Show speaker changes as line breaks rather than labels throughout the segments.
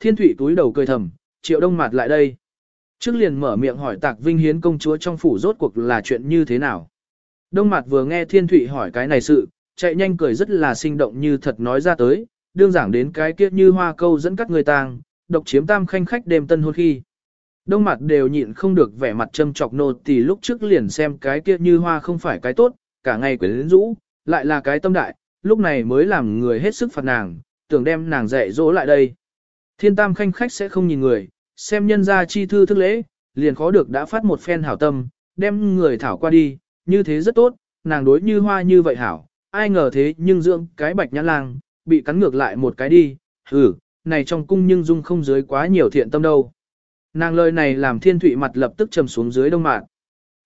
thiên thủy túi đầu cười thầm, triệu đông mặt lại đây. Trước liền mở miệng hỏi tạc vinh hiến công chúa trong phủ rốt cuộc là chuyện như thế nào. Đông mặt vừa nghe thiên thủy hỏi cái này sự, chạy nhanh cười rất là sinh động như thật nói ra tới, đương giảng đến cái kiếp như hoa câu dẫn các người tang, độc chiếm tam khanh khách đêm tân hôn khi. Đông mặt đều nhịn không được vẻ mặt châm chọc nô tỳ lúc trước liền xem cái kia như hoa không phải cái tốt, cả ngày quyến rũ, lại là cái tâm đại, lúc này mới làm người hết sức phạt nàng, tưởng đem nàng dạy dỗ lại đây. Thiên tam khanh khách sẽ không nhìn người, xem nhân ra chi thư thức lễ, liền khó được đã phát một phen hảo tâm, đem người thảo qua đi, như thế rất tốt, nàng đối như hoa như vậy hảo, ai ngờ thế nhưng dưỡng cái bạch nhãn lang, bị cắn ngược lại một cái đi, hử, này trong cung nhưng dung không dưới quá nhiều thiện tâm đâu. Nàng lời này làm thiên thụy mặt lập tức trầm xuống dưới đông mạn.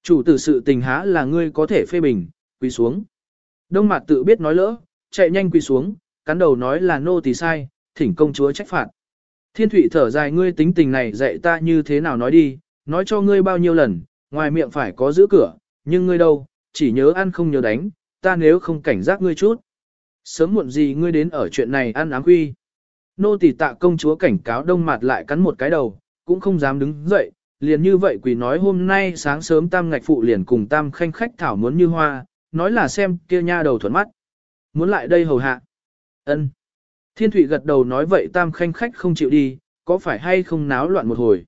Chủ tử sự tình há là ngươi có thể phê bình, quỳ xuống. Đông Mạn tự biết nói lỡ, chạy nhanh quỳ xuống, cắn đầu nói là nô tỳ sai, thỉnh công chúa trách phạt. Thiên thủy thở dài ngươi tính tình này dạy ta như thế nào nói đi, nói cho ngươi bao nhiêu lần, ngoài miệng phải có giữ cửa, nhưng ngươi đâu, chỉ nhớ ăn không nhớ đánh, ta nếu không cảnh giác ngươi chút. Sớm muộn gì ngươi đến ở chuyện này ăn áng quy. Nô tỳ tạ công chúa cảnh cáo đông mặt lại cắn một cái đầu, cũng không dám đứng dậy, liền như vậy quỳ nói hôm nay sáng sớm tam ngạch phụ liền cùng tam khanh khách thảo muốn như hoa, nói là xem kia nha đầu thuận mắt. Muốn lại đây hầu hạ. ân Thiên Thụy gật đầu nói vậy tam khanh khách không chịu đi, có phải hay không náo loạn một hồi.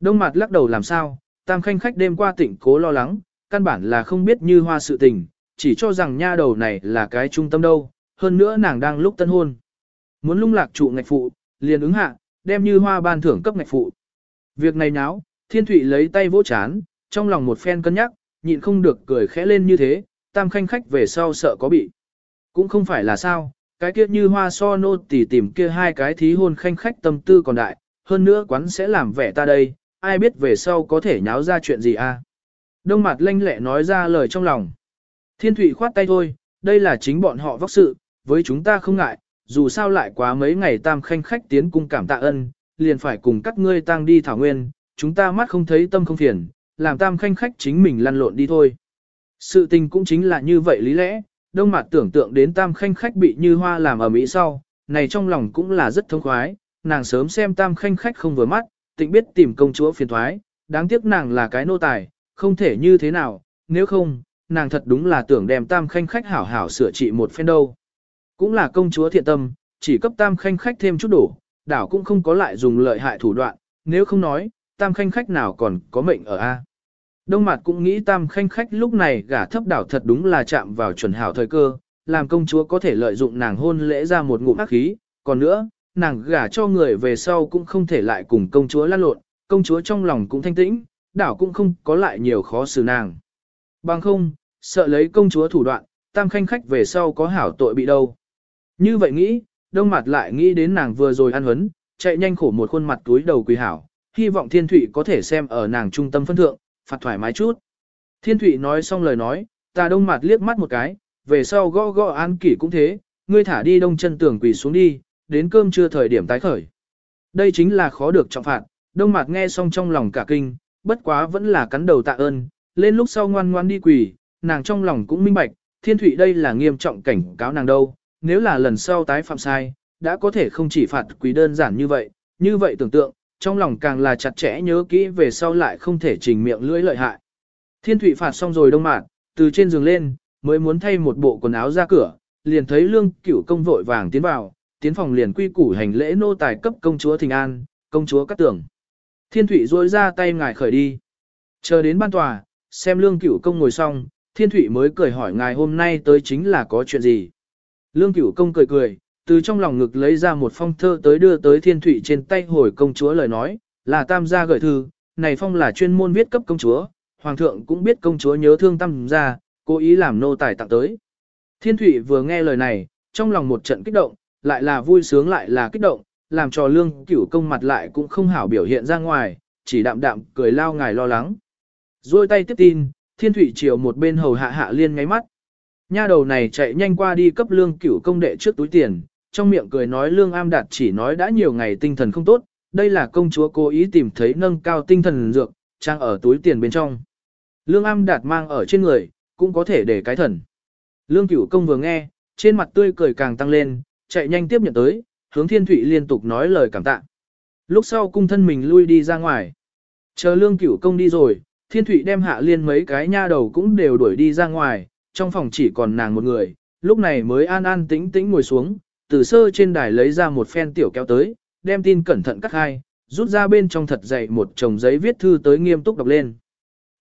Đông mặt lắc đầu làm sao, tam khanh khách đêm qua tỉnh cố lo lắng, căn bản là không biết như hoa sự tình, chỉ cho rằng nha đầu này là cái trung tâm đâu, hơn nữa nàng đang lúc tân hôn. Muốn lung lạc trụ ngạch phụ, liền ứng hạ, đem như hoa ban thưởng cấp ngạch phụ. Việc này náo, thiên thụy lấy tay vỗ chán, trong lòng một phen cân nhắc, nhịn không được cười khẽ lên như thế, tam khanh khách về sau sợ có bị. Cũng không phải là sao, cái kia như hoa so nô tỉ tìm kia hai cái thí hôn khanh khách tâm tư còn đại, hơn nữa quán sẽ làm vẻ ta đây, ai biết về sau có thể nháo ra chuyện gì à. Đông mặt lanh lẹ nói ra lời trong lòng. Thiên thủy khoát tay thôi, đây là chính bọn họ vóc sự, với chúng ta không ngại, dù sao lại quá mấy ngày tam khanh khách tiến cung cảm tạ ân, liền phải cùng các ngươi tang đi thảo nguyên, chúng ta mắt không thấy tâm không phiền, làm tam khanh khách chính mình lăn lộn đi thôi. Sự tình cũng chính là như vậy lý lẽ, đông mặt tưởng tượng đến tam khanh khách bị như hoa làm ở Mỹ sau, này trong lòng cũng là rất thông khoái, nàng sớm xem tam khanh khách không vừa mắt, tịnh biết tìm công chúa phiền thoái, đáng tiếc nàng là cái nô tài, không thể như thế nào, nếu không, nàng thật đúng là tưởng đem tam khanh khách hảo hảo sửa trị một phen đâu. Cũng là công chúa thiện tâm, chỉ cấp tam khanh khách thêm chút đủ, đảo cũng không có lại dùng lợi hại thủ đoạn, nếu không nói, tam khanh khách nào còn có mệnh ở A. Đông mặt cũng nghĩ tam khanh khách lúc này gả thấp đảo thật đúng là chạm vào chuẩn hảo thời cơ, làm công chúa có thể lợi dụng nàng hôn lễ ra một ngụm ác khí, còn nữa, nàng gả cho người về sau cũng không thể lại cùng công chúa lăn lộn, công chúa trong lòng cũng thanh tĩnh, đảo cũng không có lại nhiều khó xử nàng. Bằng không, sợ lấy công chúa thủ đoạn, tam khanh khách về sau có hảo tội bị đâu. Như vậy nghĩ, đông mặt lại nghĩ đến nàng vừa rồi ăn huấn, chạy nhanh khổ một khuôn mặt túi đầu quỳ hảo, hy vọng thiên thủy có thể xem ở nàng trung tâm phân thượng, phạt thoải mái chút. Thiên Thụy nói xong lời nói, ta đông mặt liếc mắt một cái, về sau gõ gõ an kỷ cũng thế, ngươi thả đi đông chân tường quỳ xuống đi, đến cơm trưa thời điểm tái khởi. Đây chính là khó được trọng phạt, đông mặt nghe xong trong lòng cả kinh, bất quá vẫn là cắn đầu tạ ơn, lên lúc sau ngoan ngoan đi quỳ, nàng trong lòng cũng minh bạch, thiên thủy đây là nghiêm trọng cảnh cáo nàng đâu, nếu là lần sau tái phạm sai, đã có thể không chỉ phạt quỳ đơn giản như vậy, như vậy tưởng tượng, trong lòng càng là chặt chẽ nhớ kỹ về sau lại không thể trình miệng lưỡi lợi hại. Thiên thủy phạt xong rồi đông mạn, từ trên giường lên, mới muốn thay một bộ quần áo ra cửa, liền thấy lương cửu công vội vàng tiến vào, tiến phòng liền quy củ hành lễ nô tài cấp công chúa Thình An, công chúa Cát Tường. Thiên thủy rôi ra tay ngài khởi đi. Chờ đến ban tòa, xem lương cửu công ngồi xong, thiên thủy mới cười hỏi ngài hôm nay tới chính là có chuyện gì. Lương cửu công cười cười, từ trong lòng ngực lấy ra một phong thơ tới đưa tới thiên thủy trên tay hồi công chúa lời nói, là tam gia gửi thư, này phong là chuyên môn viết cấp công chúa, hoàng thượng cũng biết công chúa nhớ thương tam gia, cố ý làm nô tài tặng tới. Thiên thủy vừa nghe lời này, trong lòng một trận kích động, lại là vui sướng lại là kích động, làm cho lương cửu công mặt lại cũng không hảo biểu hiện ra ngoài, chỉ đạm đạm cười lao ngài lo lắng. Rồi tay tiếp tin, thiên thủy chiều một bên hầu hạ hạ liên ngáy mắt. Nha đầu này chạy nhanh qua đi cấp lương cửu công đệ trước túi tiền, trong miệng cười nói lương am đạt chỉ nói đã nhiều ngày tinh thần không tốt, đây là công chúa cố ý tìm thấy nâng cao tinh thần dược, trang ở túi tiền bên trong. Lương am đạt mang ở trên người, cũng có thể để cái thần. Lương cửu công vừa nghe, trên mặt tươi cười càng tăng lên, chạy nhanh tiếp nhận tới, hướng thiên thủy liên tục nói lời cảm tạ. Lúc sau cung thân mình lui đi ra ngoài. Chờ lương cửu công đi rồi, thiên thụy đem hạ liên mấy cái nha đầu cũng đều đuổi đi ra ngoài, trong phòng chỉ còn nàng một người, lúc này mới an an tĩnh tĩnh ngồi xuống, từ sơ trên đài lấy ra một phen tiểu kéo tới, đem tin cẩn thận cắt hai, rút ra bên trong thật dày một chồng giấy viết thư tới nghiêm túc đọc lên.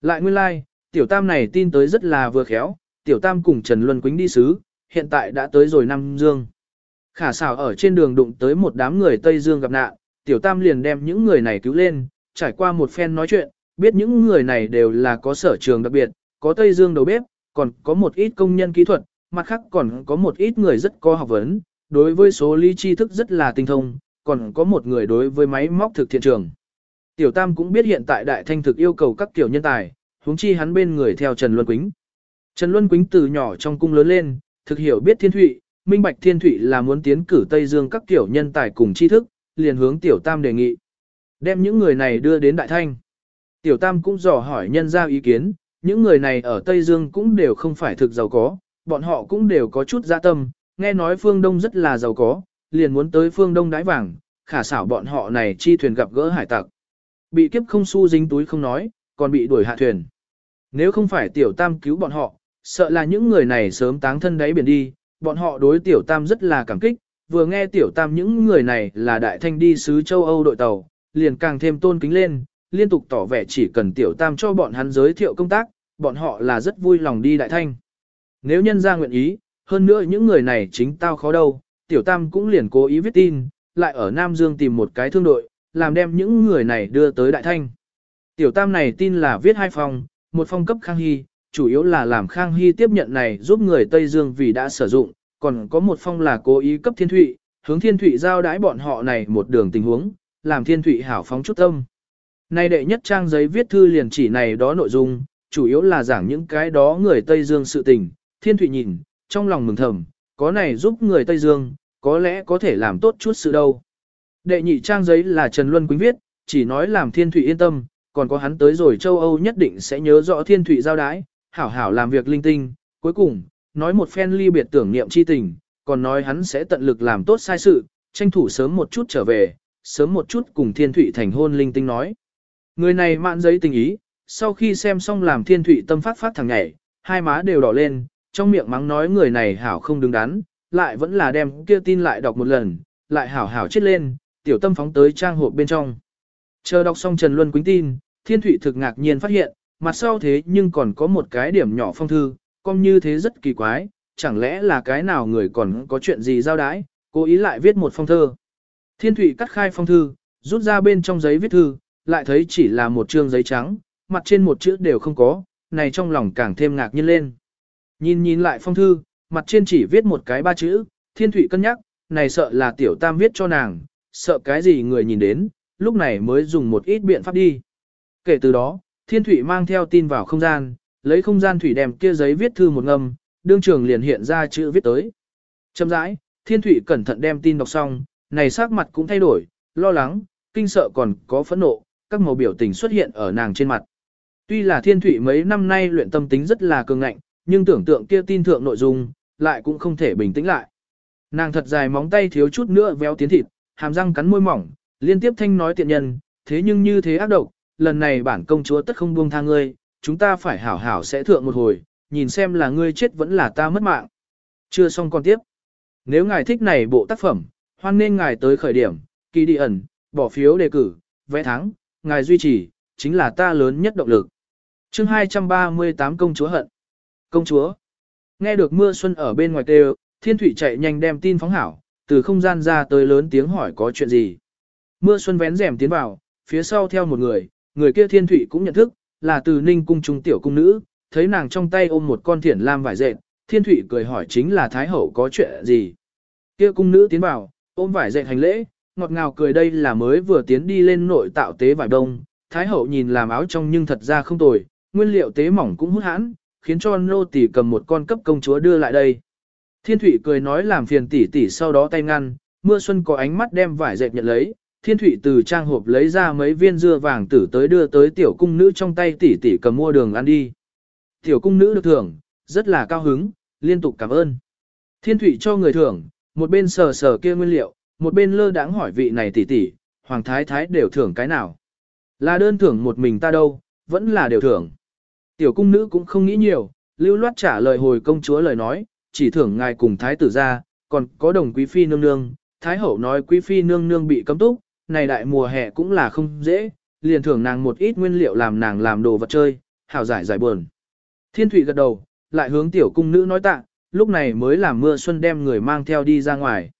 Lại nguyên lai, like, tiểu tam này tin tới rất là vừa khéo, tiểu tam cùng Trần Luân Quýnh đi sứ, hiện tại đã tới rồi Nam Dương. Khả xảo ở trên đường đụng tới một đám người Tây Dương gặp nạn, tiểu tam liền đem những người này cứu lên, trải qua một phen nói chuyện, biết những người này đều là có sở trường đặc biệt, có Tây Dương đầu bếp, còn có một ít công nhân kỹ thuật, mặt khác còn có một ít người rất có học vấn, đối với số lý tri thức rất là tinh thông, còn có một người đối với máy móc thực thiện trường. Tiểu Tam cũng biết hiện tại đại thanh thực yêu cầu các kiểu nhân tài, huống chi hắn bên người theo Trần Luân Quýnh. Trần Luân Quýnh từ nhỏ trong cung lớn lên, thực hiểu biết thiên thụy, minh bạch thiên thụy là muốn tiến cử Tây Dương các kiểu nhân tài cùng tri thức, liền hướng Tiểu Tam đề nghị. Đem những người này đưa đến Đại Thanh. Tiểu Tam cũng dò hỏi nhân ra ý kiến, những người này ở Tây Dương cũng đều không phải thực giàu có, bọn họ cũng đều có chút gia tâm, nghe nói phương Đông rất là giàu có, liền muốn tới phương Đông đái vàng, khả xảo bọn họ này chi thuyền gặp gỡ hải tặc. Bị kiếp không su dính túi không nói, còn bị đuổi hạ thuyền. Nếu không phải tiểu tam cứu bọn họ, sợ là những người này sớm táng thân đáy biển đi, bọn họ đối tiểu tam rất là cảm kích, vừa nghe tiểu tam những người này là đại thanh đi sứ châu Âu đội tàu, liền càng thêm tôn kính lên, liên tục tỏ vẻ chỉ cần tiểu tam cho bọn hắn giới thiệu công tác, bọn họ là rất vui lòng đi đại thanh. Nếu nhân ra nguyện ý, hơn nữa những người này chính tao khó đâu, tiểu tam cũng liền cố ý viết tin, lại ở Nam Dương tìm một cái thương đội, làm đem những người này đưa tới đại thanh. Tiểu tam này tin là viết hai phòng, một phong cấp Khang Hy, chủ yếu là làm Khang Hy tiếp nhận này giúp người Tây Dương vì đã sử dụng, còn có một phong là cố ý cấp Thiên Thụy, hướng Thiên Thụy giao đái bọn họ này một đường tình huống, làm Thiên Thụy hảo phóng chút tâm. Này đệ nhất trang giấy viết thư liền chỉ này đó nội dung, chủ yếu là giảng những cái đó người Tây Dương sự tình, Thiên Thụy nhìn, trong lòng mừng thầm, có này giúp người Tây Dương, có lẽ có thể làm tốt chút sự đâu. Đệ nhị trang giấy là Trần Luân Quýnh viết, chỉ nói làm Thiên Thụy yên tâm, còn có hắn tới rồi châu Âu nhất định sẽ nhớ rõ Thiên Thụy giao đái, hảo hảo làm việc linh tinh, cuối cùng, nói một phen ly biệt tưởng niệm chi tình, còn nói hắn sẽ tận lực làm tốt sai sự, tranh thủ sớm một chút trở về, sớm một chút cùng Thiên Thụy thành hôn linh tinh nói. Người này mạn giấy tình ý, sau khi xem xong làm Thiên Thụy tâm phát phát thẳng nhảy, hai má đều đỏ lên, trong miệng mắng nói người này hảo không đứng đắn, lại vẫn là đem kia tin lại đọc một lần, lại hảo hảo chết lên, tiểu tâm phóng tới trang hộp bên trong. Chờ đọc xong Trần Luân Quýnh tin, Thiên Thụy thực ngạc nhiên phát hiện, mặt sau thế nhưng còn có một cái điểm nhỏ phong thư, coi như thế rất kỳ quái, chẳng lẽ là cái nào người còn có chuyện gì giao đái, cố ý lại viết một phong thơ. Thiên Thụy cắt khai phong thư, rút ra bên trong giấy viết thư, lại thấy chỉ là một trương giấy trắng, mặt trên một chữ đều không có, này trong lòng càng thêm ngạc nhiên lên. Nhìn nhìn lại phong thư, mặt trên chỉ viết một cái ba chữ, Thiên Thụy cân nhắc, này sợ là tiểu tam viết cho nàng, sợ cái gì người nhìn đến, lúc này mới dùng một ít biện pháp đi. Kể từ đó, Thiên Thụy mang theo tin vào không gian, lấy không gian thủy đem kia giấy viết thư một ngâm, đương trường liền hiện ra chữ viết tới. Chậm rãi, Thiên Thụy cẩn thận đem tin đọc xong, này sắc mặt cũng thay đổi, lo lắng, kinh sợ còn có phẫn nộ, các màu biểu tình xuất hiện ở nàng trên mặt. Tuy là Thiên Thụy mấy năm nay luyện tâm tính rất là cường ngạnh, nhưng tưởng tượng kia tin thượng nội dung, lại cũng không thể bình tĩnh lại. Nàng thật dài móng tay thiếu chút nữa véo tiến thịt, hàm răng cắn môi mỏng, liên tiếp thanh nói tiện nhân, thế nhưng như thế ác độc, lần này bản công chúa tất không buông tha ngươi, chúng ta phải hảo hảo sẽ thượng một hồi, nhìn xem là ngươi chết vẫn là ta mất mạng. Chưa xong con tiếp. Nếu ngài thích này bộ tác phẩm, hoan nên ngài tới khởi điểm, kỳ đi ẩn, bỏ phiếu đề cử, vẽ thắng, ngài duy trì, chính là ta lớn nhất động lực. chương 238 công chúa hận. Công chúa. Nghe được mưa xuân ở bên ngoài kêu, thiên thủy chạy nhanh đem tin phóng hảo, từ không gian ra tới lớn tiếng hỏi có chuyện gì. Mưa xuân vén rèm tiến vào, phía sau theo một người, người kia thiên thủy cũng nhận thức, là từ ninh cung trung tiểu cung nữ, thấy nàng trong tay ôm một con thiển lam vải dệt, thiên thủy cười hỏi chính là thái hậu có chuyện gì. Kia cung nữ tiến vào, ôm vải dệt hành lễ, ngọt ngào cười đây là mới vừa tiến đi lên nội tạo tế vải đông, thái hậu nhìn làm áo trong nhưng thật ra không tồi, nguyên liệu tế mỏng cũng hút hãn, khiến cho nô tỷ cầm một con cấp công chúa đưa lại đây. Thiên thủy cười nói làm phiền tỷ tỷ sau đó tay ngăn, mưa xuân có ánh mắt đem vải dẹp nhận lấy, thiên thủy từ trang hộp lấy ra mấy viên dưa vàng tử tới đưa tới tiểu cung nữ trong tay tỷ tỷ cầm mua đường ăn đi. Tiểu cung nữ được thưởng, rất là cao hứng, liên tục cảm ơn. Thiên thủy cho người thưởng, một bên sờ sờ kia nguyên liệu, một bên lơ đãng hỏi vị này tỷ tỷ, Hoàng Thái Thái đều thưởng cái nào. Là đơn thưởng một mình ta đâu, vẫn là đều thưởng. Tiểu cung nữ cũng không nghĩ nhiều, lưu loát trả lời hồi công chúa lời nói, chỉ thưởng ngài cùng thái tử ra, còn có đồng quý phi nương nương, thái hậu nói quý phi nương nương bị cấm túc, này đại mùa hè cũng là không dễ, liền thưởng nàng một ít nguyên liệu làm nàng làm đồ vật chơi, hảo giải giải buồn. Thiên thủy gật đầu, lại hướng tiểu cung nữ nói tạ, lúc này mới làm mưa xuân đem người mang theo đi ra ngoài.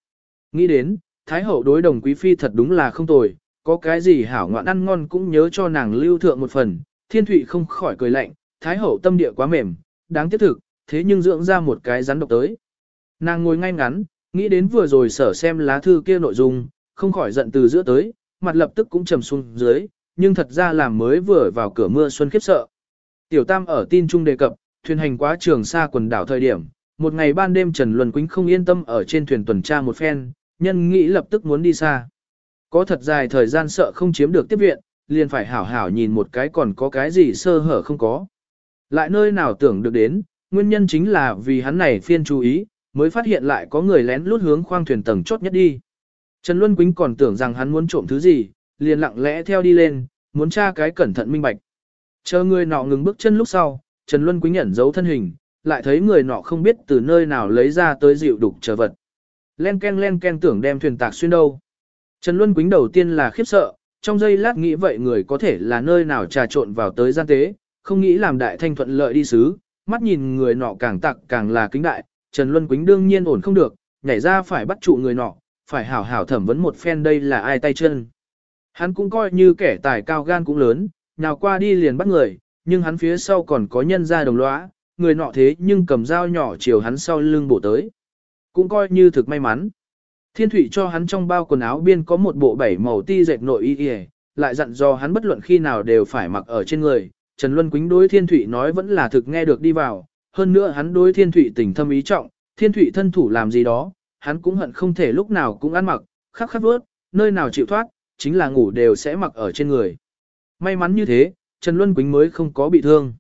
Nghĩ đến, thái hậu đối đồng quý phi thật đúng là không tồi, có cái gì hảo ngoạn ăn ngon cũng nhớ cho nàng lưu thượng một phần, thiên thủy không khỏi cười lạnh, thái hậu tâm địa quá mềm, đáng tiếc thực, thế nhưng dưỡng ra một cái rắn độc tới. Nàng ngồi ngay ngắn, nghĩ đến vừa rồi sở xem lá thư kia nội dung, không khỏi giận từ giữa tới, mặt lập tức cũng trầm xuống dưới, nhưng thật ra làm mới vừa vào cửa mưa xuân khiếp sợ. Tiểu Tam ở tin trung đề cập, thuyền hành quá trường xa quần đảo thời điểm, một ngày ban đêm Trần Luân Quýnh không yên tâm ở trên thuyền tuần tra một phen, nhân nghĩ lập tức muốn đi xa. Có thật dài thời gian sợ không chiếm được tiếp viện, liền phải hảo hảo nhìn một cái còn có cái gì sơ hở không có. Lại nơi nào tưởng được đến, nguyên nhân chính là vì hắn này phiên chú ý, mới phát hiện lại có người lén lút hướng khoang thuyền tầng chốt nhất đi. Trần Luân Quýnh còn tưởng rằng hắn muốn trộm thứ gì, liền lặng lẽ theo đi lên, muốn tra cái cẩn thận minh bạch. Chờ người nọ ngừng bước chân lúc sau, Trần Luân Quýnh ẩn giấu thân hình, lại thấy người nọ không biết từ nơi nào lấy ra tới dịu đục chờ vật. Len ken len ken tưởng đem thuyền tạc xuyên đâu. Trần Luân Quýnh đầu tiên là khiếp sợ, trong giây lát nghĩ vậy người có thể là nơi nào trà trộn vào tới gian tế, không nghĩ làm đại thanh thuận lợi đi xứ, mắt nhìn người nọ càng tặc càng là kính đại, Trần Luân Quýnh đương nhiên ổn không được, nhảy ra phải bắt trụ người nọ, phải hảo hảo thẩm vấn một phen đây là ai tay chân. Hắn cũng coi như kẻ tài cao gan cũng lớn, nào qua đi liền bắt người, nhưng hắn phía sau còn có nhân ra đồng lõa, người nọ thế nhưng cầm dao nhỏ chiều hắn sau lưng bổ tới. Cũng coi như thực may mắn. Thiên thủy cho hắn trong bao quần áo biên có một bộ bảy màu ti dệt nội y y, lại dặn do hắn bất luận khi nào đều phải mặc ở trên người. Trần Luân Quýnh đối Thiên Thụy nói vẫn là thực nghe được đi vào, hơn nữa hắn đối Thiên Thụy tình thâm ý trọng, Thiên Thụy thân thủ làm gì đó, hắn cũng hận không thể lúc nào cũng ăn mặc, khắc khắc vớt, nơi nào chịu thoát, chính là ngủ đều sẽ mặc ở trên người. May mắn như thế, Trần Luân Quýnh mới không có bị thương.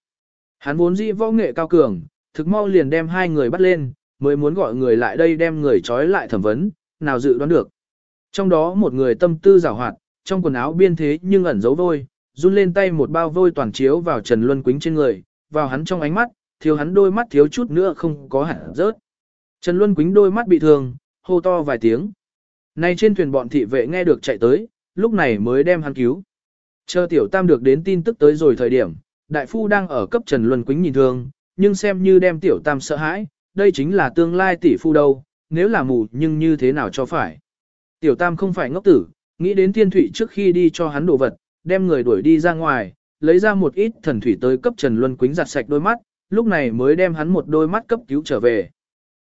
Hắn vốn dĩ võ nghệ cao cường, thực mau liền đem hai người bắt lên, mới muốn gọi người lại đây đem người trói lại thẩm vấn, nào dự đoán được. Trong đó một người tâm tư giảo hoạt, trong quần áo biên thế nhưng ẩn giấu vôi, run lên tay một bao vôi toàn chiếu vào Trần Luân Quýnh trên người, vào hắn trong ánh mắt, thiếu hắn đôi mắt thiếu chút nữa không có hẳn rớt. Trần Luân Quýnh đôi mắt bị thương, hô to vài tiếng. Nay trên thuyền bọn thị vệ nghe được chạy tới, lúc này mới đem hắn cứu. Chờ tiểu tam được đến tin tức tới rồi thời điểm, đại phu đang ở cấp Trần Luân Quýnh nhìn thương, nhưng xem như đem tiểu tam sợ hãi, đây chính là tương lai tỷ phu đâu, nếu là mù nhưng như thế nào cho phải. Tiểu tam không phải ngốc tử, nghĩ đến thiên thủy trước khi đi cho hắn đồ vật, đem người đuổi đi ra ngoài, lấy ra một ít thần thủy tới cấp Trần Luân Quýnh giặt sạch đôi mắt, lúc này mới đem hắn một đôi mắt cấp cứu trở về.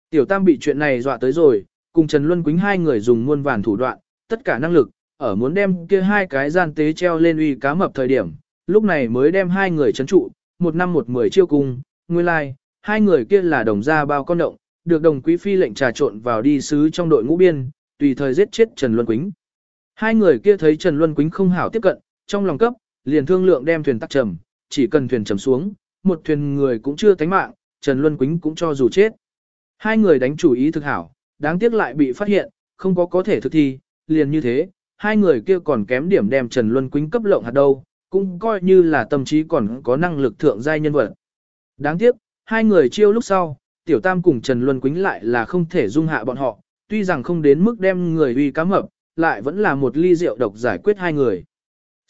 Tiểu tam bị chuyện này dọa tới rồi, cùng Trần Luân Quýnh hai người dùng muôn vàn thủ đoạn, tất cả năng lực, ở muốn đem kia hai cái gian tế treo lên uy cá mập thời điểm, lúc này mới đem hai người chấn trụ, một năm một mười chiêu cung, nguyên lai, like, hai người kia là đồng gia bao con động, được đồng quý phi lệnh trà trộn vào đi sứ trong đội ngũ biên, tùy thời giết chết Trần Luân Quýnh. Hai người kia thấy Trần Luân Quýnh không hảo tiếp cận, trong lòng cấp, liền thương lượng đem thuyền tắc trầm, chỉ cần thuyền trầm xuống, một thuyền người cũng chưa tánh mạng, Trần Luân Quýnh cũng cho dù chết. Hai người đánh chủ ý thực hảo, đáng tiếc lại bị phát hiện, không có có thể thực thi, liền như thế, hai người kia còn kém điểm đem Trần Luân Quýnh cấp lộng hạt đâu, cũng coi như là tâm trí còn có năng lực thượng giai nhân vật. Đáng tiếc, hai người chiêu lúc sau, Tiểu Tam cùng Trần Luân Quýnh lại là không thể dung hạ bọn họ, tuy rằng không đến mức đem người uy cá mập, lại vẫn là một ly rượu độc giải quyết hai người.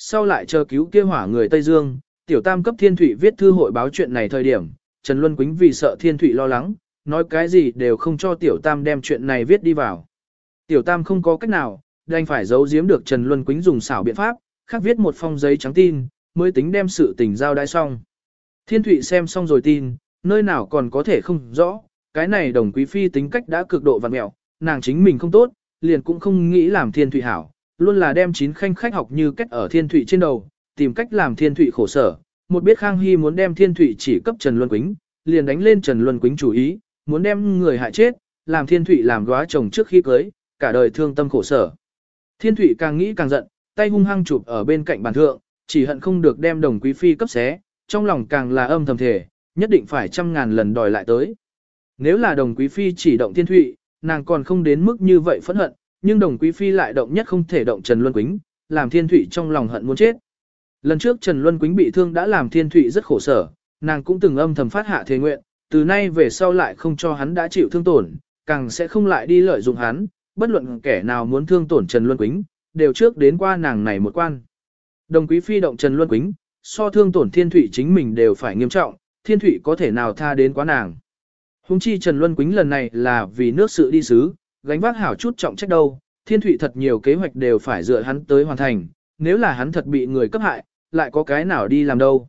Sau lại chờ cứu kia hỏa người Tây Dương, Tiểu Tam cấp Thiên Thụy viết thư hội báo chuyện này thời điểm, Trần Luân Quýnh vì sợ Thiên Thụy lo lắng, nói cái gì đều không cho Tiểu Tam đem chuyện này viết đi vào. Tiểu Tam không có cách nào, đành phải giấu giếm được Trần Luân Quýnh dùng xảo biện pháp, khác viết một phong giấy trắng tin, mới tính đem sự tình giao đai xong. Thiên Thụy xem xong rồi tin, nơi nào còn có thể không rõ, cái này đồng quý phi tính cách đã cực độ vặn mẹo, nàng chính mình không tốt, liền cũng không nghĩ làm thiên thụy hảo, luôn là đem chín khanh khách học như cách ở thiên thụy trên đầu, tìm cách làm thiên thụy khổ sở. Một biết Khang Hy muốn đem thiên thụy chỉ cấp Trần Luân Quýnh, liền đánh lên Trần Luân Quýnh chủ ý, muốn đem người hại chết, làm thiên thụy làm góa chồng trước khi cưới, cả đời thương tâm khổ sở. Thiên thụy càng nghĩ càng giận, tay hung hăng chụp ở bên cạnh bàn thượng, chỉ hận không được đem đồng quý phi cấp xé, trong lòng càng là âm thầm thể, nhất định phải trăm ngàn lần đòi lại tới. Nếu là đồng quý phi chỉ động thiên thụy, nàng còn không đến mức như vậy phẫn hận, nhưng đồng quý phi lại động nhất không thể động Trần Luân Quýnh, làm Thiên Thụy trong lòng hận muốn chết. Lần trước Trần Luân Quýnh bị thương đã làm Thiên Thụy rất khổ sở, nàng cũng từng âm thầm phát hạ thế nguyện, từ nay về sau lại không cho hắn đã chịu thương tổn, càng sẽ không lại đi lợi dụng hắn, bất luận kẻ nào muốn thương tổn Trần Luân Quýnh, đều trước đến qua nàng này một quan. Đồng quý phi động Trần Luân Quýnh, so thương tổn Thiên Thụy chính mình đều phải nghiêm trọng, Thiên Thụy có thể nào tha đến quá nàng. Hùng chi Trần Luân Quýnh lần này là vì nước sự đi sứ, gánh vác hảo chút trọng trách đâu, Thiên Thụy thật nhiều kế hoạch đều phải dựa hắn tới hoàn thành, nếu là hắn thật bị người cấp hại, lại có cái nào đi làm đâu.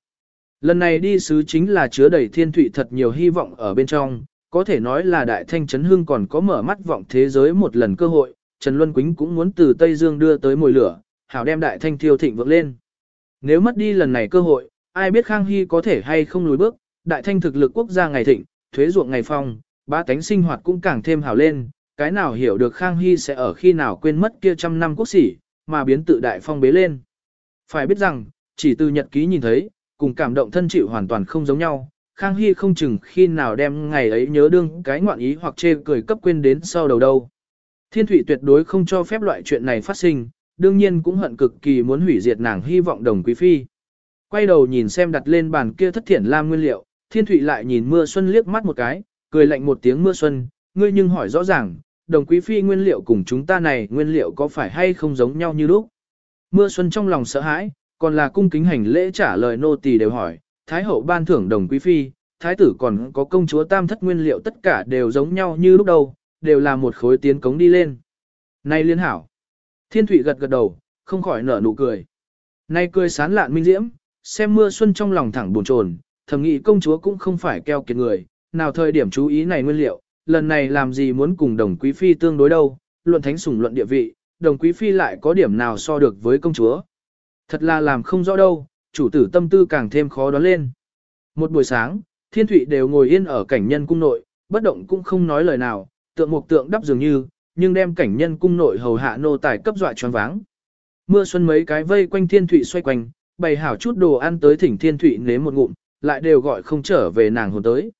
Lần này đi sứ chính là chứa đầy Thiên Thụy thật nhiều hy vọng ở bên trong, có thể nói là Đại Thanh Trấn Hưng còn có mở mắt vọng thế giới một lần cơ hội, Trần Luân Quýnh cũng muốn từ Tây Dương đưa tới mồi lửa, hảo đem Đại Thanh thiêu thịnh vượng lên. Nếu mất đi lần này cơ hội, ai biết Khang Hy có thể hay không lùi bước, Đại Thanh thực lực quốc gia ngày thịnh, thuế ruộng ngày phong, ba tánh sinh hoạt cũng càng thêm hảo lên, cái nào hiểu được Khang Hy sẽ ở khi nào quên mất kia trăm năm quốc sĩ, mà biến tự đại phong bế lên. Phải biết rằng, chỉ từ nhật ký nhìn thấy, cùng cảm động thân chịu hoàn toàn không giống nhau, Khang Hy không chừng khi nào đem ngày ấy nhớ đương cái ngoạn ý hoặc chê cười cấp quên đến sau đầu đâu. Thiên Thụy tuyệt đối không cho phép loại chuyện này phát sinh, đương nhiên cũng hận cực kỳ muốn hủy diệt nàng hy vọng đồng quý phi. Quay đầu nhìn xem đặt lên bàn kia thất thiển lam nguyên liệu, Thiên Thụy lại nhìn mưa xuân liếc mắt một cái, cười lạnh một tiếng mưa xuân, ngươi nhưng hỏi rõ ràng, đồng quý phi nguyên liệu cùng chúng ta này nguyên liệu có phải hay không giống nhau như lúc. Mưa xuân trong lòng sợ hãi, còn là cung kính hành lễ trả lời nô tỳ đều hỏi, thái hậu ban thưởng đồng quý phi, thái tử còn có công chúa tam thất nguyên liệu tất cả đều giống nhau như lúc đầu, đều là một khối tiến cống đi lên. Này liên hảo. Thiên thủy gật gật đầu, không khỏi nở nụ cười. Nay cười sán lạn minh diễm, xem mưa xuân trong lòng thẳng buồn chồn, thầm nghĩ công chúa cũng không phải keo kiệt người, nào thời điểm chú ý này nguyên liệu, lần này làm gì muốn cùng đồng quý phi tương đối đâu, luận thánh sủng luận địa vị, đồng quý phi lại có điểm nào so được với công chúa. Thật là làm không rõ đâu, chủ tử tâm tư càng thêm khó đoán lên. Một buổi sáng, thiên thụy đều ngồi yên ở cảnh nhân cung nội, bất động cũng không nói lời nào, tượng một tượng đắp dường như, nhưng đem cảnh nhân cung nội hầu hạ nô tài cấp dọa choáng váng. Mưa xuân mấy cái vây quanh thiên thụy xoay quanh, bày hảo chút đồ ăn tới thỉnh thiên thụy nếm một ngụm, lại đều gọi không trở về nàng hồn tới.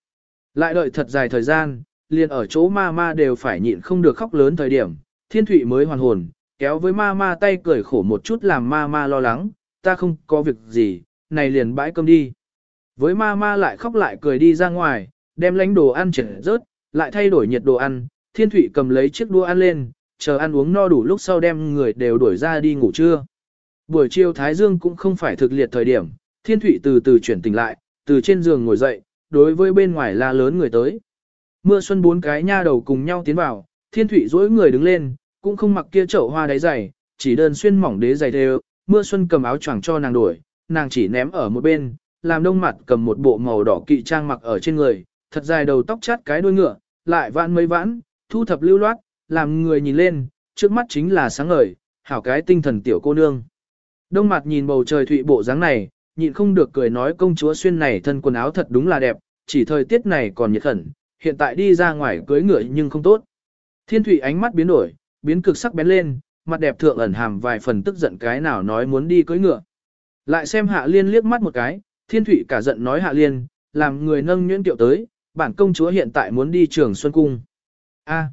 Lại đợi thật dài thời gian, liền ở chỗ ma ma đều phải nhịn không được khóc lớn thời điểm, thiên thụy mới hoàn hồn, kéo với ma ma tay cười khổ một chút làm ma ma lo lắng, ta không có việc gì, này liền bãi cơm đi. Với ma ma lại khóc lại cười đi ra ngoài, đem lánh đồ ăn trở rớt, lại thay đổi nhiệt đồ ăn, thiên thụy cầm lấy chiếc đũa ăn lên, chờ ăn uống no đủ lúc sau đem người đều đuổi ra đi ngủ trưa. Buổi chiều Thái Dương cũng không phải thực liệt thời điểm, thiên thụy từ từ chuyển tỉnh lại, từ trên giường ngồi dậy, đối với bên ngoài la lớn người tới. Mưa xuân bốn cái nha đầu cùng nhau tiến vào, thiên thủy dỗi người đứng lên, cũng không mặc kia chậu hoa đáy dày, chỉ đơn xuyên mỏng đế dày thêu. mưa xuân cầm áo choàng cho nàng đổi, nàng chỉ ném ở một bên, làm đông mặt cầm một bộ màu đỏ kỵ trang mặc ở trên người, thật dài đầu tóc chát cái đuôi ngựa, lại vãn mấy vãn, thu thập lưu loát, làm người nhìn lên, trước mắt chính là sáng ngời, hảo cái tinh thần tiểu cô nương. Đông mặt nhìn bầu trời thụy bộ dáng này, nhịn không được cười nói công chúa xuyên này thân quần áo thật đúng là đẹp, chỉ thời tiết này còn nhiệt khẩn, hiện tại đi ra ngoài cưới ngựa nhưng không tốt. Thiên thủy ánh mắt biến đổi, biến cực sắc bén lên, mặt đẹp thượng ẩn hàm vài phần tức giận cái nào nói muốn đi cưới ngựa. Lại xem hạ liên liếc mắt một cái, thiên thủy cả giận nói hạ liên, làm người nâng nhuyễn tiệu tới, bản công chúa hiện tại muốn đi trường Xuân Cung. A.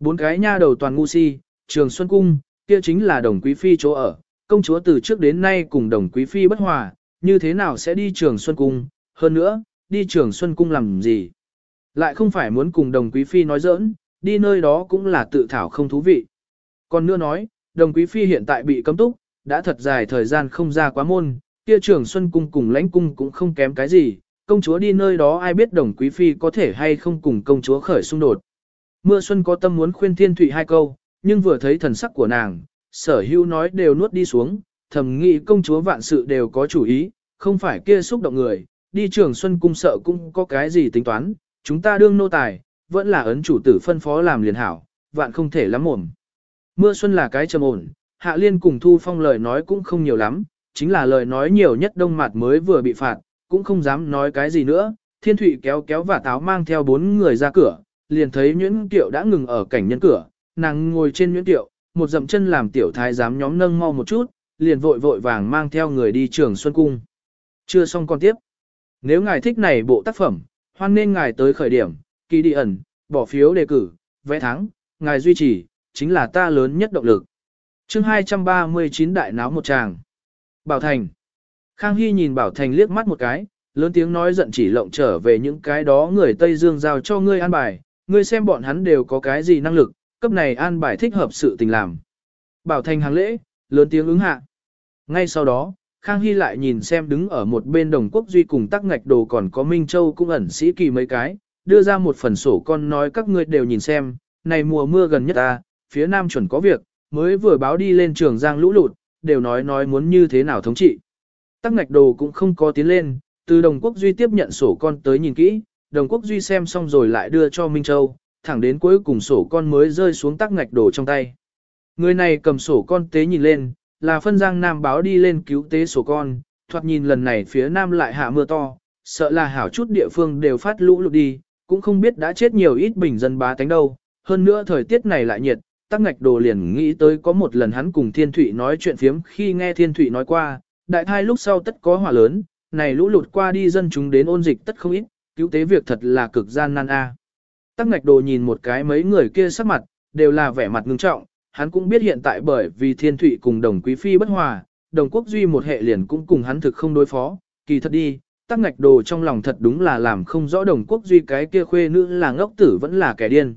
bốn cái nha đầu toàn ngu si, trường Xuân Cung, kia chính là đồng quý phi chỗ ở, công chúa từ trước đến nay cùng đồng quý phi bất hòa, như thế nào sẽ đi trường Xuân Cung, hơn nữa, đi trường Xuân Cung làm gì? Lại không phải muốn cùng đồng quý phi nói giỡn, đi nơi đó cũng là tự thảo không thú vị. Còn nữa nói, đồng quý phi hiện tại bị cấm túc, đã thật dài thời gian không ra quá môn, kia trưởng Xuân Cung cùng lãnh cung cũng không kém cái gì, công chúa đi nơi đó ai biết đồng quý phi có thể hay không cùng công chúa khởi xung đột. Mưa Xuân có tâm muốn khuyên thiên thụy hai câu, nhưng vừa thấy thần sắc của nàng, sở hữu nói đều nuốt đi xuống, thầm nghĩ công chúa vạn sự đều có chủ ý, không phải kia xúc động người, đi trường xuân cung sợ cũng có cái gì tính toán, chúng ta đương nô tài, vẫn là ấn chủ tử phân phó làm liền hảo, vạn không thể lắm mồm. Mưa xuân là cái trầm ổn, hạ liên cùng thu phong lời nói cũng không nhiều lắm, chính là lời nói nhiều nhất đông mặt mới vừa bị phạt, cũng không dám nói cái gì nữa, thiên thụy kéo kéo và táo mang theo bốn người ra cửa, liền thấy nguyễn tiệu đã ngừng ở cảnh nhân cửa, nàng ngồi trên nguyễn tiệu, một dậm chân làm tiểu thái giám nhóm nâng mau một chút, liền vội vội vàng mang theo người đi trường Xuân Cung. Chưa xong con tiếp. Nếu ngài thích này bộ tác phẩm, hoan nên ngài tới khởi điểm, kỳ đi ẩn, bỏ phiếu đề cử, vẽ thắng, ngài duy trì, chính là ta lớn nhất động lực. chương 239 đại náo một tràng. Bảo Thành. Khang Hy nhìn Bảo Thành liếc mắt một cái, lớn tiếng nói giận chỉ lộng trở về những cái đó người Tây Dương giao cho ngươi an bài, ngươi xem bọn hắn đều có cái gì năng lực, cấp này an bài thích hợp sự tình làm. Bảo Thành hàng lễ, lớn tiếng ứng hạ. Ngay sau đó, Khang Hy lại nhìn xem đứng ở một bên đồng quốc duy cùng tắc ngạch đồ còn có Minh Châu cũng ẩn sĩ kỳ mấy cái, đưa ra một phần sổ con nói các ngươi đều nhìn xem, này mùa mưa gần nhất ta, phía nam chuẩn có việc, mới vừa báo đi lên trường giang lũ lụt, đều nói nói muốn như thế nào thống trị. Tắc ngạch đồ cũng không có tiến lên, từ đồng quốc duy tiếp nhận sổ con tới nhìn kỹ, đồng quốc duy xem xong rồi lại đưa cho Minh Châu, thẳng đến cuối cùng sổ con mới rơi xuống tắc ngạch đồ trong tay. Người này cầm sổ con tế nhìn lên, là phân giang nam báo đi lên cứu tế sổ con, thoạt nhìn lần này phía nam lại hạ mưa to, sợ là hảo chút địa phương đều phát lũ lụt đi, cũng không biết đã chết nhiều ít bình dân bá tánh đâu, hơn nữa thời tiết này lại nhiệt, tắc ngạch đồ liền nghĩ tới có một lần hắn cùng Thiên Thụy nói chuyện phiếm khi nghe Thiên Thụy nói qua, đại thai lúc sau tất có hỏa lớn, này lũ lụt qua đi dân chúng đến ôn dịch tất không ít, cứu tế việc thật là cực gian nan a. Tắc ngạch đồ nhìn một cái mấy người kia sắc mặt, đều là vẻ mặt ngưng trọng, hắn cũng biết hiện tại bởi vì Thiên Thụy cùng đồng quý phi bất hòa, đồng quốc duy một hệ liền cũng cùng hắn thực không đối phó, kỳ thật đi, tắc ngạch đồ trong lòng thật đúng là làm không rõ đồng quốc duy cái kia khuê nữ là ngốc tử vẫn là kẻ điên.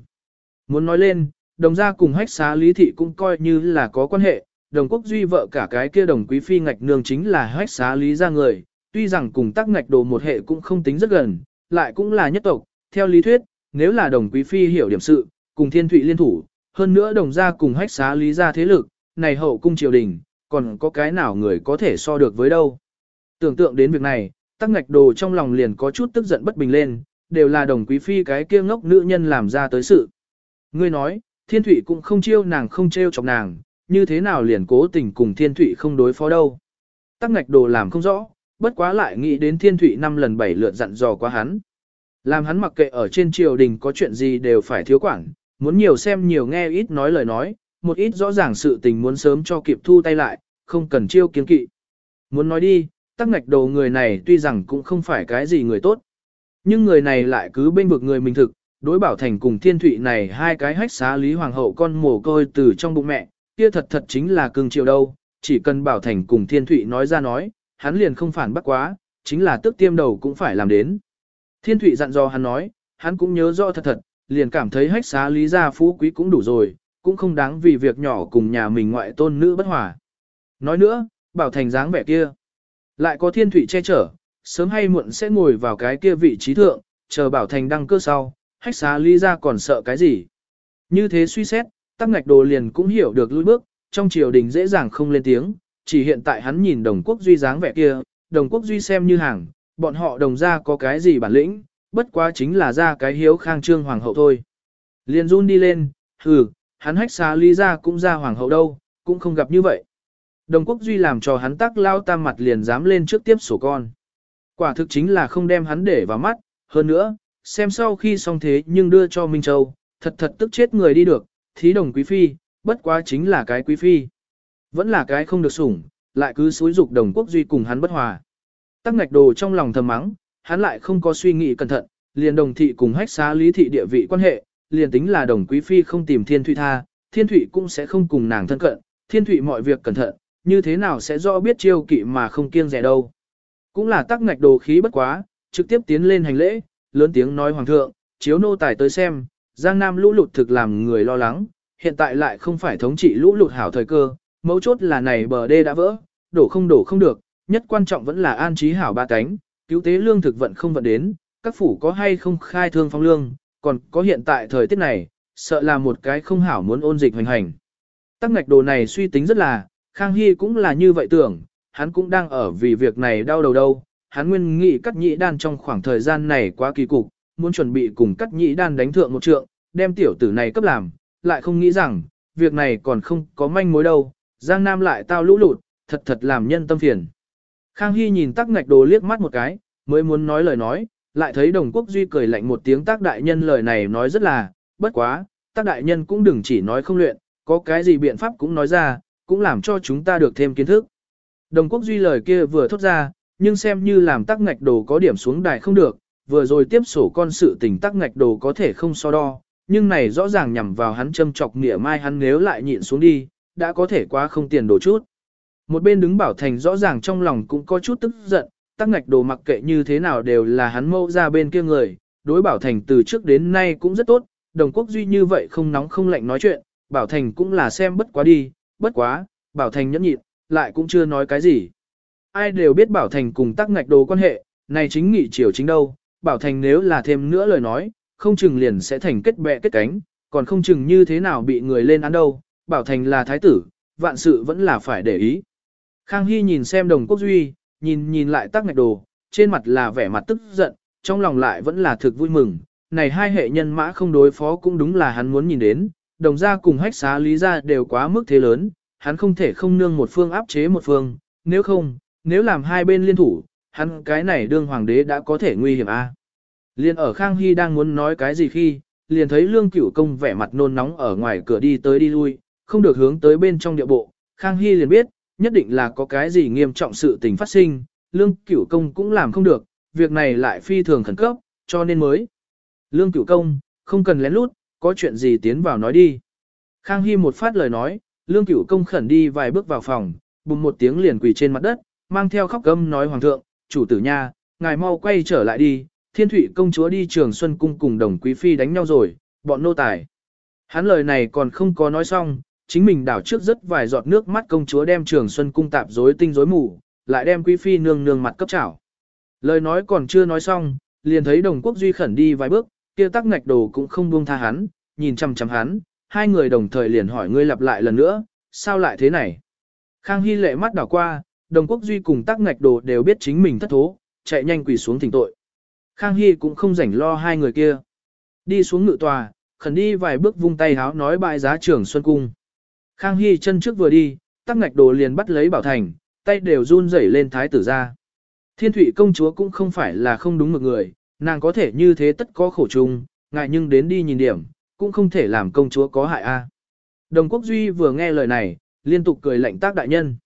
Muốn nói lên, đồng gia cùng hách xá lý thị cũng coi như là có quan hệ, đồng quốc duy vợ cả cái kia đồng quý phi ngạch nương chính là hách xá lý ra người, tuy rằng cùng tắc ngạch đồ một hệ cũng không tính rất gần, lại cũng là nhất tộc, theo lý thuyết, nếu là đồng quý phi hiểu điểm sự, cùng thiên thụy liên thủ, hơn nữa đồng gia cùng hách xá lý gia thế lực, này hậu cung triều đình, còn có cái nào người có thể so được với đâu. Tưởng tượng đến việc này, tắc ngạch đồ trong lòng liền có chút tức giận bất bình lên, đều là đồng quý phi cái kia ngốc nữ nhân làm ra tới sự. Ngươi nói, thiên thụy cũng không chiêu nàng không trêu chọc nàng, như thế nào liền cố tình cùng thiên thụy không đối phó đâu. Tắc ngạch đồ làm không rõ, bất quá lại nghĩ đến thiên thụy năm lần bảy lượt dặn dò qua hắn. Làm hắn mặc kệ ở trên triều đình có chuyện gì đều phải thiếu quản, muốn nhiều xem nhiều nghe ít nói lời nói, một ít rõ ràng sự tình muốn sớm cho kịp thu tay lại, không cần chiêu kiến kỵ. Muốn nói đi, tắc ngạch đầu người này tuy rằng cũng không phải cái gì người tốt. Nhưng người này lại cứ bên vực người mình thực, đối bảo thành cùng thiên thụy này hai cái hách xá lý hoàng hậu con mồ côi từ trong bụng mẹ, kia thật thật chính là cưng chiều đâu, chỉ cần bảo thành cùng thiên thụy nói ra nói, hắn liền không phản bác quá, chính là tức tiêm đầu cũng phải làm đến. Thiên thụy dặn dò hắn nói, hắn cũng nhớ rõ thật thật, liền cảm thấy hách xá lý gia phú quý cũng đủ rồi, cũng không đáng vì việc nhỏ cùng nhà mình ngoại tôn nữ bất hòa. Nói nữa, bảo thành dáng vẻ kia. Lại có thiên thủy che chở, sớm hay muộn sẽ ngồi vào cái kia vị trí thượng, chờ bảo thành đăng cơ sau, hách xá lý gia còn sợ cái gì. Như thế suy xét, tắc ngạch đồ liền cũng hiểu được lùi bước, trong triều đình dễ dàng không lên tiếng, chỉ hiện tại hắn nhìn đồng quốc duy dáng vẻ kia, đồng quốc duy xem như hàng, bọn họ đồng ra có cái gì bản lĩnh, bất quá chính là ra cái hiếu khang trương hoàng hậu thôi. Liền run đi lên, hừ, hắn hách xá ly ra cũng ra hoàng hậu đâu, cũng không gặp như vậy. Đồng quốc duy làm cho hắn tắc lao tam mặt liền dám lên trước tiếp sổ con. Quả thực chính là không đem hắn để vào mắt, hơn nữa, xem sau khi xong thế nhưng đưa cho Minh Châu, thật thật tức chết người đi được, thí đồng quý phi, bất quá chính là cái quý phi. Vẫn là cái không được sủng, lại cứ xúi dục đồng quốc duy cùng hắn bất hòa. Tắc ngạch đồ trong lòng thầm mắng, hắn lại không có suy nghĩ cẩn thận, liền đồng thị cùng hách xá lý thị địa vị quan hệ, liền tính là đồng quý phi không tìm thiên thụy tha, thiên thụy cũng sẽ không cùng nàng thân cận, thiên thụy mọi việc cẩn thận, như thế nào sẽ rõ biết chiêu kỵ mà không kiêng rẻ đâu. Cũng là tắc ngạch đồ khí bất quá, trực tiếp tiến lên hành lễ, lớn tiếng nói hoàng thượng, chiếu nô tài tới xem, giang nam lũ lụt thực làm người lo lắng, hiện tại lại không phải thống trị lũ lụt hảo thời cơ, mấu chốt là này bờ đê đã vỡ, đổ không đổ không được, nhất quan trọng vẫn là an trí hảo ba cánh, cứu tế lương thực vận không vận đến, các phủ có hay không khai thương phong lương, còn có hiện tại thời tiết này, sợ là một cái không hảo muốn ôn dịch hoành hành. Tắc ngạch đồ này suy tính rất là, Khang Hy cũng là như vậy tưởng, hắn cũng đang ở vì việc này đau đầu đâu, hắn nguyên nghị cắt nhĩ đan trong khoảng thời gian này quá kỳ cục, muốn chuẩn bị cùng cắt nhĩ đan đánh thượng một trượng, đem tiểu tử này cấp làm, lại không nghĩ rằng, việc này còn không có manh mối đâu, Giang Nam lại tao lũ lụt, thật thật làm nhân tâm phiền. Khang Hy nhìn tắc ngạch đồ liếc mắt một cái, mới muốn nói lời nói, lại thấy đồng quốc duy cười lạnh một tiếng tác đại nhân lời này nói rất là, bất quá, tác đại nhân cũng đừng chỉ nói không luyện, có cái gì biện pháp cũng nói ra, cũng làm cho chúng ta được thêm kiến thức. Đồng quốc duy lời kia vừa thốt ra, nhưng xem như làm tắc ngạch đồ có điểm xuống đài không được, vừa rồi tiếp sổ con sự tình tắc ngạch đồ có thể không so đo, nhưng này rõ ràng nhằm vào hắn châm chọc nghĩa mai hắn nếu lại nhịn xuống đi, đã có thể quá không tiền đồ chút. Một bên đứng bảo thành rõ ràng trong lòng cũng có chút tức giận, tắc ngạch đồ mặc kệ như thế nào đều là hắn mâu ra bên kia người, đối bảo thành từ trước đến nay cũng rất tốt, đồng quốc duy như vậy không nóng không lạnh nói chuyện, bảo thành cũng là xem bất quá đi, bất quá, bảo thành nhẫn nhịn, lại cũng chưa nói cái gì. Ai đều biết bảo thành cùng tắc ngạch đồ quan hệ, này chính nghị chiều chính đâu, bảo thành nếu là thêm nữa lời nói, không chừng liền sẽ thành kết bè kết cánh, còn không chừng như thế nào bị người lên án đâu, bảo thành là thái tử, vạn sự vẫn là phải để ý. Khang Hy nhìn xem đồng quốc duy, nhìn nhìn lại tắc ngạch đồ, trên mặt là vẻ mặt tức giận, trong lòng lại vẫn là thực vui mừng. Này hai hệ nhân mã không đối phó cũng đúng là hắn muốn nhìn đến, đồng gia cùng hách xá lý gia đều quá mức thế lớn, hắn không thể không nương một phương áp chế một phương, nếu không, nếu làm hai bên liên thủ, hắn cái này đương hoàng đế đã có thể nguy hiểm a. À? Liên ở Khang Hy đang muốn nói cái gì khi, liền thấy Lương Cửu Công vẻ mặt nôn nóng ở ngoài cửa đi tới đi lui, không được hướng tới bên trong địa bộ. Khang Hy liền biết, nhất định là có cái gì nghiêm trọng sự tình phát sinh, Lương Cửu Công cũng làm không được, việc này lại phi thường khẩn cấp, cho nên mới. Lương Cửu Công, không cần lén lút, có chuyện gì tiến vào nói đi. Khang Hy một phát lời nói, Lương Cửu Công khẩn đi vài bước vào phòng, bùng một tiếng liền quỳ trên mặt đất, mang theo khóc gâm nói Hoàng thượng, chủ tử nha, ngài mau quay trở lại đi, thiên thủy công chúa đi trường Xuân Cung cùng đồng quý phi đánh nhau rồi, bọn nô tài. Hắn lời này còn không có nói xong, chính mình đảo trước rất vài giọt nước mắt công chúa đem trường Xuân Cung tạp rối tinh rối mù, lại đem quý phi nương nương mặt cấp chảo. Lời nói còn chưa nói xong, liền thấy đồng quốc duy khẩn đi vài bước, kia tắc ngạch đồ cũng không buông tha hắn, nhìn chăm chăm hắn, hai người đồng thời liền hỏi ngươi lặp lại lần nữa, sao lại thế này? Khang Hy lệ mắt đảo qua, đồng quốc duy cùng tắc ngạch đồ đều biết chính mình thất thố, chạy nhanh quỳ xuống thỉnh tội. Khang Hy cũng không rảnh lo hai người kia. Đi xuống ngự tòa, khẩn đi vài bước vung tay háo nói bại giá trưởng Xuân Cung. Khang Hy chân trước vừa đi, tắc ngạch đồ liền bắt lấy bảo thành, tay đều run rẩy lên thái tử ra. Thiên thủy công chúa cũng không phải là không đúng một người, nàng có thể như thế tất có khổ chung, ngại nhưng đến đi nhìn điểm, cũng không thể làm công chúa có hại a. Đồng quốc duy vừa nghe lời này, liên tục cười lạnh tác đại nhân.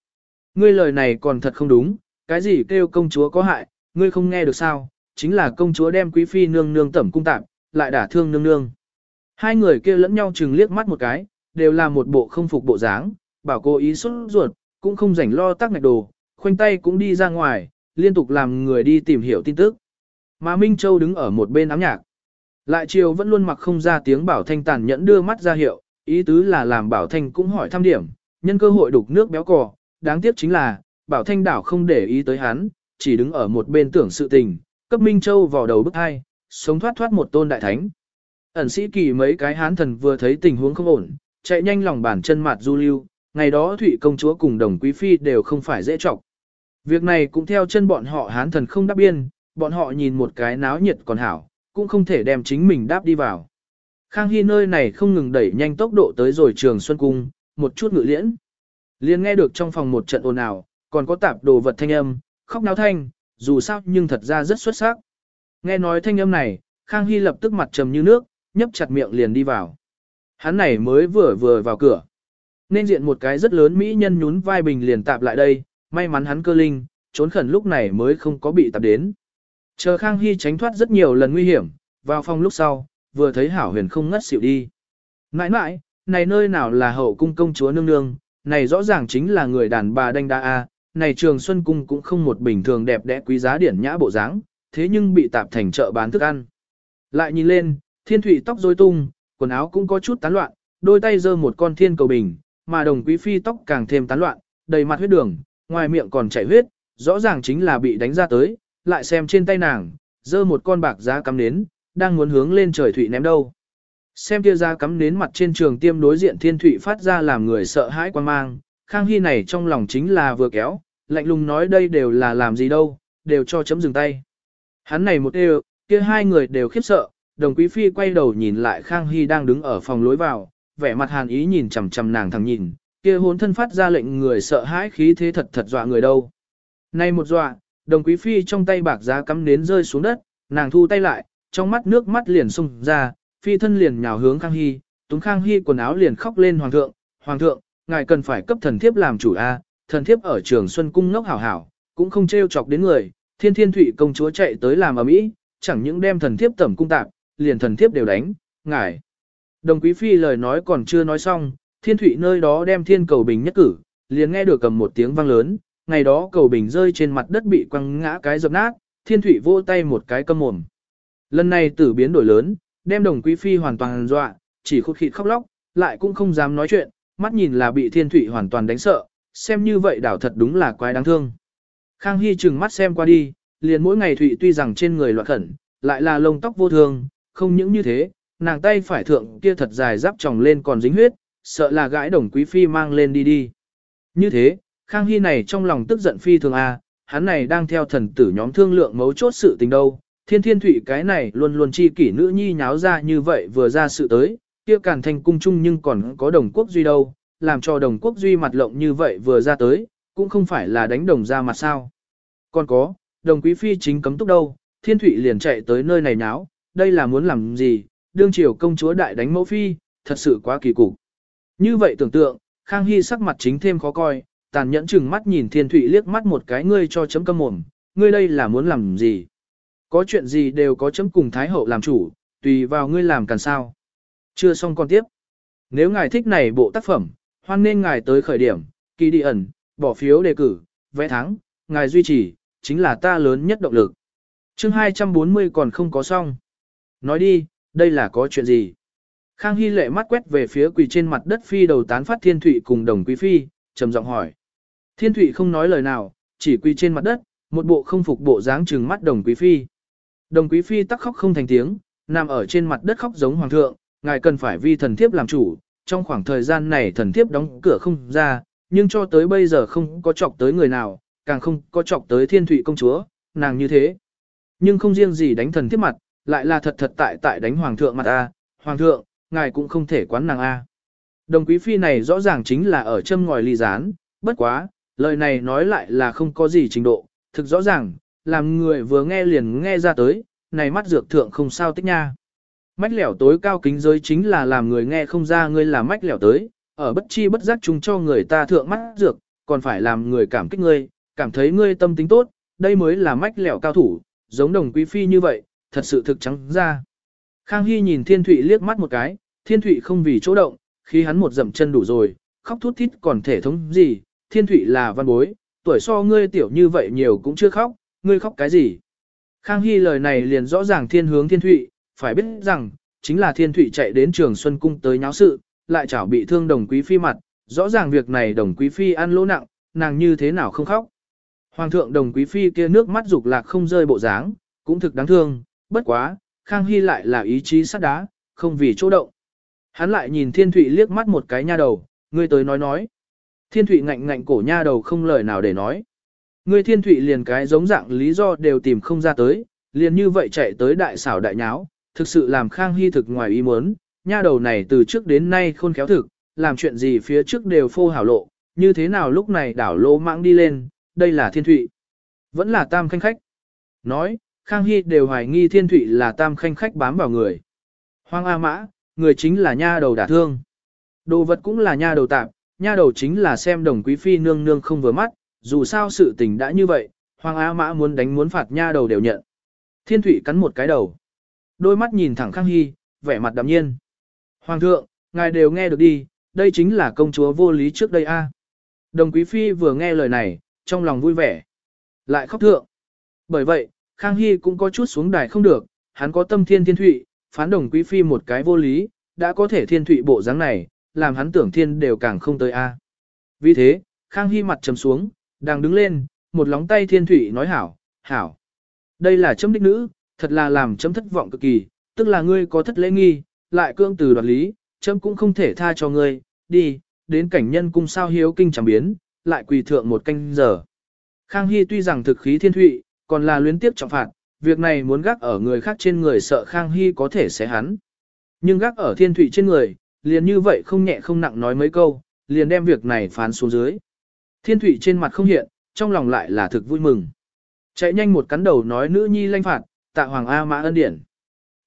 Ngươi lời này còn thật không đúng, cái gì kêu công chúa có hại, ngươi không nghe được sao, chính là công chúa đem quý phi nương nương tẩm cung tạm, lại đả thương nương nương. Hai người kia lẫn nhau chừng liếc mắt một cái, đều là một bộ không phục bộ dáng, bảo cô ý xuất ruột, cũng không rảnh lo tác ngạch đồ, khoanh tay cũng đi ra ngoài, liên tục làm người đi tìm hiểu tin tức. Mà Minh Châu đứng ở một bên ám nhạc. Lại chiều vẫn luôn mặc không ra tiếng bảo thanh tàn nhẫn đưa mắt ra hiệu, ý tứ là làm bảo thanh cũng hỏi thăm điểm, nhân cơ hội đục nước béo cò, đáng tiếc chính là, bảo thanh đảo không để ý tới hắn, chỉ đứng ở một bên tưởng sự tình, cấp Minh Châu vào đầu bức hai, sống thoát thoát một tôn đại thánh. Ẩn sĩ kỳ mấy cái hán thần vừa thấy tình huống không ổn, chạy nhanh lòng bàn chân mặt du lưu, ngày đó Thụy công chúa cùng đồng quý phi đều không phải dễ trọng. Việc này cũng theo chân bọn họ hán thần không đáp biên, bọn họ nhìn một cái náo nhiệt còn hảo, cũng không thể đem chính mình đáp đi vào. Khang Hy nơi này không ngừng đẩy nhanh tốc độ tới rồi trường Xuân Cung, một chút ngự liễn. liền nghe được trong phòng một trận ồn ào, còn có tạp đồ vật thanh âm, khóc náo thanh, dù sao nhưng thật ra rất xuất sắc. Nghe nói thanh âm này, Khang Hy lập tức mặt trầm như nước, nhấp chặt miệng liền đi vào. Hắn này mới vừa vừa vào cửa. Nên diện một cái rất lớn mỹ nhân nhún vai bình liền tạp lại đây, may mắn hắn cơ linh, trốn khẩn lúc này mới không có bị tạp đến. Chờ Khang Hy tránh thoát rất nhiều lần nguy hiểm, vào phòng lúc sau, vừa thấy Hảo Huyền không ngất xỉu đi. Nãi nãi, này nơi nào là hậu cung công chúa nương nương, này rõ ràng chính là người đàn bà đanh đa a, này trường Xuân Cung cũng không một bình thường đẹp đẽ quý giá điển nhã bộ dáng, thế nhưng bị tạp thành chợ bán thức ăn. Lại nhìn lên, thiên thủy tóc rối tung, quần áo cũng có chút tán loạn, đôi tay giơ một con thiên cầu bình, mà đồng quý phi tóc càng thêm tán loạn, đầy mặt huyết đường, ngoài miệng còn chảy huyết, rõ ràng chính là bị đánh ra tới, lại xem trên tay nàng, giơ một con bạc giá cắm nến, đang muốn hướng lên trời thủy ném đâu. Xem kia ra cắm nến mặt trên trường tiêm đối diện thiên thủy phát ra làm người sợ hãi quan mang, Khang Hy này trong lòng chính là vừa kéo, lạnh lùng nói đây đều là làm gì đâu, đều cho chấm dừng tay. Hắn này một đều, kia hai người đều khiếp sợ, đồng quý phi quay đầu nhìn lại Khang Hy đang đứng ở phòng lối vào, vẻ mặt hàn ý nhìn chằm chằm nàng thẳng nhìn, kia hốn thân phát ra lệnh người sợ hãi khí thế thật thật dọa người đâu. Nay một dọa, đồng quý phi trong tay bạc giá cắm nến rơi xuống đất, nàng thu tay lại, trong mắt nước mắt liền sung ra, phi thân liền nhào hướng Khang Hy, túng Khang Hy quần áo liền khóc lên hoàng thượng, hoàng thượng, ngài cần phải cấp thần thiếp làm chủ a, à. thần thiếp ở trường Xuân Cung ngốc hảo hảo, cũng không trêu chọc đến người, thiên thiên thủy công chúa chạy tới làm ở mỹ, chẳng những đem thần thiếp tẩm cung tạp, liền thần thiếp đều đánh, ngài. Đồng quý phi lời nói còn chưa nói xong, thiên thủy nơi đó đem thiên cầu bình nhất cử, liền nghe được cầm một tiếng vang lớn, ngày đó cầu bình rơi trên mặt đất bị quăng ngã cái dập nát, thiên thủy vỗ tay một cái câm mồm. Lần này tử biến đổi lớn, đem đồng quý phi hoàn toàn dọa, chỉ khụt khịt khóc lóc, lại cũng không dám nói chuyện, mắt nhìn là bị thiên thủy hoàn toàn đánh sợ, xem như vậy đảo thật đúng là quái đáng thương. Khang Hy chừng mắt xem qua đi, liền mỗi ngày thủy tuy rằng trên người loạn khẩn, lại là lông tóc vô thường không những như thế, nàng tay phải thượng kia thật dài giáp tròng lên còn dính huyết, sợ là gãi đồng quý phi mang lên đi đi. Như thế, Khang Hy này trong lòng tức giận phi thường A, hắn này đang theo thần tử nhóm thương lượng mấu chốt sự tình đâu, thiên thiên thủy cái này luôn luôn chi kỷ nữ nhi nháo ra như vậy vừa ra sự tới, kia càn thành cung chung nhưng còn có đồng quốc duy đâu, làm cho đồng quốc duy mặt lộng như vậy vừa ra tới, cũng không phải là đánh đồng ra mặt sao. Còn có, đồng quý phi chính cấm túc đâu, thiên thủy liền chạy tới nơi này nháo, đây là muốn làm gì, đương triều công chúa đại đánh mẫu phi, thật sự quá kỳ cục. Như vậy tưởng tượng, Khang Hy sắc mặt chính thêm khó coi, tàn nhẫn chừng mắt nhìn Thiên Thụy liếc mắt một cái ngươi cho chấm câm mồm, ngươi đây là muốn làm gì? Có chuyện gì đều có chấm cùng Thái Hậu làm chủ, tùy vào ngươi làm càng sao. Chưa xong con tiếp. Nếu ngài thích này bộ tác phẩm, hoan nên ngài tới khởi điểm, kỳ đi ẩn, bỏ phiếu đề cử, vẽ thắng, ngài duy trì, chính là ta lớn nhất động lực. chương 240 còn không có xong. Nói đi, đây là có chuyện gì? Khang Hy lệ mắt quét về phía quỳ trên mặt đất phi đầu tán phát thiên thụy cùng đồng quý phi, trầm giọng hỏi. Thiên thụy không nói lời nào, chỉ quỳ trên mặt đất, một bộ không phục bộ dáng trừng mắt đồng quý phi. Đồng quý phi tắc khóc không thành tiếng, nằm ở trên mặt đất khóc giống hoàng thượng, ngài cần phải vi thần thiếp làm chủ, trong khoảng thời gian này thần thiếp đóng cửa không ra, nhưng cho tới bây giờ không có chọc tới người nào, càng không có chọc tới thiên thụy công chúa, nàng như thế. Nhưng không riêng gì đánh thần thiếp mặt, lại là thật thật tại tại đánh hoàng thượng mặt a, hoàng thượng, ngài cũng không thể quán nàng A. Đồng quý phi này rõ ràng chính là ở châm ngòi ly gián, bất quá, lời này nói lại là không có gì trình độ, thực rõ ràng, làm người vừa nghe liền nghe ra tới, này mắt dược thượng không sao tích nha. Mách lẻo tối cao kính giới chính là làm người nghe không ra ngươi là mách lẻo tới, ở bất chi bất giác chúng cho người ta thượng mắt dược, còn phải làm người cảm kích ngươi, cảm thấy ngươi tâm tính tốt, đây mới là mách lẻo cao thủ, giống đồng quý phi như vậy, thật sự thực trắng ra. Khang Hy nhìn Thiên Thụy liếc mắt một cái, Thiên Thụy không vì chỗ động, khi hắn một dậm chân đủ rồi, khóc thút thít còn thể thống gì, Thiên Thụy là văn bối, tuổi so ngươi tiểu như vậy nhiều cũng chưa khóc, ngươi khóc cái gì. Khang Hy lời này liền rõ ràng thiên hướng Thiên Thụy, phải biết rằng, chính là Thiên Thụy chạy đến trường Xuân Cung tới nháo sự, lại chảo bị thương đồng quý phi mặt, rõ ràng việc này đồng quý phi ăn lỗ nặng, nàng như thế nào không khóc. Hoàng thượng đồng quý phi kia nước mắt dục lạc không rơi bộ dáng, cũng thực đáng thương, bất quá, Khang Hy lại là ý chí sắt đá, không vì chỗ động. Hắn lại nhìn Thiên Thụy liếc mắt một cái nha đầu, ngươi tới nói nói. Thiên Thụy ngạnh ngạnh cổ nha đầu không lời nào để nói. Ngươi Thiên Thụy liền cái giống dạng lý do đều tìm không ra tới, liền như vậy chạy tới đại xảo đại nháo, thực sự làm Khang Hy thực ngoài ý muốn, nha đầu này từ trước đến nay khôn khéo thực, làm chuyện gì phía trước đều phô hảo lộ, như thế nào lúc này đảo lô mạng đi lên, đây là Thiên Thụy. Vẫn là tam khanh khách. Nói, Khang Hy đều hoài nghi thiên thụy là tam khanh khách bám vào người. Hoàng A Mã, người chính là nha đầu đả thương. Đồ vật cũng là nha đầu tạm, nha đầu chính là xem đồng quý phi nương nương không vừa mắt, dù sao sự tình đã như vậy, Hoàng A Mã muốn đánh muốn phạt nha đầu đều nhận. Thiên thụy cắn một cái đầu. Đôi mắt nhìn thẳng Khang Hy, vẻ mặt đạm nhiên. Hoàng thượng, ngài đều nghe được đi, đây chính là công chúa vô lý trước đây a. Đồng quý phi vừa nghe lời này, trong lòng vui vẻ. Lại khóc thượng. Bởi vậy, Khang Hy cũng có chút xuống đài không được, hắn có tâm thiên thiên thụy, phán đồng quý phi một cái vô lý, đã có thể thiên thụy bộ dáng này, làm hắn tưởng thiên đều càng không tới a. Vì thế, Khang Hy mặt trầm xuống, đang đứng lên, một lóng tay thiên thụy nói hảo, hảo. Đây là chấm đích nữ, thật là làm chấm thất vọng cực kỳ, tức là ngươi có thất lễ nghi, lại cương từ đoạt lý, chấm cũng không thể tha cho ngươi, đi, đến cảnh nhân cung sao hiếu kinh chẳng biến, lại quỳ thượng một canh giờ. Khang Hy tuy rằng thực khí thiên thụy, còn là luyến tiếp trọng phạt, việc này muốn gác ở người khác trên người sợ Khang Hy có thể sẽ hắn. Nhưng gác ở thiên thụy trên người, liền như vậy không nhẹ không nặng nói mấy câu, liền đem việc này phán xuống dưới. Thiên thụy trên mặt không hiện, trong lòng lại là thực vui mừng. Chạy nhanh một cắn đầu nói nữ nhi lanh phạt, tạ hoàng A mã ân điển.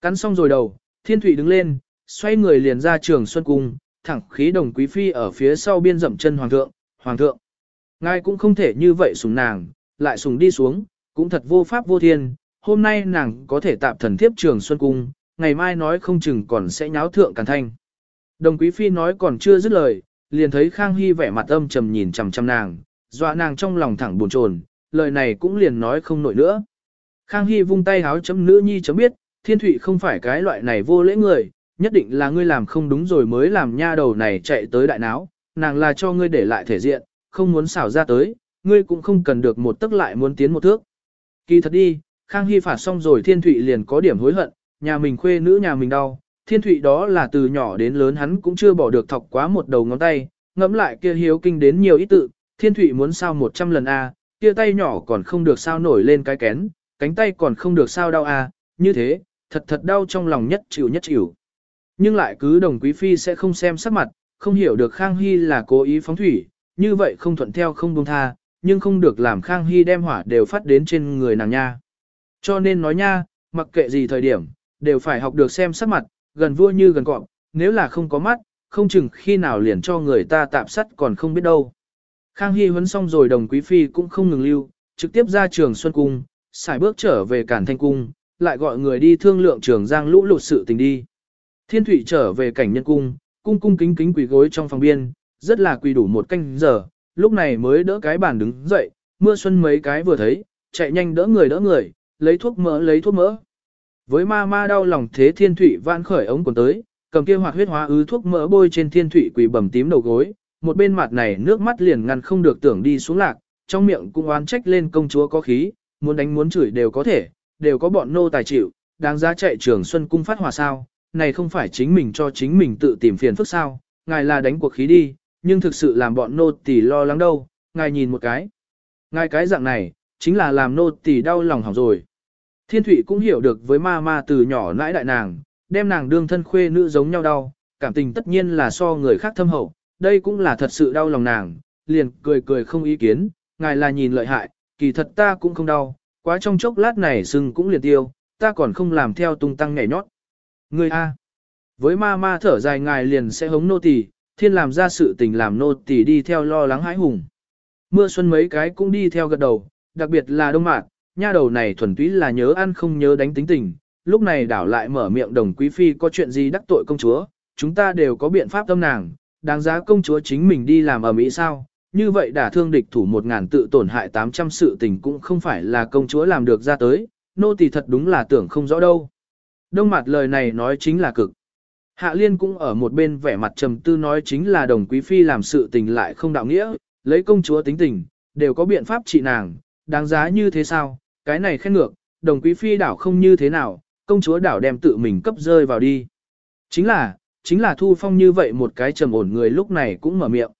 Cắn xong rồi đầu, thiên thụy đứng lên, xoay người liền ra trường xuân cung, thẳng khí đồng quý phi ở phía sau biên dậm chân hoàng thượng, hoàng thượng. Ngài cũng không thể như vậy sùng nàng, lại sùng đi xuống, cũng thật vô pháp vô thiên, hôm nay nàng có thể tạm thần thiếp trường Xuân Cung, ngày mai nói không chừng còn sẽ nháo thượng càn thanh. Đồng quý phi nói còn chưa dứt lời, liền thấy Khang Hy vẻ mặt âm trầm nhìn chằm chằm nàng, dọa nàng trong lòng thẳng buồn chồn, lời này cũng liền nói không nổi nữa. Khang Hy vung tay háo chấm nữ nhi chấm biết, thiên thụy không phải cái loại này vô lễ người, nhất định là ngươi làm không đúng rồi mới làm nha đầu này chạy tới đại náo, nàng là cho ngươi để lại thể diện, không muốn xảo ra tới, ngươi cũng không cần được một tức lại muốn tiến một thước. Kỳ thật đi, Khang Hy phạt xong rồi thiên thụy liền có điểm hối hận, nhà mình khuê nữ nhà mình đau, thiên thụy đó là từ nhỏ đến lớn hắn cũng chưa bỏ được thọc quá một đầu ngón tay, ngẫm lại kia hiếu kinh đến nhiều ít tự, thiên thụy muốn sao 100 lần a, kia tay nhỏ còn không được sao nổi lên cái kén, cánh tay còn không được sao đau a, như thế, thật thật đau trong lòng nhất chịu nhất chịu. Nhưng lại cứ đồng quý phi sẽ không xem sắc mặt, không hiểu được Khang Hy là cố ý phóng thủy, như vậy không thuận theo không buông tha, nhưng không được làm Khang Hy đem hỏa đều phát đến trên người nàng nha. Cho nên nói nha, mặc kệ gì thời điểm, đều phải học được xem sắc mặt, gần vua như gần cọp, nếu là không có mắt, không chừng khi nào liền cho người ta tạm sắt còn không biết đâu. Khang Hy huấn xong rồi đồng quý phi cũng không ngừng lưu, trực tiếp ra trường Xuân Cung, xài bước trở về Cản Thanh Cung, lại gọi người đi thương lượng trường Giang lũ lụt sự tình đi. Thiên Thụy trở về cảnh nhân cung, cung cung kính kính quỳ gối trong phòng biên, rất là quỳ đủ một canh giờ, lúc này mới đỡ cái bàn đứng dậy, mưa xuân mấy cái vừa thấy, chạy nhanh đỡ người đỡ người, lấy thuốc mỡ lấy thuốc mỡ. Với ma ma đau lòng thế thiên thủy vãn khởi ống còn tới, cầm kia hoạt huyết hóa ứ thuốc mỡ bôi trên thiên thủy quỳ bầm tím đầu gối, một bên mặt này nước mắt liền ngăn không được tưởng đi xuống lạc, trong miệng cũng oán trách lên công chúa có khí, muốn đánh muốn chửi đều có thể, đều có bọn nô tài chịu, đáng giá chạy trường xuân cung phát hòa sao, này không phải chính mình cho chính mình tự tìm phiền phức sao, ngài là đánh cuộc khí đi, nhưng thực sự làm bọn nô tỳ lo lắng đâu, ngài nhìn một cái. Ngài cái dạng này, chính là làm nô tỳ đau lòng hỏng rồi. Thiên Thụy cũng hiểu được với ma ma từ nhỏ nãi đại nàng, đem nàng đương thân khuê nữ giống nhau đau, cảm tình tất nhiên là so người khác thâm hậu, đây cũng là thật sự đau lòng nàng, liền cười cười không ý kiến, ngài là nhìn lợi hại, kỳ thật ta cũng không đau, quá trong chốc lát này sưng cũng liền tiêu, ta còn không làm theo tung tăng nhảy nhót. Người A. Với ma ma thở dài ngài liền sẽ hống nô tỳ, thiên làm ra sự tình làm nô tỳ đi theo lo lắng hãi hùng. Mưa xuân mấy cái cũng đi theo gật đầu, đặc biệt là đông mạc, nha đầu này thuần túy là nhớ ăn không nhớ đánh tính tình, lúc này đảo lại mở miệng đồng quý phi có chuyện gì đắc tội công chúa, chúng ta đều có biện pháp tâm nàng, đáng giá công chúa chính mình đi làm ở Mỹ sao, như vậy đả thương địch thủ một ngàn tự tổn hại 800 sự tình cũng không phải là công chúa làm được ra tới, nô tỳ thật đúng là tưởng không rõ đâu. Đông mặt lời này nói chính là cực. Hạ Liên cũng ở một bên vẻ mặt trầm tư nói chính là đồng quý phi làm sự tình lại không đạo nghĩa, lấy công chúa tính tình, đều có biện pháp trị nàng, đáng giá như thế sao, cái này khen ngược, đồng quý phi đảo không như thế nào, công chúa đảo đem tự mình cấp rơi vào đi. Chính là, chính là thu phong như vậy một cái trầm ổn người lúc này cũng mở miệng.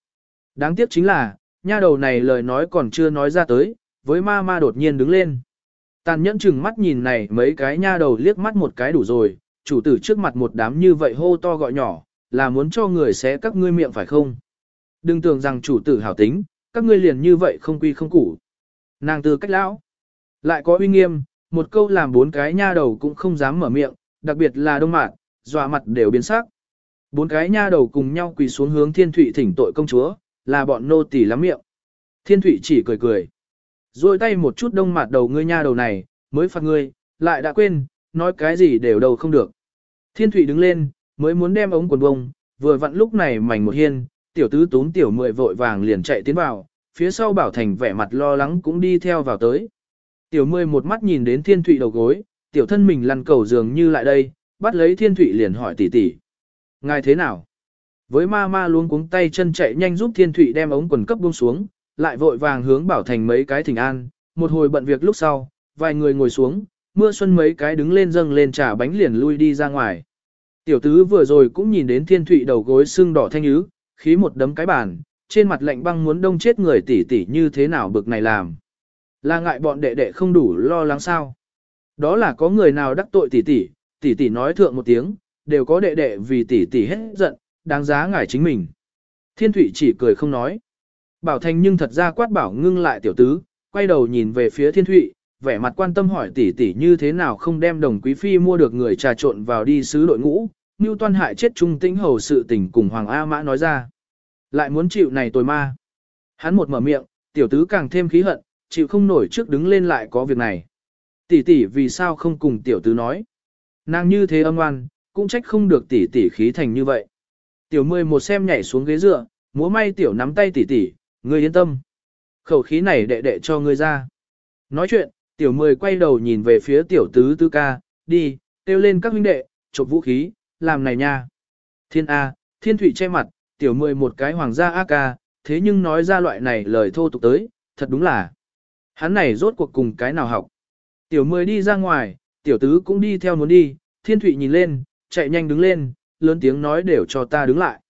Đáng tiếc chính là, nha đầu này lời nói còn chưa nói ra tới, với ma ma đột nhiên đứng lên. Tàn nhẫn chừng mắt nhìn này mấy cái nha đầu liếc mắt một cái đủ rồi, chủ tử trước mặt một đám như vậy hô to gọi nhỏ, là muốn cho người xé các ngươi miệng phải không? Đừng tưởng rằng chủ tử hảo tính, các ngươi liền như vậy không quy không củ. Nàng từ cách lão, lại có uy nghiêm, một câu làm bốn cái nha đầu cũng không dám mở miệng, đặc biệt là đông mạn, dọa mặt đều biến sắc. Bốn cái nha đầu cùng nhau quỳ xuống hướng thiên thủy thỉnh tội công chúa, là bọn nô tỳ lắm miệng. Thiên thủy chỉ cười cười. Rồi tay một chút đông mặt đầu ngươi nha đầu này, mới phạt ngươi, lại đã quên, nói cái gì đều đầu không được. Thiên Thụy đứng lên, mới muốn đem ống quần bông, vừa vặn lúc này mảnh một hiên, tiểu tứ tún tiểu mười vội vàng liền chạy tiến vào, phía sau bảo thành vẻ mặt lo lắng cũng đi theo vào tới. Tiểu mười một mắt nhìn đến thiên thụy đầu gối, tiểu thân mình lăn cầu dường như lại đây, bắt lấy thiên thụy liền hỏi tỷ tỷ. Ngài thế nào? Với ma ma luôn cuống tay chân chạy nhanh giúp thiên thụy đem ống quần cấp buông xuống, lại vội vàng hướng bảo thành mấy cái thỉnh an, một hồi bận việc lúc sau, vài người ngồi xuống, mưa xuân mấy cái đứng lên dâng lên trà bánh liền lui đi ra ngoài. Tiểu tứ vừa rồi cũng nhìn đến thiên thụy đầu gối xương đỏ thanh ứ, khí một đấm cái bàn, trên mặt lạnh băng muốn đông chết người tỷ tỷ như thế nào bực này làm. Là ngại bọn đệ đệ không đủ lo lắng sao. Đó là có người nào đắc tội tỷ tỷ, tỷ tỷ nói thượng một tiếng, đều có đệ đệ vì tỷ tỷ hết giận, đáng giá ngài chính mình. Thiên Thụy chỉ cười không nói. Bảo Thành nhưng thật ra quát bảo ngưng lại tiểu tứ, quay đầu nhìn về phía Thiên Thụy, vẻ mặt quan tâm hỏi tỷ tỷ như thế nào không đem đồng quý phi mua được người trà trộn vào đi sứ đội ngũ, như toan hại chết trung tĩnh hầu sự tình cùng Hoàng A Mã nói ra. Lại muốn chịu này tôi ma. Hắn một mở miệng, tiểu tứ càng thêm khí hận, chịu không nổi trước đứng lên lại có việc này. Tỷ tỷ vì sao không cùng tiểu tứ nói. Nàng như thế âm oan, cũng trách không được tỷ tỷ khí thành như vậy. Tiểu mười một xem nhảy xuống ghế dựa, múa may tiểu nắm tay tỷ tỷ ngươi yên tâm. Khẩu khí này đệ đệ cho ngươi ra. Nói chuyện, tiểu mười quay đầu nhìn về phía tiểu tứ tư ca, đi, kêu lên các huynh đệ, chộp vũ khí, làm này nha. Thiên A, thiên thủy che mặt, tiểu mười một cái hoàng gia A ca, thế nhưng nói ra loại này lời thô tục tới, thật đúng là. Hắn này rốt cuộc cùng cái nào học. Tiểu mười đi ra ngoài, tiểu tứ cũng đi theo muốn đi, thiên thủy nhìn lên, chạy nhanh đứng lên, lớn tiếng nói đều cho ta đứng lại.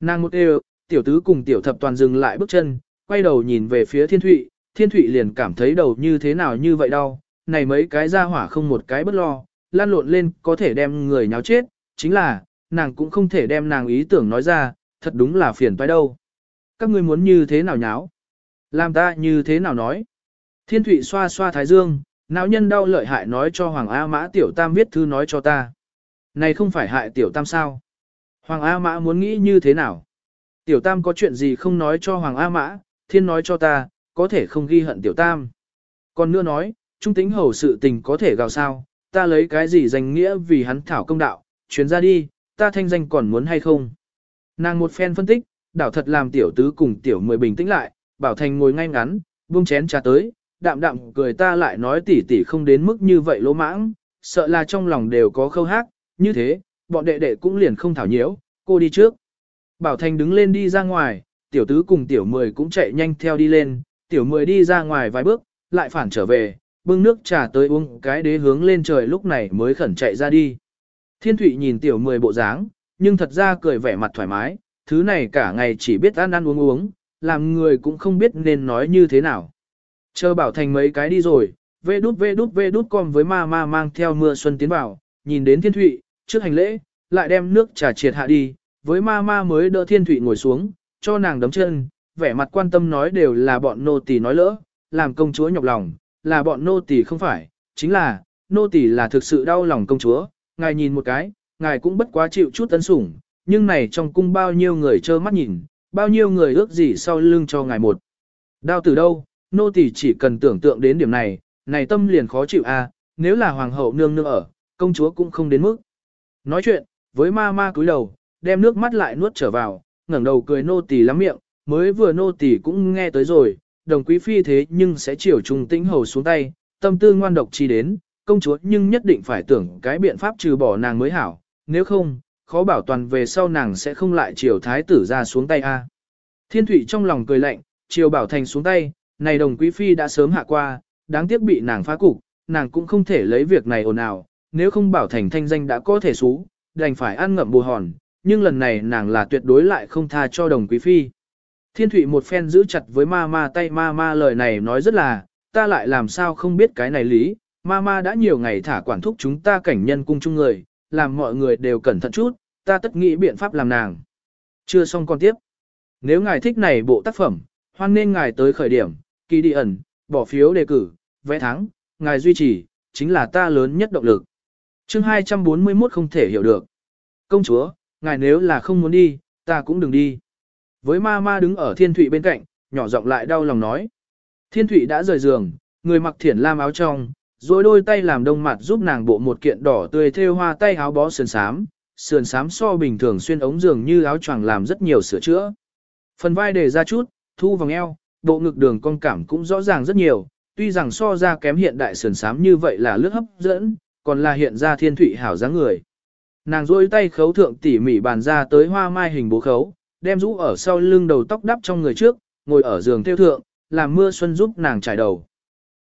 Nàng một đều, tiểu tứ cùng tiểu thập toàn dừng lại bước chân, quay đầu nhìn về phía thiên thụy, thiên thụy liền cảm thấy đầu như thế nào như vậy đau, này mấy cái ra hỏa không một cái bất lo, lan lộn lên có thể đem người nháo chết, chính là, nàng cũng không thể đem nàng ý tưởng nói ra, thật đúng là phiền toái đâu. Các ngươi muốn như thế nào nháo? Làm ta như thế nào nói? Thiên thụy xoa xoa thái dương, não nhân đau lợi hại nói cho Hoàng A Mã Tiểu Tam viết thư nói cho ta. Này không phải hại Tiểu Tam sao? Hoàng A Mã muốn nghĩ như thế nào? Tiểu Tam có chuyện gì không nói cho Hoàng A Mã, thiên nói cho ta, có thể không ghi hận Tiểu Tam. Còn nữa nói, trung tính hầu sự tình có thể gào sao, ta lấy cái gì danh nghĩa vì hắn thảo công đạo, chuyến ra đi, ta thanh danh còn muốn hay không? Nàng một phen phân tích, đảo thật làm Tiểu Tứ cùng Tiểu Mười bình tĩnh lại, Bảo Thành ngồi ngay ngắn, buông chén trà tới, đạm đạm cười ta lại nói tỉ tỉ không đến mức như vậy lỗ mãng, sợ là trong lòng đều có khâu hát, như thế, bọn đệ đệ cũng liền không thảo nhiễu, cô đi trước. Bảo Thành đứng lên đi ra ngoài, tiểu tứ cùng tiểu mười cũng chạy nhanh theo đi lên, tiểu mười đi ra ngoài vài bước, lại phản trở về, bưng nước trà tới uống cái đế hướng lên trời lúc này mới khẩn chạy ra đi. Thiên Thụy nhìn tiểu mười bộ dáng, nhưng thật ra cười vẻ mặt thoải mái, thứ này cả ngày chỉ biết ăn ăn uống uống, làm người cũng không biết nên nói như thế nào. Chờ bảo thành mấy cái đi rồi, vê đút vê đút vê đút con với ma ma mang theo mưa xuân tiến vào, nhìn đến thiên thụy, trước hành lễ, lại đem nước trà triệt hạ đi, với ma ma mới đỡ thiên thụy ngồi xuống, cho nàng đấm chân, vẻ mặt quan tâm nói đều là bọn nô tỳ nói lỡ, làm công chúa nhọc lòng, là bọn nô tỳ không phải, chính là, nô tỳ là thực sự đau lòng công chúa, ngài nhìn một cái, ngài cũng bất quá chịu chút tấn sủng, nhưng này trong cung bao nhiêu người trơ mắt nhìn, bao nhiêu người ước gì sau lưng cho ngài một. Đau từ đâu, nô tỳ chỉ cần tưởng tượng đến điểm này, này tâm liền khó chịu a, à, nếu là hoàng hậu nương nương ở, công chúa cũng không đến mức. Nói chuyện, với ma ma cúi đầu, đem nước mắt lại nuốt trở vào, ngẩng đầu cười nô tỳ lắm miệng, mới vừa nô tỳ cũng nghe tới rồi, đồng quý phi thế nhưng sẽ chiều trùng tĩnh hầu xuống tay, tâm tư ngoan độc chi đến, công chúa nhưng nhất định phải tưởng cái biện pháp trừ bỏ nàng mới hảo, nếu không, khó bảo toàn về sau nàng sẽ không lại chiều thái tử ra xuống tay a. Thiên thủy trong lòng cười lạnh, chiều bảo thành xuống tay, này đồng quý phi đã sớm hạ qua, đáng tiếc bị nàng phá cục, nàng cũng không thể lấy việc này ồn ào, nếu không bảo thành thanh danh đã có thể xú, đành phải ăn ngậm bù hòn, nhưng lần này nàng là tuyệt đối lại không tha cho đồng quý phi. Thiên Thụy một phen giữ chặt với ma ma tay ma ma lời này nói rất là, ta lại làm sao không biết cái này lý, ma ma đã nhiều ngày thả quản thúc chúng ta cảnh nhân cung chung người, làm mọi người đều cẩn thận chút, ta tất nghĩ biện pháp làm nàng. Chưa xong con tiếp. Nếu ngài thích này bộ tác phẩm, hoan nên ngài tới khởi điểm, kỳ đi ẩn, bỏ phiếu đề cử, vẽ thắng, ngài duy trì, chính là ta lớn nhất động lực. chương 241 không thể hiểu được. Công chúa, ngài nếu là không muốn đi, ta cũng đừng đi. Với ma ma đứng ở thiên thụy bên cạnh, nhỏ giọng lại đau lòng nói. Thiên thụy đã rời giường, người mặc thiển lam áo trong, rồi đôi tay làm đông mặt giúp nàng bộ một kiện đỏ tươi thêu hoa tay áo bó sườn sám, sườn sám so bình thường xuyên ống giường như áo choàng làm rất nhiều sửa chữa. Phần vai để ra chút, thu vòng eo, bộ ngực đường con cảm cũng rõ ràng rất nhiều, tuy rằng so ra kém hiện đại sườn sám như vậy là lướt hấp dẫn, còn là hiện ra thiên thụy hảo dáng người. Nàng rôi tay khấu thượng tỉ mỉ bàn ra tới hoa mai hình bố khấu, đem rũ ở sau lưng đầu tóc đắp trong người trước, ngồi ở giường theo thượng, làm mưa xuân giúp nàng trải đầu.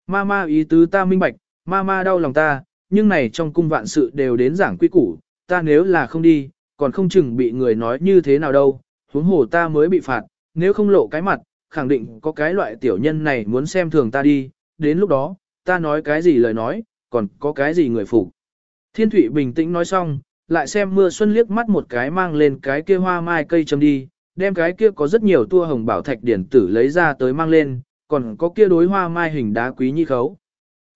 Ma ma ý tứ ta minh bạch, ma ma đau lòng ta, nhưng này trong cung vạn sự đều đến giảng quy củ, ta nếu là không đi, còn không chừng bị người nói như thế nào đâu, huống hồ ta mới bị phạt, nếu không lộ cái mặt, khẳng định có cái loại tiểu nhân này muốn xem thường ta đi, đến lúc đó, ta nói cái gì lời nói, còn có cái gì người phụ. Thiên Thụy bình tĩnh nói xong, lại xem mưa xuân liếc mắt một cái mang lên cái kia hoa mai cây châm đi, đem cái kia có rất nhiều tua hồng bảo thạch điển tử lấy ra tới mang lên, còn có kia đối hoa mai hình đá quý nhi khấu.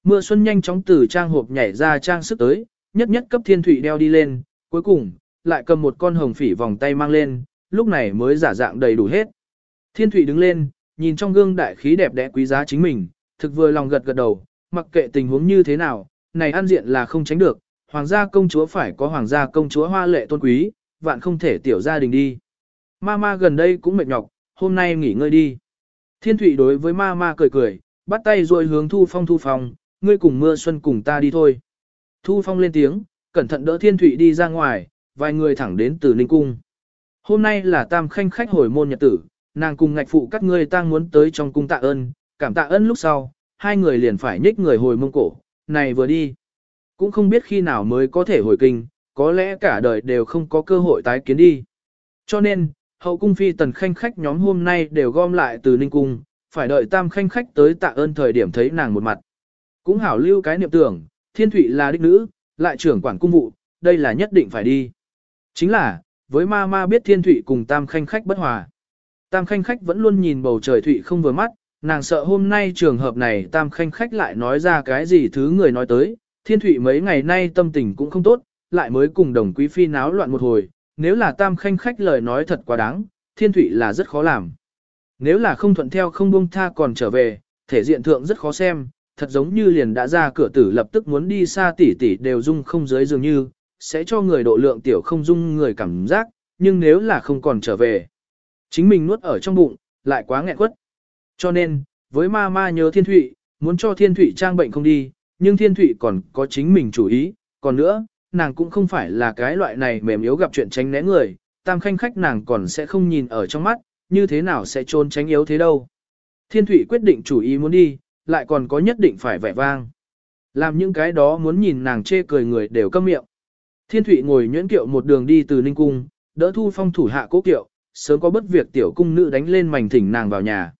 Mưa xuân nhanh chóng từ trang hộp nhảy ra trang sức tới, nhất nhất cấp thiên thủy đeo đi lên, cuối cùng, lại cầm một con hồng phỉ vòng tay mang lên, lúc này mới giả dạng đầy đủ hết. Thiên thủy đứng lên, nhìn trong gương đại khí đẹp đẽ quý giá chính mình, thực vừa lòng gật gật đầu, mặc kệ tình huống như thế nào, này ăn diện là không tránh được, hoàng gia công chúa phải có hoàng gia công chúa hoa lệ tôn quý, vạn không thể tiểu gia đình đi. Mama gần đây cũng mệt nhọc, hôm nay nghỉ ngơi đi. Thiên Thụy đối với Mama cười cười, bắt tay rồi hướng Thu Phong Thu Phong, ngươi cùng mưa xuân cùng ta đi thôi. Thu Phong lên tiếng, cẩn thận đỡ Thiên Thụy đi ra ngoài, vài người thẳng đến từ Ninh Cung. Hôm nay là tam khanh khách hồi môn nhật tử, nàng cùng ngạch phụ các ngươi tang muốn tới trong cung tạ ơn, cảm tạ ơn lúc sau, hai người liền phải nhích người hồi mông cổ, này vừa đi. Cũng không biết khi nào mới có thể hồi kinh, có lẽ cả đời đều không có cơ hội tái kiến đi. Cho nên, hậu cung phi tần khanh khách nhóm hôm nay đều gom lại từ Ninh Cung, phải đợi tam khanh khách tới tạ ơn thời điểm thấy nàng một mặt. Cũng hảo lưu cái niệm tưởng, thiên thủy là đích nữ, lại trưởng quản cung vụ, đây là nhất định phải đi. Chính là, với ma ma biết thiên thủy cùng tam khanh khách bất hòa. Tam khanh khách vẫn luôn nhìn bầu trời thủy không vừa mắt, nàng sợ hôm nay trường hợp này tam khanh khách lại nói ra cái gì thứ người nói tới, thiên thủy mấy ngày nay tâm tình cũng không tốt, lại mới cùng đồng quý phi náo loạn một hồi, nếu là tam khanh khách lời nói thật quá đáng, thiên thủy là rất khó làm. Nếu là không thuận theo không buông tha còn trở về, thể diện thượng rất khó xem, thật giống như liền đã ra cửa tử lập tức muốn đi xa tỷ tỷ đều dung không dưới dường như, sẽ cho người độ lượng tiểu không dung người cảm giác, nhưng nếu là không còn trở về, chính mình nuốt ở trong bụng, lại quá nghẹn quất. Cho nên, với ma ma nhớ thiên thụy, muốn cho thiên thụy trang bệnh không đi, nhưng thiên thụy còn có chính mình chủ ý, còn nữa, nàng cũng không phải là cái loại này mềm yếu gặp chuyện tránh né người, tam khanh khách nàng còn sẽ không nhìn ở trong mắt, như thế nào sẽ trốn tránh yếu thế đâu. Thiên thụy quyết định chủ ý muốn đi, lại còn có nhất định phải vẻ vang. Làm những cái đó muốn nhìn nàng chê cười người đều câm miệng. Thiên thụy ngồi nhuyễn kiệu một đường đi từ Ninh Cung, đỡ thu phong thủ hạ cố kiệu, sớm có bất việc tiểu cung nữ đánh lên mảnh thỉnh nàng vào nhà.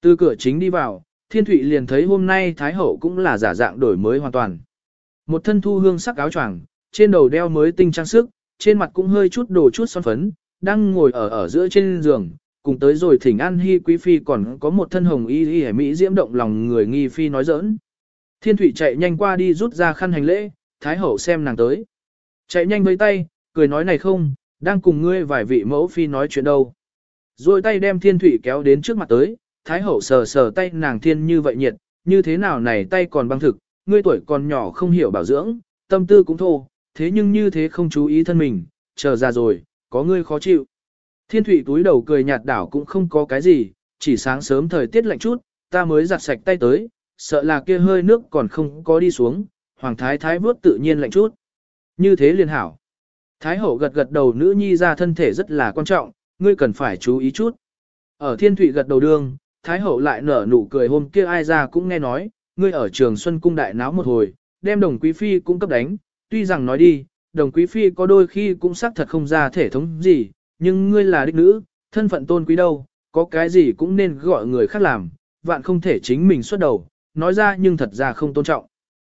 Từ cửa chính đi vào, Thiên Thụy liền thấy hôm nay Thái Hậu cũng là giả dạng đổi mới hoàn toàn. Một thân thu hương sắc áo choàng, trên đầu đeo mới tinh trang sức, trên mặt cũng hơi chút đồ chút son phấn, đang ngồi ở ở giữa trên giường, cùng tới rồi thỉnh an hy quý phi còn có một thân hồng y y mỹ diễm động lòng người nghi phi nói giỡn. Thiên thủy chạy nhanh qua đi rút ra khăn hành lễ, Thái Hậu xem nàng tới. Chạy nhanh với tay, cười nói này không, đang cùng ngươi vài vị mẫu phi nói chuyện đâu. Rồi tay đem Thiên thủy kéo đến trước mặt tới, Thái hậu sờ sờ tay nàng thiên như vậy nhiệt, như thế nào này tay còn băng thực, ngươi tuổi còn nhỏ không hiểu bảo dưỡng, tâm tư cũng thô, thế nhưng như thế không chú ý thân mình, chờ ra rồi, có ngươi khó chịu. Thiên thủy túi đầu cười nhạt đảo cũng không có cái gì, chỉ sáng sớm thời tiết lạnh chút, ta mới giặt sạch tay tới, sợ là kia hơi nước còn không có đi xuống, hoàng thái thái vớt tự nhiên lạnh chút. Như thế liền hảo. Thái hậu gật gật đầu nữ nhi ra thân thể rất là quan trọng, ngươi cần phải chú ý chút. Ở thiên thủy gật đầu đương, Thái hậu lại nở nụ cười hôm kia ai ra cũng nghe nói, ngươi ở trường Xuân Cung đại náo một hồi, đem đồng quý phi cũng cấp đánh, tuy rằng nói đi, đồng quý phi có đôi khi cũng xác thật không ra thể thống gì, nhưng ngươi là đích nữ, thân phận tôn quý đâu, có cái gì cũng nên gọi người khác làm, vạn không thể chính mình xuất đầu, nói ra nhưng thật ra không tôn trọng.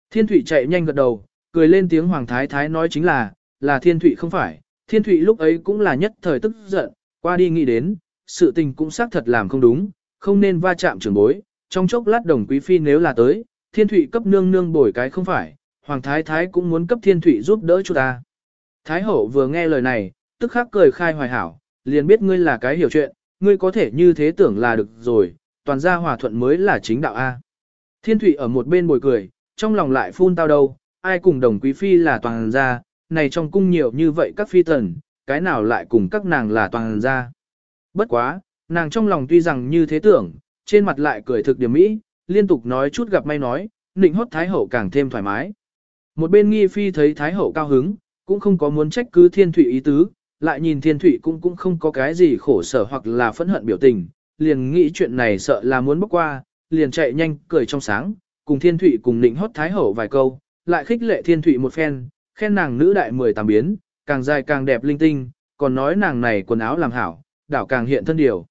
Thiên Thụy chạy nhanh gật đầu, cười lên tiếng Hoàng Thái Thái nói chính là, là Thiên Thụy không phải, Thiên Thụy lúc ấy cũng là nhất thời tức giận, qua đi nghĩ đến, sự tình cũng xác thật làm không đúng, không nên va chạm trưởng bối, trong chốc lát đồng quý phi nếu là tới, thiên thụy cấp nương nương bồi cái không phải, hoàng thái thái cũng muốn cấp thiên thụy giúp đỡ chúng ta. Thái hậu vừa nghe lời này, tức khắc cười khai hoài hảo, liền biết ngươi là cái hiểu chuyện, ngươi có thể như thế tưởng là được rồi, toàn gia hòa thuận mới là chính đạo A. Thiên thụy ở một bên bồi cười, trong lòng lại phun tao đâu, ai cùng đồng quý phi là toàn gia, này trong cung nhiều như vậy các phi tần, cái nào lại cùng các nàng là toàn gia. Bất quá, Nàng trong lòng tuy rằng như thế tưởng, trên mặt lại cười thực điểm mỹ, liên tục nói chút gặp may nói, nịnh hót Thái Hậu càng thêm thoải mái. Một bên nghi phi thấy Thái Hậu cao hứng, cũng không có muốn trách cứ thiên thủy ý tứ, lại nhìn thiên thủy cũng cũng không có cái gì khổ sở hoặc là phẫn hận biểu tình, liền nghĩ chuyện này sợ là muốn bốc qua, liền chạy nhanh cười trong sáng, cùng thiên thủy cùng nịnh hót Thái Hậu vài câu, lại khích lệ thiên thủy một phen, khen nàng nữ đại mười tám biến, càng dài càng đẹp linh tinh, còn nói nàng này quần áo làm hảo, đảo càng hiện thân điều.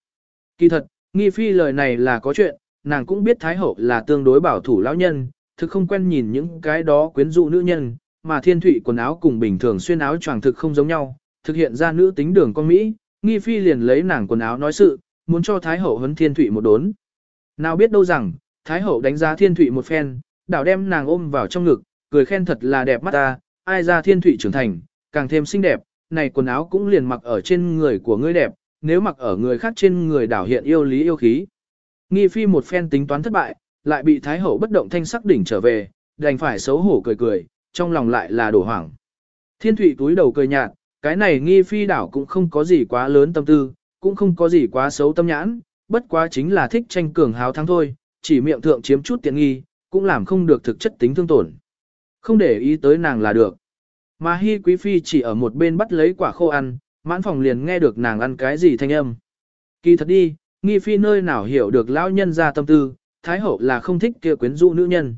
Kỳ thật, nghi phi lời này là có chuyện, nàng cũng biết Thái Hậu là tương đối bảo thủ lão nhân, thực không quen nhìn những cái đó quyến dụ nữ nhân, mà thiên thủy quần áo cùng bình thường xuyên áo choàng thực không giống nhau, thực hiện ra nữ tính đường con Mỹ, nghi phi liền lấy nàng quần áo nói sự, muốn cho Thái Hậu huấn thiên thủy một đốn. Nào biết đâu rằng, Thái Hậu đánh giá thiên thủy một phen, đảo đem nàng ôm vào trong ngực, cười khen thật là đẹp mắt ta, ai ra thiên thủy trưởng thành, càng thêm xinh đẹp, này quần áo cũng liền mặc ở trên người của ngươi đẹp, nếu mặc ở người khác trên người đảo hiện yêu lý yêu khí. Nghi phi một phen tính toán thất bại, lại bị thái hậu bất động thanh sắc đỉnh trở về, đành phải xấu hổ cười cười, trong lòng lại là đổ hoảng. Thiên thủy túi đầu cười nhạt, Cái này nghi phi đảo cũng không có gì quá lớn tâm tư, cũng không có gì quá xấu tâm nhãn, bất quá chính là thích tranh cường hào thắng thôi, chỉ miệng thượng chiếm chút tiện nghi, cũng làm không được thực chất tính thương tổn. Không để ý tới nàng là được. Mà Hi Quý Phi chỉ ở một bên bắt lấy quả khô ăn, mãn phòng liền nghe được nàng ăn cái gì thanh âm. Kỳ thật đi, nghi phi nơi nào hiểu được lão nhân ra tâm tư, Thái Hậu là không thích kia quyến rũ nữ nhân.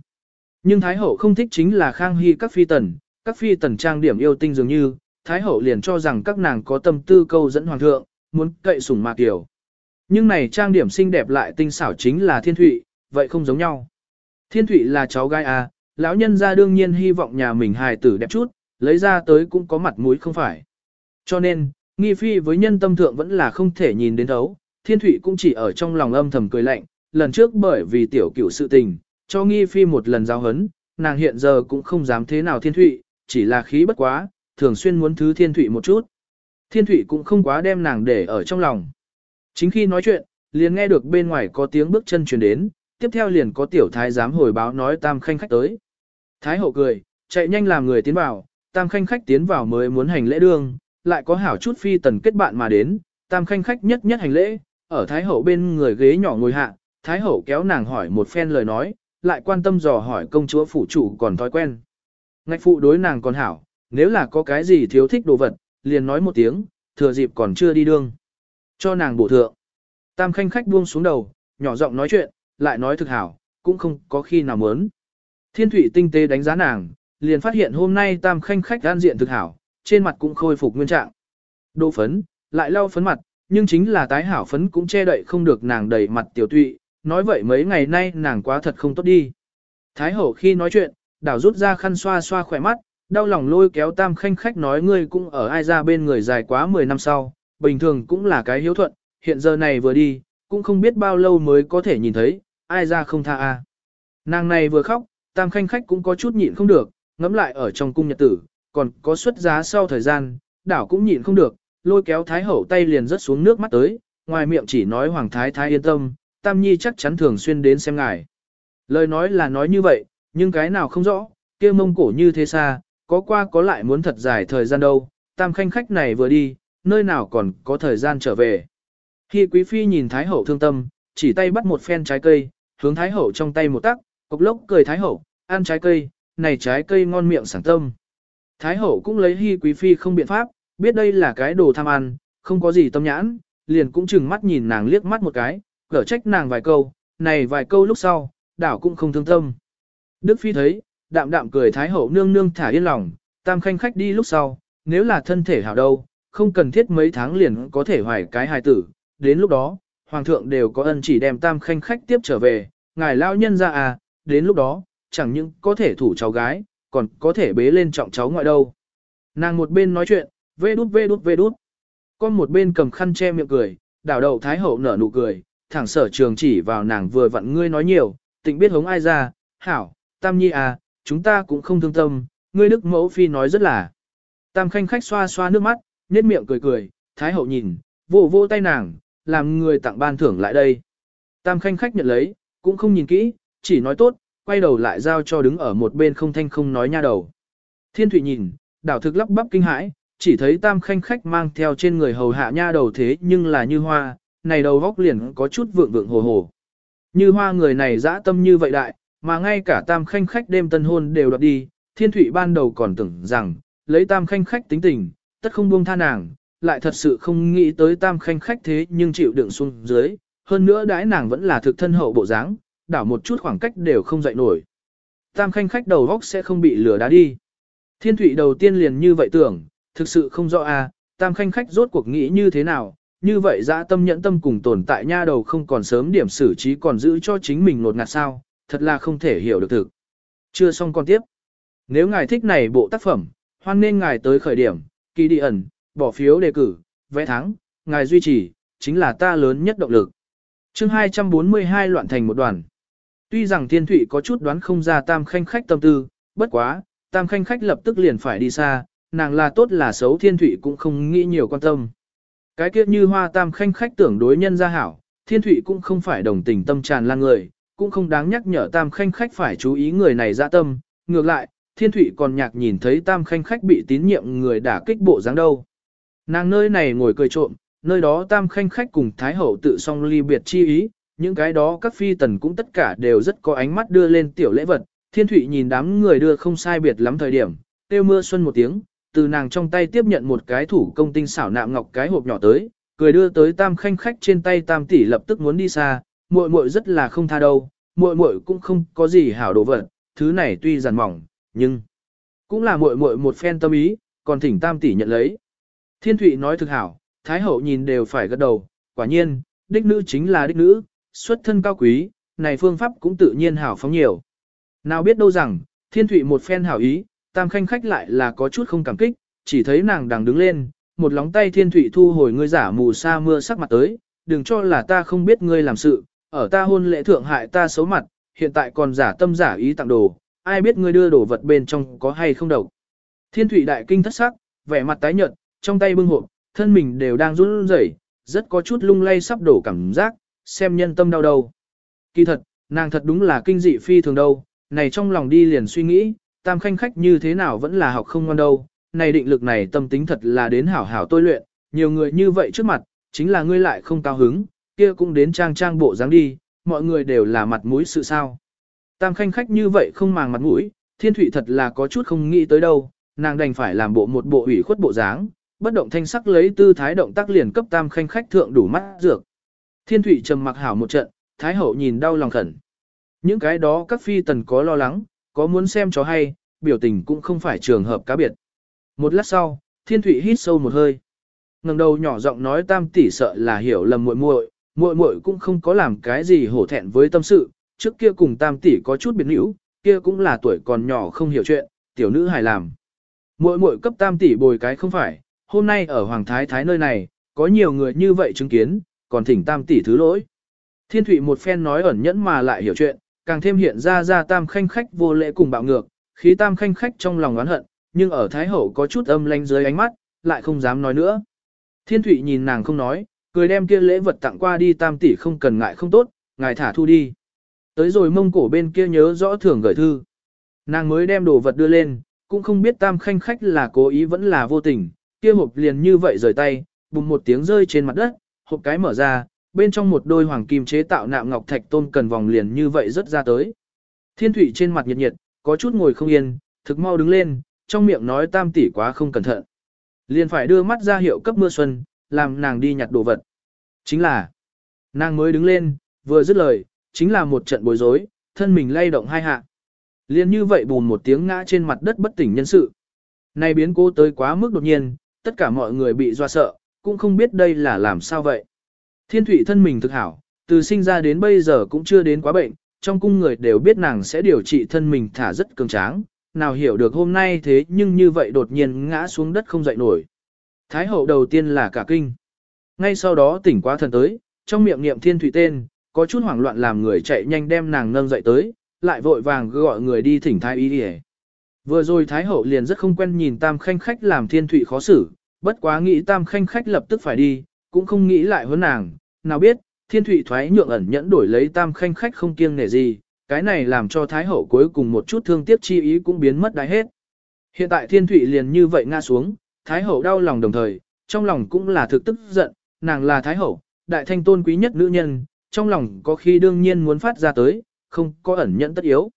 Nhưng Thái Hậu không thích chính là Khang Hy các phi tần, các phi tần trang điểm yêu tinh dường như, Thái Hậu liền cho rằng các nàng có tâm tư câu dẫn Hoàng thượng, muốn cậy sủng mạc tiểu. Nhưng này trang điểm xinh đẹp lại tinh xảo chính là Thiên Thụy, vậy không giống nhau. Thiên Thụy là cháu gái à, lão nhân ra đương nhiên hy vọng nhà mình hài tử đẹp chút, lấy ra tới cũng có mặt mũi không phải. Cho nên, nghi phi với nhân tâm thượng vẫn là không thể nhìn đến thấu, Thiên Thụy cũng chỉ ở trong lòng âm thầm cười lạnh, lần trước bởi vì tiểu cửu sự tình, cho nghi phi một lần giao hấn, nàng hiện giờ cũng không dám thế nào Thiên Thụy, chỉ là khí bất quá, thường xuyên muốn thứ Thiên Thụy một chút. Thiên Thụy cũng không quá đem nàng để ở trong lòng. Chính khi nói chuyện, liền nghe được bên ngoài có tiếng bước chân truyền đến, tiếp theo liền có tiểu thái giám hồi báo nói tam khanh khách tới. Thái hậu cười, chạy nhanh làm người tiến vào, tam khanh khách tiến vào mới muốn hành lễ đương, lại có hảo chút phi tần kết bạn mà đến, tam khanh khách nhất nhất hành lễ, ở thái hậu bên người ghế nhỏ ngồi hạ, thái hậu kéo nàng hỏi một phen lời nói, lại quan tâm dò hỏi công chúa phủ chủ còn thói quen. Ngạch phụ đối nàng còn hảo, nếu là có cái gì thiếu thích đồ vật, liền nói một tiếng, thừa dịp còn chưa đi đương. Cho nàng bổ thượng. Tam khanh khách buông xuống đầu, nhỏ giọng nói chuyện, lại nói thực hảo, cũng không có khi nào muốn. Thiên thủy tinh tế đánh giá nàng, liền phát hiện hôm nay tam khanh khách gan diện thực hảo, trên mặt cũng khôi phục nguyên trạng. Đô phấn, lại lau phấn mặt, nhưng chính là tái hảo phấn cũng che đậy không được nàng đầy mặt tiểu tụy, nói vậy mấy ngày nay nàng quá thật không tốt đi. Thái hậu khi nói chuyện, đảo rút ra khăn xoa xoa khỏe mắt, đau lòng lôi kéo tam khanh khách nói ngươi cũng ở ai ra bên người dài quá 10 năm sau, bình thường cũng là cái hiếu thuận, hiện giờ này vừa đi, cũng không biết bao lâu mới có thể nhìn thấy, ai ra không tha a. Nàng này vừa khóc, tam khanh khách cũng có chút nhịn không được, ngẫm lại ở trong cung nhật tử, còn có xuất giá sau thời gian, đảo cũng nhịn không được, lôi kéo thái hậu tay liền rớt xuống nước mắt tới, ngoài miệng chỉ nói hoàng thái thái yên tâm, tam nhi chắc chắn thường xuyên đến xem ngài. Lời nói là nói như vậy, nhưng cái nào không rõ, kia mông cổ như thế xa, có qua có lại muốn thật dài thời gian đâu, tam khanh khách này vừa đi, nơi nào còn có thời gian trở về. Khi quý phi nhìn thái hậu thương tâm, chỉ tay bắt một phen trái cây, hướng thái hậu trong tay một tắc, cục lốc cười thái hậu, ăn trái cây, này trái cây ngon miệng sảng tâm. Thái hậu cũng lấy Hi quý phi không biện pháp, biết đây là cái đồ tham ăn, không có gì tâm nhãn, liền cũng chừng mắt nhìn nàng liếc mắt một cái, gỡ trách nàng vài câu, này vài câu lúc sau, đảo cũng không thương tâm. Đức phi thấy, đạm đạm cười thái hậu nương nương thả yên lòng, tam khanh khách đi lúc sau, nếu là thân thể hảo đâu, không cần thiết mấy tháng liền có thể hoài cái hài tử, đến lúc đó, hoàng thượng đều có ân chỉ đem tam khanh khách tiếp trở về, ngài lao nhân ra à, đến lúc đó, chẳng những có thể thủ cháu gái, còn có thể bế lên trọng cháu ngoại đâu. Nàng một bên nói chuyện, vê đút vê đút vê đút. Con một bên cầm khăn che miệng cười, đảo đầu thái hậu nở nụ cười, thẳng sở trường chỉ vào nàng vừa vặn ngươi nói nhiều, tịnh biết hống ai ra, hảo, tam nhi à, chúng ta cũng không thương tâm, ngươi đức mẫu phi nói rất là. Tam khanh khách xoa xoa nước mắt, nhếch miệng cười cười, thái hậu nhìn, vỗ vỗ tay nàng, làm người tặng ban thưởng lại đây. Tam khanh khách nhận lấy, cũng không nhìn kỹ, chỉ nói tốt, quay đầu lại giao cho đứng ở một bên không thanh không nói nha đầu. Thiên Thụy nhìn, đảo thực lắp bắp kinh hãi, chỉ thấy tam khanh khách mang theo trên người hầu hạ nha đầu thế nhưng là như hoa, này đầu góc liền có chút vượng vượng hồ hồ. Như hoa người này dã tâm như vậy đại, mà ngay cả tam khanh khách đêm tân hôn đều đoạt đi, thiên thủy ban đầu còn tưởng rằng, lấy tam khanh khách tính tình, tất không buông tha nàng, lại thật sự không nghĩ tới tam khanh khách thế nhưng chịu đựng xuống dưới, hơn nữa đãi nàng vẫn là thực thân hậu bộ dáng, đảo một chút khoảng cách đều không dậy nổi. Tam khanh khách đầu góc sẽ không bị lửa đá đi. Thiên thủy đầu tiên liền như vậy tưởng, thực sự không rõ a, tam khanh khách rốt cuộc nghĩ như thế nào, như vậy dã tâm nhẫn tâm cùng tồn tại nha đầu không còn sớm điểm xử trí còn giữ cho chính mình nột ngạt sao, thật là không thể hiểu được thực. Chưa xong con tiếp. Nếu ngài thích này bộ tác phẩm, hoan nên ngài tới khởi điểm, kỳ đi ẩn, bỏ phiếu đề cử, vẽ thắng, ngài duy trì, chính là ta lớn nhất động lực. chương 242 loạn thành một đoàn. Tuy rằng thiên thủy có chút đoán không ra tam khanh khách tâm tư, bất quá, tam khanh khách lập tức liền phải đi xa, nàng là tốt là xấu thiên thủy cũng không nghĩ nhiều quan tâm. Cái kia như hoa tam khanh khách tưởng đối nhân gia hảo, thiên thủy cũng không phải đồng tình tâm tràn lan người, cũng không đáng nhắc nhở tam khanh khách phải chú ý người này dạ tâm, ngược lại, thiên thủy còn nhạc nhìn thấy tam khanh khách bị tín nhiệm người đả kích bộ dáng đâu. Nàng nơi này ngồi cười trộm, nơi đó tam khanh khách cùng thái hậu tự song ly biệt chi ý, những cái đó các phi tần cũng tất cả đều rất có ánh mắt đưa lên tiểu lễ vật. Thiên thủy nhìn đám người đưa không sai biệt lắm thời điểm, tiêu mưa xuân một tiếng, từ nàng trong tay tiếp nhận một cái thủ công tinh xảo nạm ngọc cái hộp nhỏ tới, cười đưa tới tam khanh khách trên tay tam tỷ lập tức muốn đi xa, muội muội rất là không tha đâu, muội muội cũng không có gì hảo đồ vật, thứ này tuy giản mỏng, nhưng cũng là muội muội một phen tâm ý, còn thỉnh tam tỷ nhận lấy. Thiên Thụy nói thực hảo, Thái hậu nhìn đều phải gật đầu, quả nhiên, đích nữ chính là đích nữ, xuất thân cao quý, này phương pháp cũng tự nhiên hảo phóng nhiều. Nào biết đâu rằng, Thiên Thụy một phen hảo ý, tam khanh khách lại là có chút không cảm kích, chỉ thấy nàng đang đứng lên, một lóng tay Thiên Thụy thu hồi ngươi giả mù sa mưa sắc mặt tới, đừng cho là ta không biết ngươi làm sự, ở ta hôn lễ thượng hại ta xấu mặt, hiện tại còn giả tâm giả ý tặng đồ, ai biết ngươi đưa đồ vật bên trong có hay không độc. Thiên Thụy đại kinh thất sắc, vẻ mặt tái nhợt, trong tay bưng hộp, thân mình đều đang run rẩy, rất có chút lung lay sắp đổ cảm giác, xem nhân tâm đau đầu. Kỳ thật, nàng thật đúng là kinh dị phi thường đâu, này trong lòng đi liền suy nghĩ, tam khanh khách như thế nào vẫn là học không ngon đâu, này định lực này tâm tính thật là đến hảo hảo tôi luyện, nhiều người như vậy trước mặt, chính là ngươi lại không cao hứng, kia cũng đến trang trang bộ dáng đi, mọi người đều là mặt mũi sự sao. Tam khanh khách như vậy không màng mặt mũi, thiên thủy thật là có chút không nghĩ tới đâu, nàng đành phải làm bộ một bộ ủy khuất bộ dáng, bất động thanh sắc lấy tư thái động tác liền cấp tam khanh khách thượng đủ mắt dược. Thiên thủy trầm mặc hảo một trận, thái hậu nhìn đau lòng khẩn. Những cái đó các phi tần có lo lắng, có muốn xem cho hay, biểu tình cũng không phải trường hợp cá biệt. Một lát sau, thiên thụy hít sâu một hơi. ngẩng đầu nhỏ giọng nói tam tỷ sợ là hiểu lầm muội muội, muội muội cũng không có làm cái gì hổ thẹn với tâm sự, trước kia cùng tam tỷ có chút biệt nữ, kia cũng là tuổi còn nhỏ không hiểu chuyện, tiểu nữ hài làm. Muội muội cấp tam tỷ bồi cái không phải, hôm nay ở Hoàng Thái Thái nơi này, có nhiều người như vậy chứng kiến, còn thỉnh tam tỷ thứ lỗi. Thiên Thụy một phen nói ẩn nhẫn mà lại hiểu chuyện, càng thêm hiện ra ra tam khanh khách vô lễ cùng bạo ngược, khí tam khanh khách trong lòng oán hận, nhưng ở Thái Hậu có chút âm lanh dưới ánh mắt, lại không dám nói nữa. Thiên Thụy nhìn nàng không nói, cười đem kia lễ vật tặng qua đi tam tỷ không cần ngại không tốt, ngài thả thu đi. Tới rồi mông cổ bên kia nhớ rõ thưởng gửi thư. Nàng mới đem đồ vật đưa lên, cũng không biết tam khanh khách là cố ý vẫn là vô tình, kia hộp liền như vậy rời tay, bùng một tiếng rơi trên mặt đất, hộp cái mở ra, bên trong một đôi hoàng kim chế tạo nạm ngọc thạch tôn cần vòng liền như vậy rất ra tới. Thiên thủy trên mặt nhiệt nhiệt, có chút ngồi không yên, thực mau đứng lên, trong miệng nói tam tỷ quá không cẩn thận. Liền phải đưa mắt ra hiệu cấp mưa xuân, làm nàng đi nhặt đồ vật. Chính là, nàng mới đứng lên, vừa dứt lời, chính là một trận bối rối, thân mình lay động hai hạ. Liền như vậy bùn một tiếng ngã trên mặt đất bất tỉnh nhân sự. Này biến cố tới quá mức đột nhiên, tất cả mọi người bị doa sợ, cũng không biết đây là làm sao vậy. Thiên thủy thân mình thực hảo, từ sinh ra đến bây giờ cũng chưa đến quá bệnh, trong cung người đều biết nàng sẽ điều trị thân mình thả rất cường tráng, nào hiểu được hôm nay thế nhưng như vậy đột nhiên ngã xuống đất không dậy nổi. Thái hậu đầu tiên là cả kinh. Ngay sau đó tỉnh quá thần tới, trong miệng niệm thiên thủy tên, có chút hoảng loạn làm người chạy nhanh đem nàng nâng dậy tới, lại vội vàng gọi người đi thỉnh thái y đi Vừa rồi Thái Hậu liền rất không quen nhìn Tam Khanh Khách làm thiên thủy khó xử, bất quá nghĩ Tam Khanh Khách lập tức phải đi, cũng không nghĩ lại hơn nàng, nào biết, thiên thủy thoái nhượng ẩn nhẫn đổi lấy Tam Khanh Khách không kiêng nể gì, cái này làm cho Thái Hậu cuối cùng một chút thương tiếc chi ý cũng biến mất đáy hết. Hiện tại thiên thủy liền như vậy ngã xuống, Thái Hậu đau lòng đồng thời, trong lòng cũng là thực tức giận, nàng là Thái Hậu, đại thanh tôn quý nhất nữ nhân, trong lòng có khi đương nhiên muốn phát ra tới, không có ẩn nhẫn tất yếu.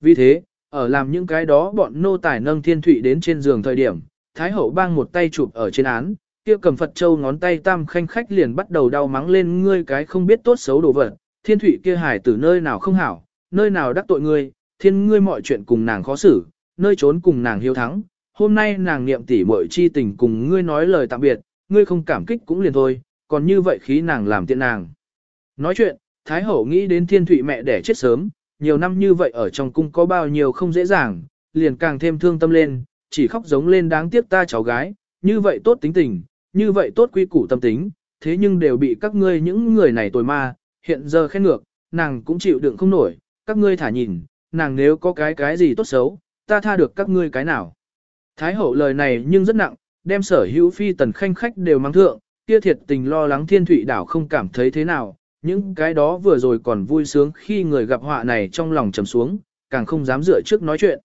Vì thế, ở làm những cái đó bọn nô tài nâng thiên thụy đến trên giường thời điểm, Thái hậu bang một tay chụp ở trên án, kia cầm Phật châu ngón tay tam khanh khách liền bắt đầu đau mắng lên ngươi cái không biết tốt xấu đồ vật, thiên thụy kia hải từ nơi nào không hảo, nơi nào đắc tội ngươi, thiên ngươi mọi chuyện cùng nàng khó xử, nơi trốn cùng nàng hiếu thắng, hôm nay nàng niệm tỉ muội chi tình cùng ngươi nói lời tạm biệt, ngươi không cảm kích cũng liền thôi, còn như vậy khí nàng làm tiện nàng. Nói chuyện, Thái hậu nghĩ đến thiên thụy mẹ đẻ chết sớm, nhiều năm như vậy ở trong cung có bao nhiêu không dễ dàng, liền càng thêm thương tâm lên, chỉ khóc giống lên đáng tiếc ta cháu gái, như vậy tốt tính tình, như vậy tốt quy củ tâm tính, thế nhưng đều bị các ngươi những người này tồi ma, hiện giờ khen ngược, nàng cũng chịu đựng không nổi, các ngươi thả nhìn, nàng nếu có cái cái gì tốt xấu, ta tha được các ngươi cái nào. Thái hậu lời này nhưng rất nặng, đem sở hữu phi tần khanh khách đều mang thượng, kia thiệt tình lo lắng thiên thủy đảo không cảm thấy thế nào, những cái đó vừa rồi còn vui sướng khi người gặp họa này trong lòng trầm xuống, càng không dám dựa trước nói chuyện.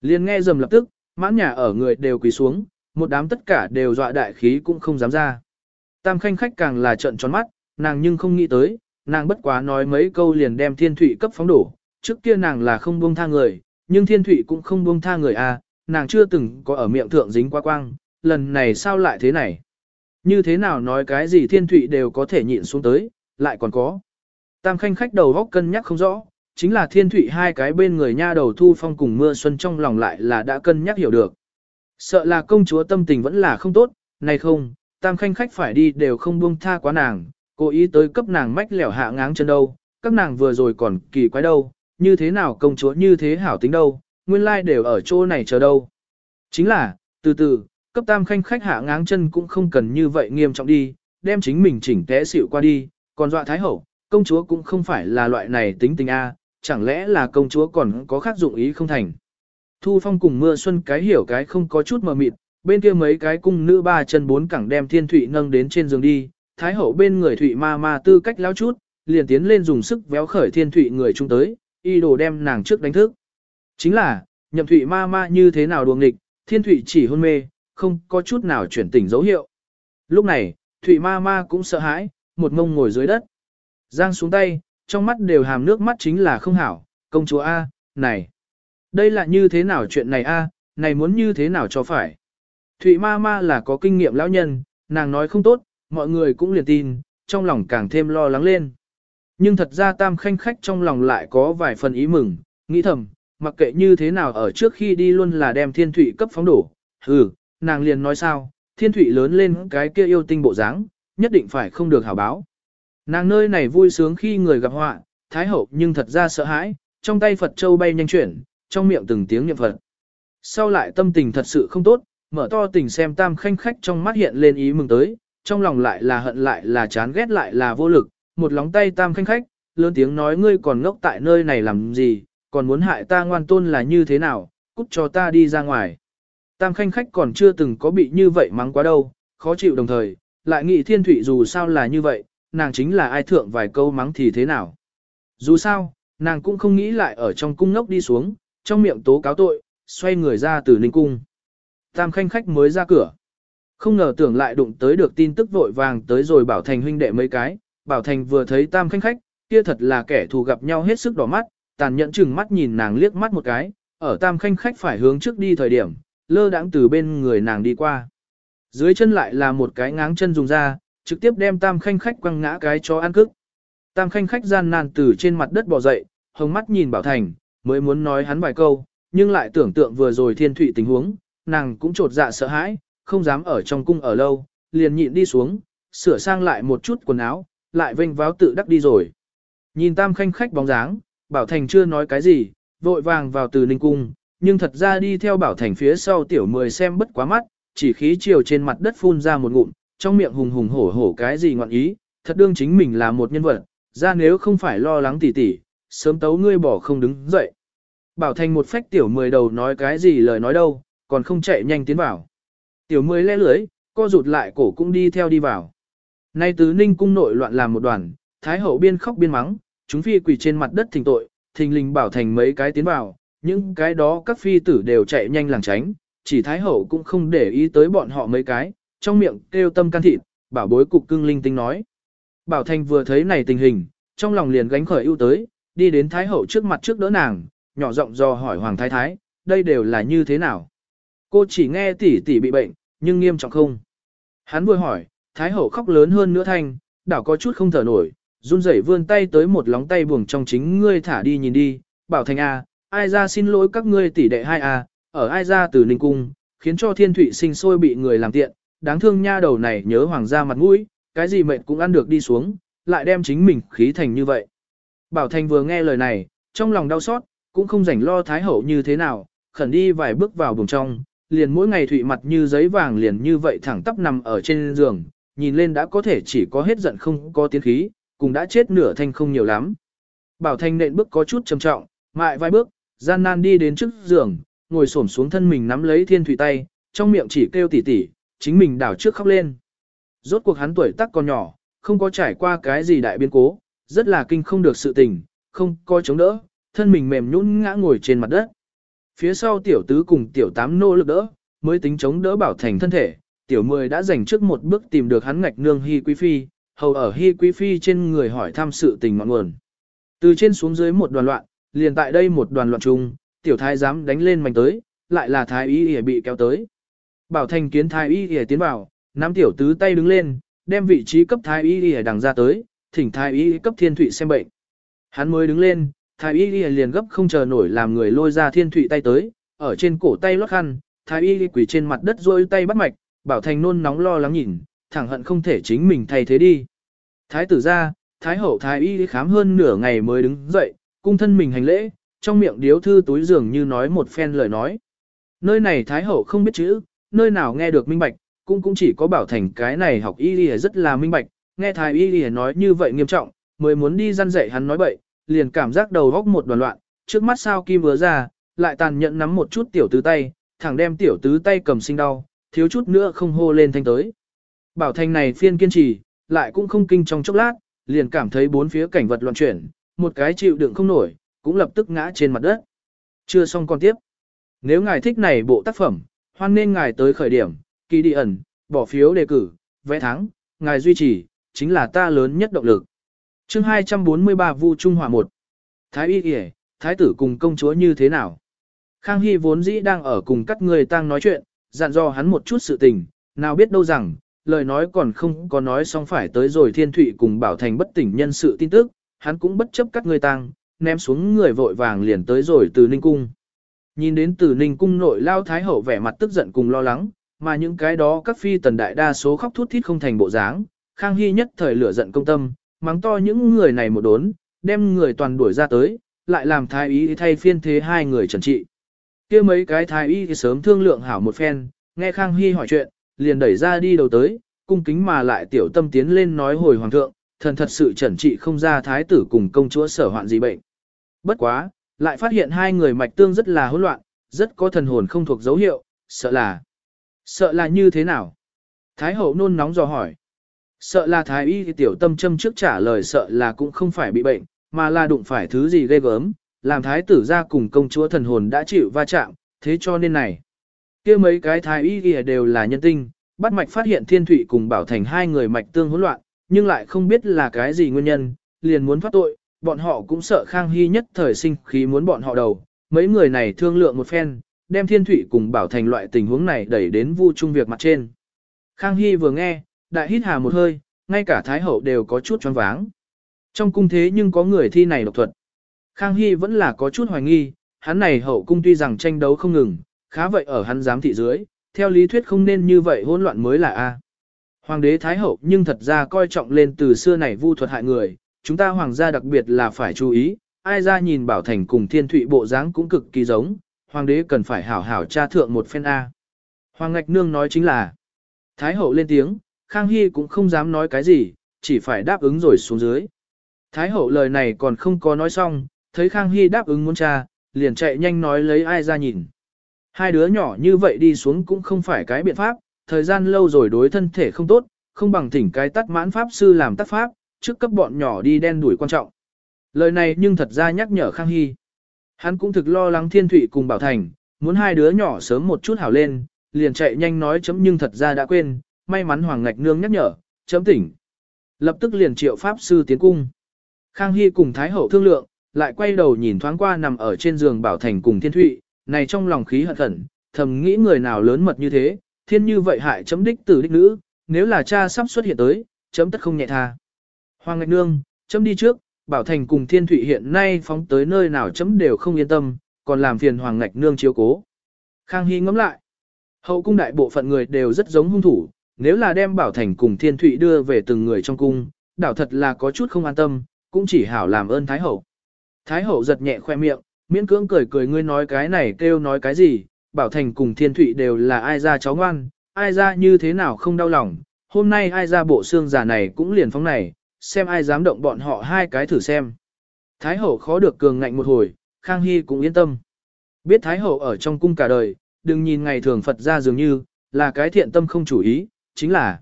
Liền nghe dầm lập tức, mãn nhà ở người đều quỳ xuống, một đám tất cả đều dọa đại khí cũng không dám ra. Tam khanh khách càng là trận tròn mắt, nàng nhưng không nghĩ tới, nàng bất quá nói mấy câu liền đem thiên thủy cấp phóng đổ, trước kia nàng là không buông tha người, nhưng thiên thủy cũng không buông tha người à, nàng chưa từng có ở miệng thượng dính qua quang, lần này sao lại thế này? Như thế nào nói cái gì thiên thủy đều có thể nhịn xuống tới, lại còn có. Tam khanh khách đầu góc cân nhắc không rõ, chính là thiên thủy hai cái bên người nha đầu thu phong cùng mưa xuân trong lòng lại là đã cân nhắc hiểu được. Sợ là công chúa tâm tình vẫn là không tốt, này không, tam khanh khách phải đi đều không buông tha quá nàng, cố ý tới cấp nàng mách lẻo hạ ngáng chân đâu, các nàng vừa rồi còn kỳ quái đâu, như thế nào công chúa như thế hảo tính đâu, nguyên lai đều ở chỗ này chờ đâu. Chính là, từ từ, cấp tam khanh khách hạ ngáng chân cũng không cần như vậy nghiêm trọng đi, đem chính mình chỉnh té xỉu qua đi, còn dọa thái hậu, công chúa cũng không phải là loại này tính tình A, chẳng lẽ là công chúa còn có khác dụng ý không thành. Thu phong cùng mưa xuân cái hiểu cái không có chút mờ mịt, bên kia mấy cái cung nữ ba chân bốn cẳng đem thiên thụy nâng đến trên giường đi, thái hậu bên người thụy ma ma tư cách lão chút, liền tiến lên dùng sức véo khởi thiên thụy người chung tới, y đồ đem nàng trước đánh thức. Chính là, nhậm thụy ma ma như thế nào đuồng nghịch, thiên thụy chỉ hôn mê, không có chút nào chuyển tỉnh dấu hiệu. Lúc này, thụy ma ma cũng sợ hãi, một ngông ngồi dưới đất. Giang xuống tay, trong mắt đều hàm nước mắt chính là không hảo, công chúa A, này. Đây là như thế nào chuyện này A, này muốn như thế nào cho phải. Thụy ma ma là có kinh nghiệm lão nhân, nàng nói không tốt, mọi người cũng liền tin, trong lòng càng thêm lo lắng lên. Nhưng thật ra tam khanh khách trong lòng lại có vài phần ý mừng, nghĩ thầm, mặc kệ như thế nào ở trước khi đi luôn là đem thiên thủy cấp phóng đổ. Ừ, nàng liền nói sao, thiên thủy lớn lên cái kia yêu tinh bộ dáng, nhất định phải không được hảo báo. Nàng nơi này vui sướng khi người gặp họa, thái hậu nhưng thật ra sợ hãi, trong tay Phật châu bay nhanh chuyển, trong miệng từng tiếng niệm Phật. Sau lại tâm tình thật sự không tốt, mở to tình xem tam khanh khách trong mắt hiện lên ý mừng tới, trong lòng lại là hận lại là chán ghét lại là vô lực, một lóng tay tam khanh khách, lớn tiếng nói ngươi còn ngốc tại nơi này làm gì, còn muốn hại ta ngoan tôn là như thế nào, cút cho ta đi ra ngoài. Tam khanh khách còn chưa từng có bị như vậy mắng quá đâu, khó chịu đồng thời, lại nghĩ thiên thủy dù sao là như vậy, nàng chính là ai thượng vài câu mắng thì thế nào. Dù sao, nàng cũng không nghĩ lại ở trong cung ngốc đi xuống, trong miệng tố cáo tội, xoay người ra từ ninh cung. Tam khanh khách mới ra cửa. Không ngờ tưởng lại đụng tới được tin tức vội vàng tới rồi Bảo Thành huynh đệ mấy cái. Bảo Thành vừa thấy tam khanh khách, kia thật là kẻ thù gặp nhau hết sức đỏ mắt, tàn nhẫn chừng mắt nhìn nàng liếc mắt một cái, ở tam khanh khách phải hướng trước đi thời điểm, lơ đãng từ bên người nàng đi qua. Dưới chân lại là một cái ngáng chân dùng ra, trực tiếp đem tam khanh khách quăng ngã cái cho ăn cức. Tam khanh khách gian nan từ trên mặt đất bò dậy, hồng mắt nhìn Bảo Thành, mới muốn nói hắn vài câu, nhưng lại tưởng tượng vừa rồi thiên thủy tình huống, nàng cũng trột dạ sợ hãi, không dám ở trong cung ở lâu, liền nhịn đi xuống, sửa sang lại một chút quần áo, lại vênh váo tự đắc đi rồi. Nhìn tam khanh khách bóng dáng, Bảo Thành chưa nói cái gì, vội vàng vào từ ninh cung, nhưng thật ra đi theo Bảo Thành phía sau tiểu mười xem bất quá mắt, chỉ khí chiều trên mặt đất phun ra một ngụm, trong miệng hùng hùng hổ hổ cái gì ngọn ý, thật đương chính mình là một nhân vật, ra nếu không phải lo lắng tỉ tỉ, sớm tấu ngươi bỏ không đứng dậy. Bảo Thành một phách tiểu mười đầu nói cái gì lời nói đâu, còn không chạy nhanh tiến vào. Tiểu mười lẽ lưới, co rụt lại cổ cũng đi theo đi vào. Nay tứ ninh cung nội loạn làm một đoàn, thái hậu biên khóc biên mắng, chúng phi quỳ trên mặt đất thỉnh tội, thình lình bảo thành mấy cái tiến vào, những cái đó các phi tử đều chạy nhanh làng tránh, chỉ thái hậu cũng không để ý tới bọn họ mấy cái, trong miệng kêu tâm can thịt, bảo bối cục cưng linh tinh nói. Bảo thành vừa thấy này tình hình, trong lòng liền gánh khởi ưu tới, đi đến thái hậu trước mặt trước đỡ nàng, nhỏ giọng do hỏi hoàng thái thái, đây đều là như thế nào? Cô chỉ nghe tỷ tỷ bị bệnh, nhưng nghiêm trọng không? Hắn vừa hỏi, Thái hậu khóc lớn hơn nữa thanh, đảo có chút không thở nổi, run rẩy vươn tay tới một lóng tay buồng trong chính ngươi thả đi nhìn đi, bảo thành A, ai ra xin lỗi các ngươi tỷ đệ hai A, ở ai ra từ Ninh Cung, khiến cho thiên thủy sinh sôi bị người làm tiện, đáng thương nha đầu này nhớ hoàng gia mặt mũi, cái gì mệnh cũng ăn được đi xuống, lại đem chính mình khí thành như vậy. Bảo Thành vừa nghe lời này, trong lòng đau xót, cũng không rảnh lo Thái Hậu như thế nào, khẩn đi vài bước vào buồng trong, liền mỗi ngày thụy mặt như giấy vàng liền như vậy thẳng tắp nằm ở trên giường, nhìn lên đã có thể chỉ có hết giận không có tiến khí, cùng đã chết nửa thanh không nhiều lắm. Bảo Thanh nện bước có chút trầm trọng, mại vài bước, gian nan đi đến trước giường, ngồi xổm xuống thân mình nắm lấy thiên thủy tay, trong miệng chỉ kêu tỉ tỉ, chính mình đảo trước khóc lên. Rốt cuộc hắn tuổi tác còn nhỏ, không có trải qua cái gì đại biến cố, rất là kinh không được sự tình, không có chống đỡ, thân mình mềm nhũn ngã ngồi trên mặt đất. Phía sau tiểu tứ cùng tiểu tám nô lực đỡ, mới tính chống đỡ bảo thành thân thể, tiểu mười đã dành trước một bước tìm được hắn ngạch nương hi quý phi, hầu ở hi quý phi trên người hỏi thăm sự tình ngọn nguồn. Từ trên xuống dưới một đoàn loạn, liền tại đây một đoàn loạn chung, tiểu thái dám đánh lên mạnh tới, lại là thái y y bị kéo tới. Bảo thành kiến thái y y tiến vào, nắm tiểu tứ tay đứng lên, đem vị trí cấp thái y y đằng ra tới, thỉnh thái y cấp thiên thụy xem bệnh. Hắn mới đứng lên, thái y liền gấp không chờ nổi làm người lôi ra thiên thụy tay tới, ở trên cổ tay lót khăn, thái y quỳ trên mặt đất rôi tay bắt mạch, bảo thành nôn nóng lo lắng nhìn, thẳng hận không thể chính mình thay thế đi. Thái tử ra, thái hậu thái y khám hơn nửa ngày mới đứng dậy, cung thân mình hành lễ, trong miệng điếu thư túi dường như nói một phen lời nói. Nơi này thái hậu không biết chữ, nơi nào nghe được minh bạch, cũng cũng chỉ có bảo thành cái này học y y rất là minh bạch, nghe thái y lìa nói như vậy nghiêm trọng, mới muốn đi răn dạy hắn nói bậy, liền cảm giác đầu góc một đoàn loạn, trước mắt sao kim vừa ra, lại tàn nhẫn nắm một chút tiểu tứ tay, thẳng đem tiểu tứ tay cầm sinh đau, thiếu chút nữa không hô lên thanh tới. Bảo thành này phiên kiên trì, lại cũng không kinh trong chốc lát, liền cảm thấy bốn phía cảnh vật loạn chuyển, một cái chịu đựng không nổi, cũng lập tức ngã trên mặt đất. Chưa xong con tiếp. Nếu ngài thích này bộ tác phẩm, hoan nên ngài tới khởi điểm, kỳ đi ẩn, bỏ phiếu đề cử, vẽ thắng, ngài duy trì, chính là ta lớn nhất động lực. chương 243 Vu Trung Hòa 1 Thái y kìa, thái tử cùng công chúa như thế nào? Khang Hy vốn dĩ đang ở cùng các người tang nói chuyện, dặn dò hắn một chút sự tình, nào biết đâu rằng, lời nói còn không có nói xong phải tới rồi thiên thụy cùng bảo thành bất tỉnh nhân sự tin tức, hắn cũng bất chấp các người tang, ném xuống người vội vàng liền tới rồi từ Ninh Cung. Nhìn đến từ Ninh Cung nội lao thái hậu vẻ mặt tức giận cùng lo lắng, mà những cái đó các phi tần đại đa số khóc thút thít không thành bộ dáng, Khang Hy nhất thời lửa giận công tâm, mắng to những người này một đốn, đem người toàn đuổi ra tới, lại làm thái y thay phiên thế hai người trần trị kia mấy cái thái y thì sớm thương lượng hảo một phen, nghe Khang Hy hỏi chuyện, liền đẩy ra đi đầu tới, cung kính mà lại tiểu tâm tiến lên nói hồi hoàng thượng, thần thật sự trần trị không ra thái tử cùng công chúa sở hoạn gì bệnh. Bất quá, lại phát hiện hai người mạch tương rất là hỗn loạn, rất có thần hồn không thuộc dấu hiệu, sợ là. Sợ là như thế nào? Thái hậu nôn nóng dò hỏi. Sợ là thái y thì tiểu tâm châm trước trả lời sợ là cũng không phải bị bệnh, mà là đụng phải thứ gì ghê gớm, làm thái tử ra cùng công chúa thần hồn đã chịu va chạm, thế cho nên này. kia mấy cái thái y kia đều là nhân tinh, bắt mạch phát hiện thiên thủy cùng bảo thành hai người mạch tương hỗn loạn, nhưng lại không biết là cái gì nguyên nhân, liền muốn thoát tội, bọn họ cũng sợ Khang Hy nhất thời sinh khí muốn bọn họ đầu. Mấy người này thương lượng một phen, đem thiên thủy cùng bảo thành loại tình huống này đẩy đến vu trung việc mặt trên. Khang Hy vừa nghe, đại hít hà một hơi, ngay cả Thái Hậu đều có chút choáng váng. Trong cung thế nhưng có người thi này độc thuật. Khang Hy vẫn là có chút hoài nghi, hắn này hậu cung tuy rằng tranh đấu không ngừng, khá vậy ở hắn giám thị dưới, theo lý thuyết không nên như vậy hỗn loạn mới là A. Hoàng đế Thái Hậu nhưng thật ra coi trọng lên từ xưa này vu thuật hại người, chúng ta hoàng gia đặc biệt là phải chú ý, ai ra nhìn bảo thành cùng thiên thụy bộ dáng cũng cực kỳ giống, hoàng đế cần phải hảo hảo tra thượng một phen A. Hoàng ngạch nương nói chính là, Thái Hậu lên tiếng, Khang Hy cũng không dám nói cái gì, chỉ phải đáp ứng rồi xuống dưới. Thái Hậu lời này còn không có nói xong, thấy Khang Hy đáp ứng muốn cha, liền chạy nhanh nói lấy ai ra nhìn. Hai đứa nhỏ như vậy đi xuống cũng không phải cái biện pháp, thời gian lâu rồi đối thân thể không tốt, không bằng thỉnh cái tắt mãn pháp sư làm tắt pháp, trước cấp bọn nhỏ đi đen đuổi quan trọng. Lời này nhưng thật ra nhắc nhở Khang Hy. Hắn cũng thực lo lắng Thiên Thụy cùng Bảo Thành, muốn hai đứa nhỏ sớm một chút hảo lên, liền chạy nhanh nói chấm nhưng thật ra đã quên, may mắn Hoàng Ngạch Nương nhắc nhở, chấm tỉnh. Lập tức liền triệu pháp sư tiến cung. Khang Hy cùng Thái Hậu thương lượng, lại quay đầu nhìn thoáng qua nằm ở trên giường Bảo Thành cùng Thiên Thụy, này trong lòng khí hận khẩn, thầm nghĩ người nào lớn mật như thế, thiên như vậy hại chấm đích tử đích nữ, nếu là cha sắp xuất hiện tới, chấm tất không nhẹ tha. Hoàng Ngạch Nương, chấm đi trước, Bảo Thành cùng Thiên Thụy hiện nay phóng tới nơi nào chấm đều không yên tâm, còn làm phiền Hoàng Ngạch Nương chiếu cố. Khang Hy ngẫm lại, hậu cung đại bộ phận người đều rất giống hung thủ, nếu là đem Bảo Thành cùng Thiên Thụy đưa về từng người trong cung, đảo thật là có chút không an tâm, cũng chỉ hảo làm ơn Thái Hậu. Thái hậu giật nhẹ khoe miệng, miễn cưỡng cười cười ngươi nói cái này kêu nói cái gì, bảo thành cùng thiên thụy đều là ai ra cháu ngoan, ai ra như thế nào không đau lòng, hôm nay ai ra bộ xương giả này cũng liền phóng này, xem ai dám động bọn họ hai cái thử xem. Thái hậu khó được cường ngạnh một hồi, Khang Hy cũng yên tâm. Biết Thái hậu ở trong cung cả đời, đừng nhìn ngày thường Phật ra dường như, là cái thiện tâm không chủ ý, chính là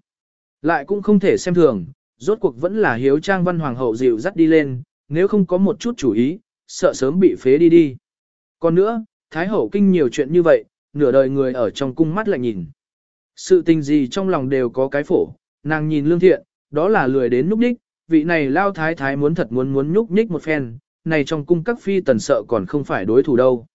lại cũng không thể xem thường, rốt cuộc vẫn là hiếu trang văn hoàng hậu dịu dắt đi lên, nếu không có một chút chủ ý, sợ sớm bị phế đi đi. Còn nữa, Thái Hậu Kinh nhiều chuyện như vậy, nửa đời người ở trong cung mắt lại nhìn. Sự tình gì trong lòng đều có cái phổ, nàng nhìn lương thiện, đó là lười đến núp nhích, vị này lao thái thái muốn thật muốn muốn nhúc nhích một phen, này trong cung các phi tần sợ còn không phải đối thủ đâu.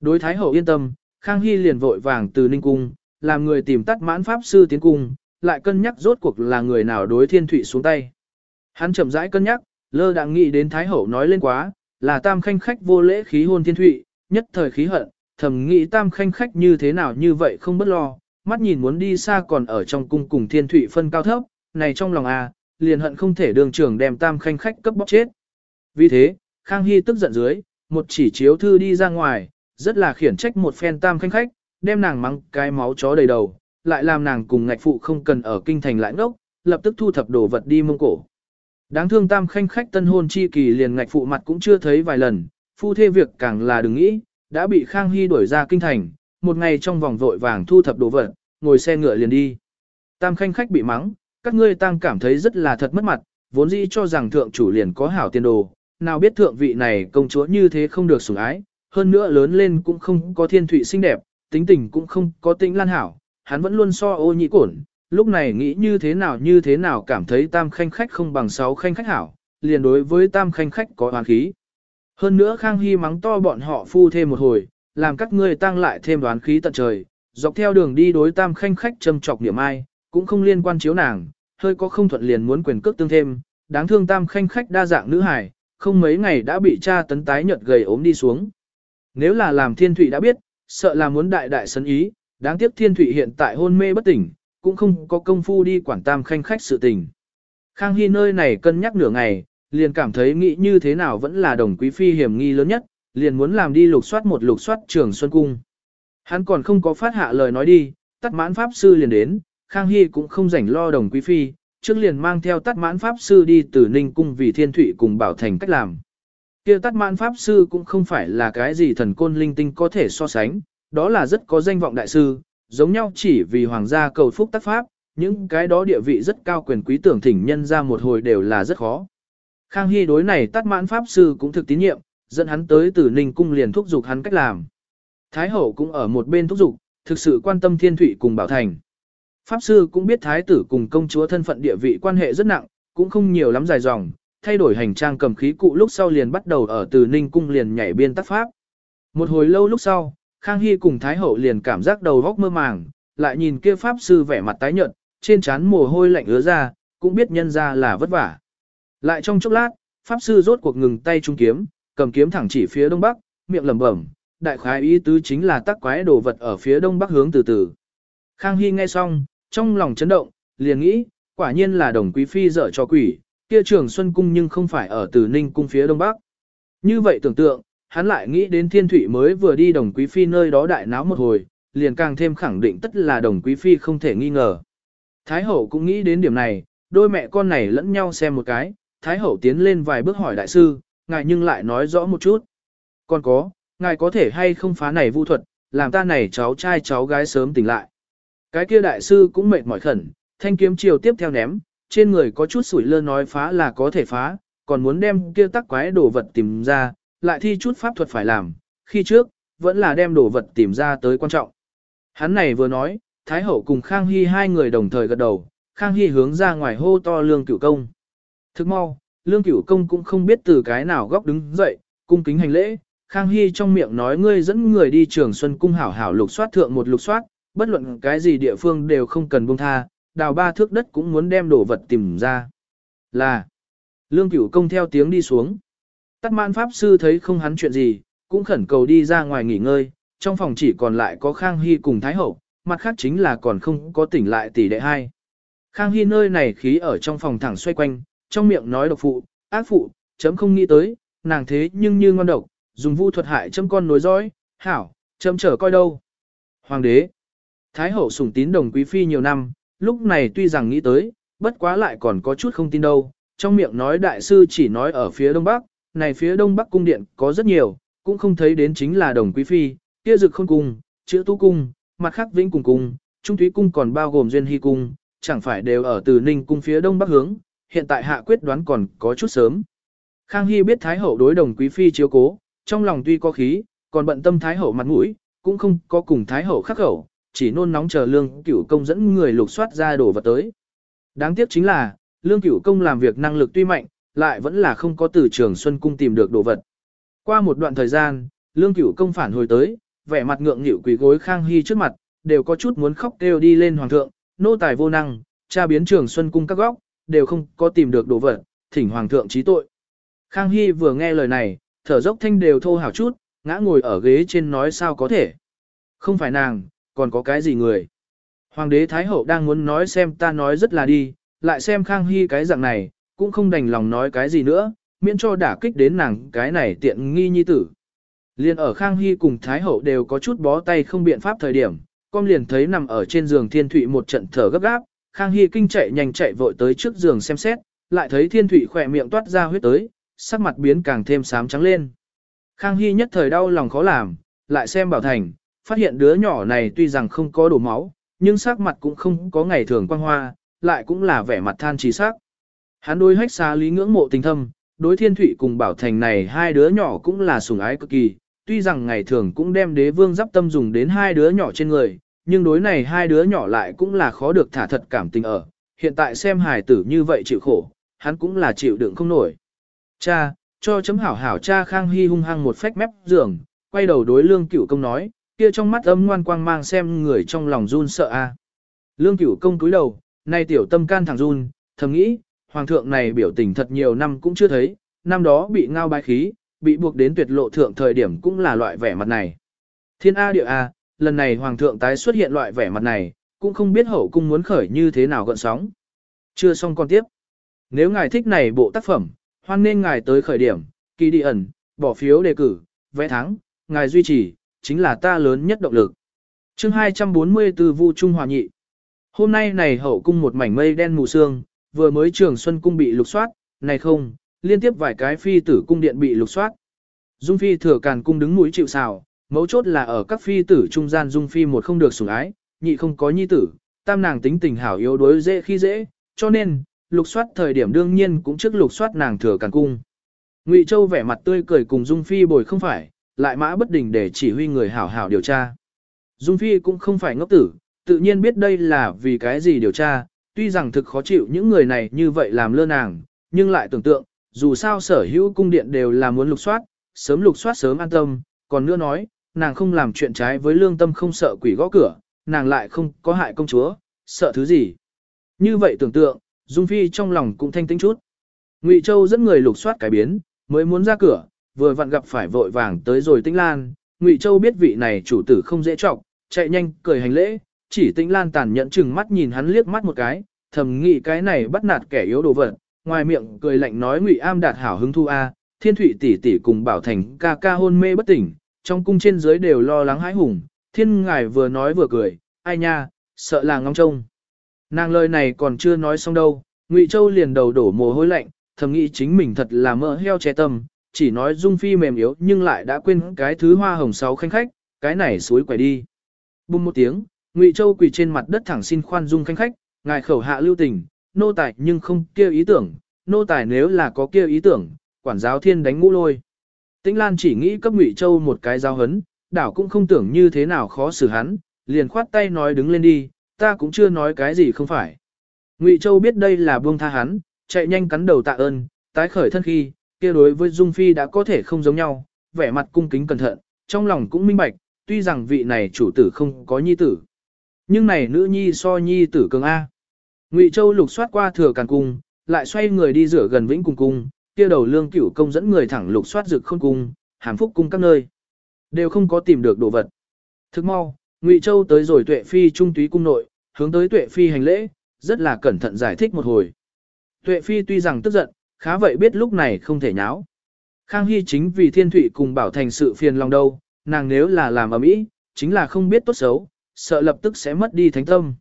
Đối thái hậu yên tâm, Khang Hy liền vội vàng từ Ninh Cung, làm người tìm tắt mãn pháp sư tiến cung, lại cân nhắc rốt cuộc là người nào đối thiên thủy xuống tay. Hắn chậm rãi cân nhắc, lơ đặng nghĩ đến thái hậu nói lên quá, là tam khanh khách vô lễ khí hôn thiên thụy, nhất thời khí hận, thầm nghĩ tam khanh khách như thế nào như vậy không bất lo, mắt nhìn muốn đi xa còn ở trong cung cùng thiên thụy phân cao thấp, này trong lòng a à, liền hận không thể đường trưởng đem tam khanh khách cấp bóc chết. Vì thế, Khang Hy tức giận dưới, một chỉ chiếu thư đi ra ngoài, rất là khiển trách một phen tam khanh khách, đem nàng mắng cái máu chó đầy đầu, lại làm nàng cùng ngạch phụ không cần ở kinh thành lại ngốc, lập tức thu thập đồ vật đi mông cổ. Đáng thương tam khanh khách tân hôn chi kỳ liền ngạch phụ mặt cũng chưa thấy vài lần, phu thê việc càng là đừng nghĩ, đã bị Khang Hy đuổi ra kinh thành, một ngày trong vòng vội vàng thu thập đồ vật, ngồi xe ngựa liền đi. Tam khanh khách bị mắng, các ngươi tăng cảm thấy rất là thật mất mặt, vốn dĩ cho rằng thượng chủ liền có hảo tiền đồ, nào biết thượng vị này công chúa như thế không được sủng ái, hơn nữa lớn lên cũng không có thiên thụy xinh đẹp, tính tình cũng không có tĩnh lan hảo, hắn vẫn luôn so ô nhị cổn, lúc này nghĩ như thế nào như thế nào cảm thấy tam khanh khách không bằng sáu khanh khách hảo, liền đối với tam khanh khách có hoàn khí. Hơn nữa Khang Hy mắng to bọn họ phu thêm một hồi, làm các ngươi tăng lại thêm đoán khí tận trời, dọc theo đường đi đối tam khanh khách châm chọc niệm ai, cũng không liên quan chiếu nàng, hơi có không thuận liền muốn quyền cước tương thêm, đáng thương tam khanh khách đa dạng nữ hải, không mấy ngày đã bị cha tấn tái nhợt gầy ốm đi xuống. Nếu là làm thiên thủy đã biết, sợ là muốn đại đại sân ý, đáng tiếc thiên thủy hiện tại hôn mê bất tỉnh, cũng không có công phu đi quản tam khanh khách sự tình. Khang Hy nơi này cân nhắc nửa ngày, liền cảm thấy nghĩ như thế nào vẫn là đồng quý phi hiểm nghi lớn nhất, liền muốn làm đi lục soát một lục soát trường Xuân Cung. Hắn còn không có phát hạ lời nói đi, tắt mãn pháp sư liền đến, Khang Hy cũng không rảnh lo đồng quý phi, trước liền mang theo tắt mãn pháp sư đi từ Ninh Cung vì thiên thủy cùng bảo thành cách làm kia tắt mãn pháp sư cũng không phải là cái gì thần côn linh tinh có thể so sánh, đó là rất có danh vọng đại sư, giống nhau chỉ vì hoàng gia cầu phúc tác pháp, những cái đó địa vị rất cao quyền quý tưởng thỉnh nhân ra một hồi đều là rất khó. Khang Hy đối này tắt mãn pháp sư cũng thực tín nhiệm, dẫn hắn tới từ Ninh Cung liền thúc giục hắn cách làm. Thái hậu cũng ở một bên thúc giục, thực sự quan tâm thiên thủy cùng bảo thành. Pháp sư cũng biết thái tử cùng công chúa thân phận địa vị quan hệ rất nặng, cũng không nhiều lắm dài dòng, thay đổi hành trang cầm khí cụ lúc sau liền bắt đầu ở từ Ninh Cung liền nhảy biên tác pháp. Một hồi lâu lúc sau, Khang Hy cùng Thái Hậu liền cảm giác đầu góc mơ màng, lại nhìn kia Pháp sư vẻ mặt tái nhợt, trên trán mồ hôi lạnh ứa ra, cũng biết nhân ra là vất vả. Lại trong chốc lát, Pháp sư rốt cuộc ngừng tay trung kiếm, cầm kiếm thẳng chỉ phía đông bắc, miệng lẩm bẩm, đại khái ý tứ chính là tắc quái đồ vật ở phía đông bắc hướng từ từ. Khang Hy nghe xong, trong lòng chấn động, liền nghĩ, quả nhiên là đồng quý phi dở cho quỷ, kia trường Xuân Cung nhưng không phải ở từ Ninh Cung phía đông bắc. Như vậy tưởng tượng, hắn lại nghĩ đến thiên thủy mới vừa đi đồng quý phi nơi đó đại náo một hồi, liền càng thêm khẳng định tất là đồng quý phi không thể nghi ngờ. Thái hậu cũng nghĩ đến điểm này, đôi mẹ con này lẫn nhau xem một cái, Thái hậu tiến lên vài bước hỏi đại sư, ngài nhưng lại nói rõ một chút. Còn có, ngài có thể hay không phá này vu thuật, làm ta này cháu trai cháu gái sớm tỉnh lại. Cái kia đại sư cũng mệt mỏi khẩn, thanh kiếm chiều tiếp theo ném, trên người có chút sủi lơ nói phá là có thể phá, còn muốn đem kia tắc quái đồ vật tìm ra, lại thi chút pháp thuật phải làm, khi trước, vẫn là đem đồ vật tìm ra tới quan trọng. Hắn này vừa nói, Thái Hậu cùng Khang Hy hai người đồng thời gật đầu, Khang Hy hướng ra ngoài hô to lương cửu công. Thức mau, lương cửu công cũng không biết từ cái nào góc đứng dậy, cung kính hành lễ, Khang Hy trong miệng nói ngươi dẫn người đi trường Xuân Cung hảo hảo lục soát thượng một lục soát, bất luận cái gì địa phương đều không cần buông tha, đào ba thước đất cũng muốn đem đồ vật tìm ra. Là, lương cửu công theo tiếng đi xuống. Tắt mãn pháp sư thấy không hắn chuyện gì, cũng khẩn cầu đi ra ngoài nghỉ ngơi, trong phòng chỉ còn lại có Khang Hy cùng Thái Hậu, mặt khác chính là còn không có tỉnh lại tỷ đệ hai. Khang Hy nơi này khí ở trong phòng thẳng xoay quanh, trong miệng nói độc phụ, ác phụ, chấm không nghĩ tới, nàng thế nhưng như ngon độc, dùng vu thuật hại chấm con nối dõi, hảo, chấm trở coi đâu. Hoàng đế, Thái Hậu sủng tín đồng quý phi nhiều năm, lúc này tuy rằng nghĩ tới, bất quá lại còn có chút không tin đâu, trong miệng nói đại sư chỉ nói ở phía đông bắc, này phía đông bắc cung điện có rất nhiều, cũng không thấy đến chính là đồng quý phi, kia dực khôn cung, chữ tu cung, mặt khác vĩnh cùng cung, trung thúy cung còn bao gồm duyên hy cung, chẳng phải đều ở từ ninh cung phía đông bắc hướng, hiện tại hạ quyết đoán còn có chút sớm. Khang Hy biết Thái Hậu đối đồng quý phi chiếu cố, trong lòng tuy có khí, còn bận tâm Thái Hậu mặt mũi, cũng không có cùng Thái Hậu khắc khẩu, chỉ nôn nóng chờ lương cửu công dẫn người lục soát ra đồ vật tới. Đáng tiếc chính là, lương cửu công làm việc năng lực tuy mạnh, lại vẫn là không có từ trường Xuân Cung tìm được đồ vật. Qua một đoạn thời gian, lương cửu công phản hồi tới, vẻ mặt ngượng nghịu quỳ gối Khang Hy trước mặt, đều có chút muốn khóc kêu đi lên hoàng thượng, nô tài vô năng, tra biến trường Xuân Cung các góc, đều không có tìm được đồ vật, thỉnh hoàng thượng trí tội. Khang Hy vừa nghe lời này, thở dốc thanh đều thô hào chút, ngã ngồi ở ghế trên nói sao có thể. Không phải nàng, còn có cái gì người. Hoàng đế Thái Hậu đang muốn nói xem ta nói rất là đi, lại xem Khang Hy cái dạng này, cũng không đành lòng nói cái gì nữa, miễn cho đả kích đến nàng cái này tiện nghi nhi tử. Liên ở Khang Hy cùng Thái Hậu đều có chút bó tay không biện pháp thời điểm, con liền thấy nằm ở trên giường Thiên Thụy một trận thở gấp gáp, Khang Hy kinh chạy nhanh chạy vội tới trước giường xem xét, lại thấy Thiên Thụy khỏe miệng toát ra huyết tới, sắc mặt biến càng thêm xám trắng lên. Khang Hy nhất thời đau lòng khó làm, lại xem Bảo Thành, phát hiện đứa nhỏ này tuy rằng không có đổ máu, nhưng sắc mặt cũng không có ngày thường quang hoa, lại cũng là vẻ mặt than trí sắc. Hắn đối hách xa lý ngưỡng mộ tình thâm, đối thiên thủy cùng Bảo Thành này hai đứa nhỏ cũng là sủng ái cực kỳ, tuy rằng ngày thường cũng đem đế vương giáp tâm dùng đến hai đứa nhỏ trên người, nhưng đối này hai đứa nhỏ lại cũng là khó được thả thật cảm tình ở. Hiện tại xem hài tử như vậy chịu khổ, hắn cũng là chịu đựng không nổi. Cha, cho chấm hảo hảo cha Khang Hy hung hăng một phách mép giường, quay đầu đối lương cửu công nói, kia trong mắt âm ngoan quang mang xem người trong lòng run sợ a. Lương cửu công cúi đầu, nay tiểu tâm can thẳng run, thầm nghĩ, hoàng thượng này biểu tình thật nhiều năm cũng chưa thấy, năm đó bị ngao bái khí, bị buộc đến tuyệt lộ thượng thời điểm cũng là loại vẻ mặt này. Thiên A địa A, lần này hoàng thượng tái xuất hiện loại vẻ mặt này, cũng không biết hậu cung muốn khởi như thế nào gợn sóng. Chưa xong con tiếp. Nếu ngài thích này bộ tác phẩm, hoan nên ngài tới khởi điểm, kỳ đi ẩn, bỏ phiếu đề cử, vẽ thắng, ngài duy trì, chính là ta lớn nhất động lực. chương 244 Vu Trung Hòa Nhị Hôm nay này hậu cung một mảnh mây đen mù sương, vừa mới trường xuân cung bị lục soát, này không, liên tiếp vài cái phi tử cung điện bị lục soát. Dung phi thừa càn cung đứng mũi chịu sào, mấu chốt là ở các phi tử trung gian dung phi một không được sủng ái, nhị không có nhi tử, tam nàng tính tình hảo yếu đối dễ khi dễ, cho nên, lục soát thời điểm đương nhiên cũng trước lục soát nàng thừa càn cung. Ngụy Châu vẻ mặt tươi cười cùng Dung Phi bồi không phải, lại mã bất đình để chỉ huy người hảo hảo điều tra. Dung Phi cũng không phải ngốc tử, tự nhiên biết đây là vì cái gì điều tra, tuy rằng thực khó chịu những người này như vậy làm lơ nàng, nhưng lại tưởng tượng, dù sao sở hữu cung điện đều là muốn lục soát, sớm lục soát sớm an tâm, còn nữa nói, nàng không làm chuyện trái với lương tâm không sợ quỷ gõ cửa, nàng lại không có hại công chúa, sợ thứ gì. Như vậy tưởng tượng, Dung Phi trong lòng cũng thanh tĩnh chút. Ngụy Châu dẫn người lục soát cái biến, mới muốn ra cửa, vừa vặn gặp phải vội vàng tới rồi Tĩnh Lan, Ngụy Châu biết vị này chủ tử không dễ trọng, chạy nhanh cười hành lễ, chỉ Tĩnh Lan tàn nhẫn chừng mắt nhìn hắn liếc mắt một cái, thầm nghĩ cái này bắt nạt kẻ yếu đồ vật, ngoài miệng cười lạnh nói Ngụy Am đạt hảo hứng thu a, Thiên Thụy tỷ tỷ cùng Bảo Thành ca ca hôn mê bất tỉnh, trong cung trên dưới đều lo lắng hãi hùng, Thiên ngài vừa nói vừa cười, ai nha, sợ là ngóng trông. Nàng lời này còn chưa nói xong đâu, Ngụy Châu liền đầu đổ mồ hôi lạnh, thầm nghĩ chính mình thật là mỡ heo che tâm, chỉ nói Dung Phi mềm yếu nhưng lại đã quên cái thứ hoa hồng sáu khanh khách, cái này suối quẩy đi. Bùng một tiếng, Ngụy Châu quỳ trên mặt đất thẳng xin khoan Dung khanh khách, ngài khẩu hạ lưu tình, nô tài nhưng không kia ý tưởng, nô tài nếu là có kia ý tưởng, quản giáo thiên đánh ngũ lôi. Tĩnh Lan chỉ nghĩ cấp Ngụy Châu một cái giao hấn, đảo cũng không tưởng như thế nào khó xử hắn, liền khoát tay nói đứng lên đi, ta cũng chưa nói cái gì không phải. Ngụy Châu biết đây là buông tha hắn, chạy nhanh cắn đầu tạ ơn, tái khởi thân khi, kia đối với Dung Phi đã có thể không giống nhau, vẻ mặt cung kính cẩn thận, trong lòng cũng minh bạch, tuy rằng vị này chủ tử không có nhi tử. Nhưng này nữ nhi so nhi tử cường A. Ngụy Châu lục soát qua thừa càn cung, lại xoay người đi rửa gần vĩnh cung cung, kia đầu lương cửu công dẫn người thẳng lục soát rực khôn cung, hàm phúc cung các nơi. Đều không có tìm được đồ vật. Thức mau, Ngụy Châu tới rồi tuệ phi trung túy cung nội, hướng tới tuệ phi hành lễ, rất là cẩn thận giải thích một hồi. Tuệ phi tuy rằng tức giận, khá vậy biết lúc này không thể nháo. Khang Hy chính vì thiên thụy cùng bảo thành sự phiền lòng đâu, nàng nếu là làm ở mỹ, chính là không biết tốt xấu, sợ lập tức sẽ mất đi thánh tâm.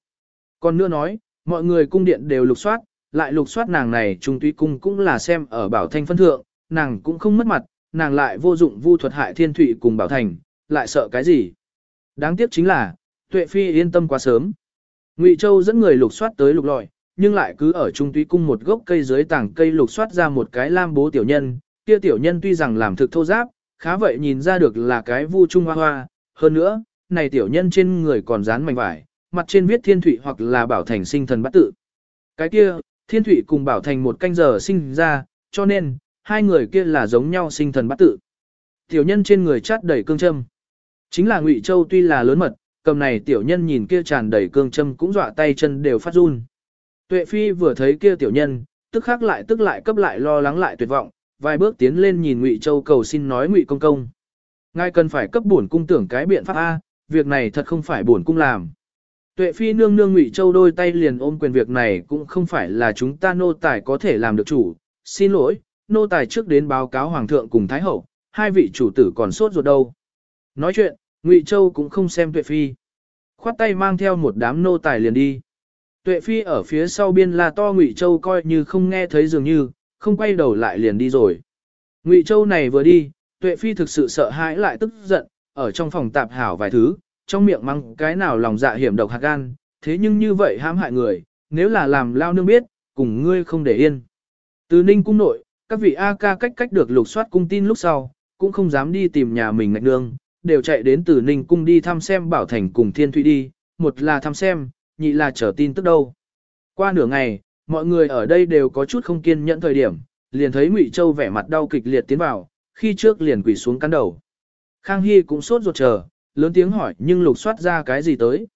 Còn nữa nói, mọi người cung điện đều lục soát, lại lục soát nàng này trung tuy cung cũng là xem ở bảo thanh phân thượng, nàng cũng không mất mặt, nàng lại vô dụng vu thuật hại thiên thụy cùng bảo thành, lại sợ cái gì. Đáng tiếc chính là, tuệ phi yên tâm quá sớm. Ngụy Châu dẫn người lục soát tới lục lọi, nhưng lại cứ ở trung túy cung một gốc cây dưới tảng cây lục soát ra một cái lam bố tiểu nhân, kia tiểu nhân tuy rằng làm thực thô giáp, khá vậy nhìn ra được là cái vu trung hoa hoa, hơn nữa, này tiểu nhân trên người còn dán mảnh vải, mặt trên viết thiên thủy hoặc là bảo thành sinh thần bắt tự. Cái kia, thiên thủy cùng bảo thành một canh giờ sinh ra, cho nên, hai người kia là giống nhau sinh thần bắt tự. Tiểu nhân trên người chát đầy cương châm. Chính là Ngụy Châu tuy là lớn mật, cầm này tiểu nhân nhìn kia tràn đầy cương châm cũng dọa tay chân đều phát run. Tuệ Phi vừa thấy kia tiểu nhân, tức khắc lại tức lại cấp lại lo lắng lại tuyệt vọng, vài bước tiến lên nhìn Ngụy Châu cầu xin nói Ngụy công công. Ngài cần phải cấp bổn cung tưởng cái biện pháp A, việc này thật không phải bổn cung làm. Tuệ Phi nương nương Ngụy Châu đôi tay liền ôm quyền việc này cũng không phải là chúng ta nô tài có thể làm được chủ, xin lỗi, nô tài trước đến báo cáo Hoàng thượng cùng Thái Hậu, hai vị chủ tử còn sốt ruột đâu. Nói chuyện, Ngụy Châu cũng không xem Tuệ Phi. Khoát tay mang theo một đám nô tài liền đi. Tuệ Phi ở phía sau biên là to Ngụy Châu coi như không nghe thấy dường như, không quay đầu lại liền đi rồi. Ngụy Châu này vừa đi, Tuệ Phi thực sự sợ hãi lại tức giận, ở trong phòng tạp hảo vài thứ, trong miệng mắng cái nào lòng dạ hiểm độc hạt gan, thế nhưng như vậy hãm hại người, nếu là làm lao nương biết, cùng ngươi không để yên. Từ Ninh cung nội, các vị A ca cách cách được lục soát cung tin lúc sau, cũng không dám đi tìm nhà mình ngạch nương, đều chạy đến từ Ninh cung đi thăm xem Bảo Thành cùng Thiên Thụy đi, một là thăm xem, nhị là chờ tin tức đâu. Qua nửa ngày, mọi người ở đây đều có chút không kiên nhẫn thời điểm, liền thấy Ngụy Châu vẻ mặt đau kịch liệt tiến vào, khi trước liền quỳ xuống cắn đầu. Khang Hy cũng sốt ruột chờ, lớn tiếng hỏi nhưng lục soát ra cái gì tới.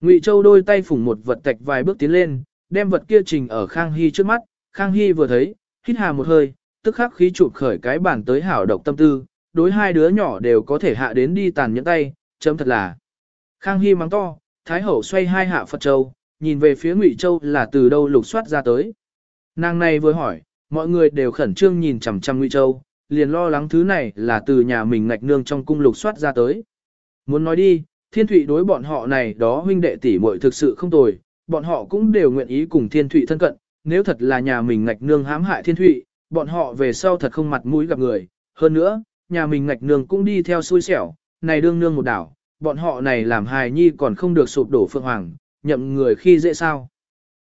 Ngụy Châu đôi tay phủng một vật tạch vài bước tiến lên, đem vật kia trình ở Khang Hy trước mắt, Khang Hy vừa thấy, hít hà một hơi, tức khắc khí chụp khởi cái bản tới hảo độc tâm tư, đối hai đứa nhỏ đều có thể hạ đến đi tàn nhẫn tay, chấm thật là. Khang Hy mắng to, Thái Hậu xoay hai hạ Phật Châu, nhìn về phía Ngụy Châu là từ đâu lục soát ra tới. Nàng này vừa hỏi, mọi người đều khẩn trương nhìn chằm chằm Ngụy Châu, liền lo lắng thứ này là từ nhà mình ngạch nương trong cung lục soát ra tới. Muốn nói đi, Thiên Thụy đối bọn họ này đó huynh đệ tỷ muội thực sự không tồi, bọn họ cũng đều nguyện ý cùng Thiên Thụy thân cận, nếu thật là nhà mình ngạch nương hãm hại Thiên Thụy, bọn họ về sau thật không mặt mũi gặp người, hơn nữa, nhà mình ngạch nương cũng đi theo xui xẻo, này đương nương một đảo, bọn họ này làm hài nhi còn không được sụp đổ phượng hoàng, nhậm người khi dễ sao.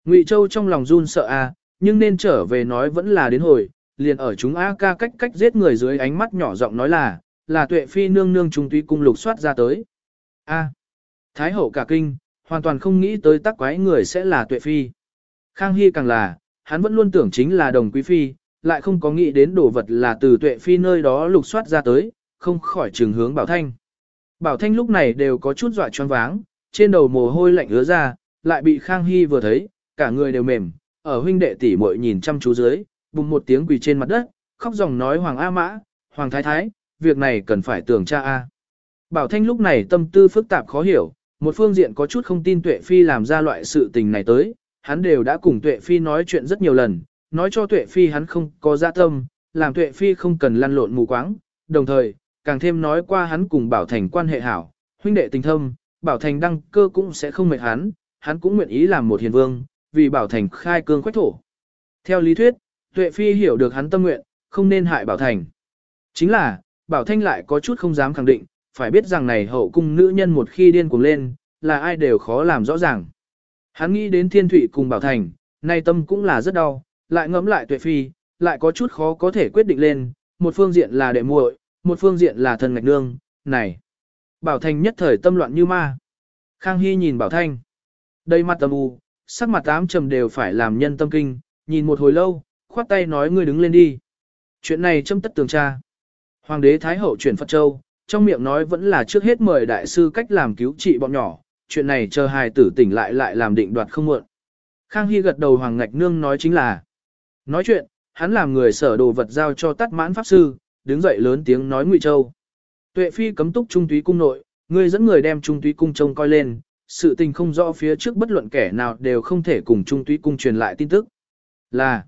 Ngụy Châu trong lòng run sợ a, nhưng nên trở về nói vẫn là đến hồi, liền ở chúng A ca cách cách giết người dưới ánh mắt nhỏ giọng nói là, là tuệ phi nương nương trung túy cung lục soát ra tới. A. Thái hậu cả kinh, hoàn toàn không nghĩ tới tắc quái người sẽ là tuệ phi. Khang Hy càng là, hắn vẫn luôn tưởng chính là đồng quý phi, lại không có nghĩ đến đồ vật là từ tuệ phi nơi đó lục soát ra tới, không khỏi trường hướng Bảo Thanh. Bảo Thanh lúc này đều có chút dọa choáng váng, trên đầu mồ hôi lạnh ứa ra, lại bị Khang Hy vừa thấy, cả người đều mềm, ở huynh đệ tỷ muội nhìn chăm chú dưới, bùng một tiếng quỳ trên mặt đất, khóc dòng nói Hoàng A Mã, Hoàng Thái Thái, việc này cần phải tưởng cha A. Bảo Thanh lúc này tâm tư phức tạp khó hiểu, một phương diện có chút không tin Tuệ Phi làm ra loại sự tình này tới, hắn đều đã cùng Tuệ Phi nói chuyện rất nhiều lần, nói cho Tuệ Phi hắn không có dạ tâm, làm Tuệ Phi không cần lăn lộn mù quáng, đồng thời, càng thêm nói qua hắn cùng Bảo Thành quan hệ hảo, huynh đệ tình thâm, Bảo Thành đăng cơ cũng sẽ không mệt hắn, hắn cũng nguyện ý làm một hiền vương, vì Bảo Thành khai cương quách thổ. Theo lý thuyết, Tuệ Phi hiểu được hắn tâm nguyện, không nên hại Bảo Thành. Chính là, Bảo Thanh lại có chút không dám khẳng định, phải biết rằng này hậu cung nữ nhân một khi điên cuồng lên, là ai đều khó làm rõ ràng. Hắn nghĩ đến Thiên Thụy cùng Bảo Thành, nay tâm cũng là rất đau, lại ngẫm lại Tuệ Phi, lại có chút khó có thể quyết định lên, một phương diện là đệ muội, một phương diện là thần ngạch nương, này. Bảo Thanh nhất thời tâm loạn như ma. Khang Hy nhìn Bảo Thanh. Đây mặt tâm u, sắc mặt tám trầm đều phải làm nhân tâm kinh, nhìn một hồi lâu, khoát tay nói ngươi đứng lên đi. Chuyện này châm tất tường tra. Hoàng đế Thái Hậu chuyển Phật Châu, trong miệng nói vẫn là trước hết mời đại sư cách làm cứu trị bọn nhỏ, chuyện này chờ hài tử tỉnh lại lại làm định đoạt không muộn. Khang Hy gật đầu Hoàng Ngạch Nương nói chính là. Nói chuyện, hắn làm người sở đồ vật giao cho tắt mãn pháp sư, đứng dậy lớn tiếng nói Ngụy Châu. Tuệ Phi cấm túc trung túy cung nội, ngươi dẫn người đem trung túy cung trông coi lên, sự tình không rõ phía trước bất luận kẻ nào đều không thể cùng trung túy cung truyền lại tin tức. Là,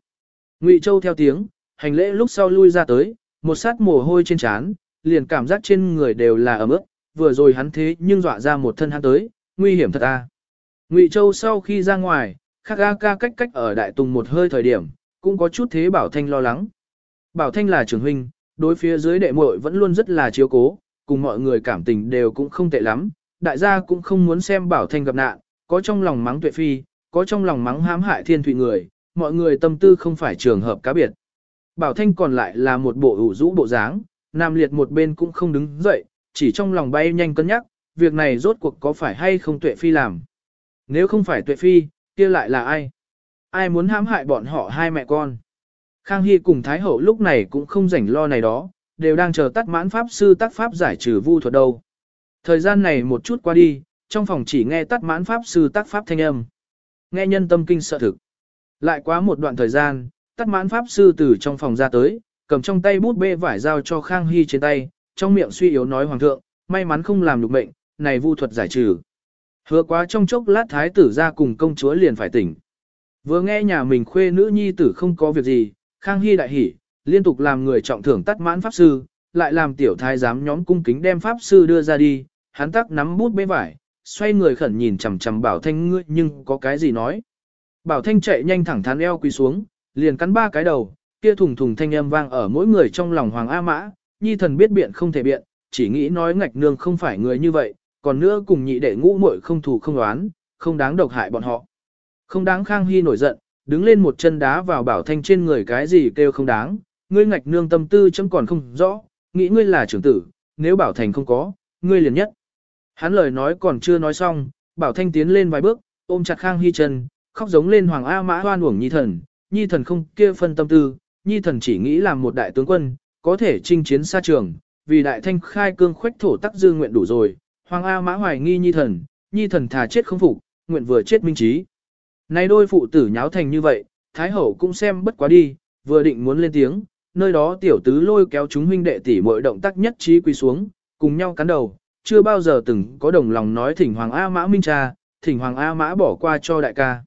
Ngụy Châu theo tiếng, hành lễ lúc sau lui ra tới, một sát mồ hôi trên trán, liền cảm giác trên người đều là ấm ướt, vừa rồi hắn thế nhưng dọa ra một thân hắn tới, nguy hiểm thật a. Ngụy Châu sau khi ra ngoài, khắc ga ca cách cách ở đại tùng một hơi thời điểm, cũng có chút thế Bảo Thanh lo lắng. Bảo Thanh là trưởng huynh, đối phía dưới đệ muội vẫn luôn rất là chiếu cố, cùng mọi người cảm tình đều cũng không tệ lắm, đại gia cũng không muốn xem Bảo Thanh gặp nạn, có trong lòng mắng tuệ phi, có trong lòng mắng hãm hại thiên thủy người, mọi người tâm tư không phải trường hợp cá biệt. Bảo Thanh còn lại là một bộ ủ rũ bộ dáng, nam liệt một bên cũng không đứng dậy, chỉ trong lòng bay nhanh cân nhắc, việc này rốt cuộc có phải hay không tuệ phi làm. Nếu không phải tuệ phi, kia lại là ai? Ai muốn hãm hại bọn họ hai mẹ con? Khang Hy cùng Thái Hậu lúc này cũng không rảnh lo này đó, đều đang chờ tắt mãn pháp sư tác pháp giải trừ vu thuật đâu. Thời gian này một chút qua đi, trong phòng chỉ nghe tắt mãn pháp sư tác pháp thanh âm. Nghe nhân tâm kinh sợ thực. Lại quá một đoạn thời gian, tắt mãn pháp sư từ trong phòng ra tới, cầm trong tay bút bê vải giao cho Khang Hy trên tay, trong miệng suy yếu nói hoàng thượng, may mắn không làm được mệnh, này vu thuật giải trừ. Hứa quá trong chốc lát thái tử ra cùng công chúa liền phải tỉnh. Vừa nghe nhà mình khuê nữ nhi tử không có việc gì, Khang Hy đại hỉ, liên tục làm người trọng thưởng tắt mãn pháp sư, lại làm tiểu thái giám nhóm cung kính đem pháp sư đưa ra đi, hắn tắc nắm bút bê vải, xoay người khẩn nhìn chằm chằm Bảo Thanh ngươi nhưng có cái gì nói. Bảo Thanh chạy nhanh thẳng thắn eo quỳ xuống, liền cắn ba cái đầu, kia thùng thùng thanh âm vang ở mỗi người trong lòng Hoàng A Mã, nhi thần biết biện không thể biện, chỉ nghĩ nói ngạch nương không phải người như vậy, còn nữa cùng nhị đệ ngũ muội không thù không đoán, không đáng độc hại bọn họ. Không đáng Khang Hy nổi giận, đứng lên một chân đá vào Bảo Thanh trên người cái gì kêu không đáng, ngươi ngạch nương tâm tư chấm còn không rõ, nghĩ ngươi là trưởng tử, nếu Bảo Thành không có, ngươi liền nhất. Hắn lời nói còn chưa nói xong, Bảo Thanh tiến lên vài bước, ôm chặt Khang Hy chân, khóc giống lên Hoàng A Mã hoan uổng nhi thần, nhi thần không kia phân tâm tư, nhi thần chỉ nghĩ làm một đại tướng quân, có thể chinh chiến xa trường, vì đại thanh khai cương khoách thổ tắc dư nguyện đủ rồi, Hoàng A Mã hoài nghi nhi thần, nhi thần thà chết không phục, nguyện vừa chết minh trí. Này đôi phụ tử nháo thành như vậy, Thái Hậu cũng xem bất quá đi, vừa định muốn lên tiếng, nơi đó tiểu tứ lôi kéo chúng huynh đệ tỷ muội động tác nhất trí quỳ xuống, cùng nhau cắn đầu, chưa bao giờ từng có đồng lòng nói thỉnh Hoàng A Mã minh cha, thỉnh Hoàng A Mã bỏ qua cho đại ca.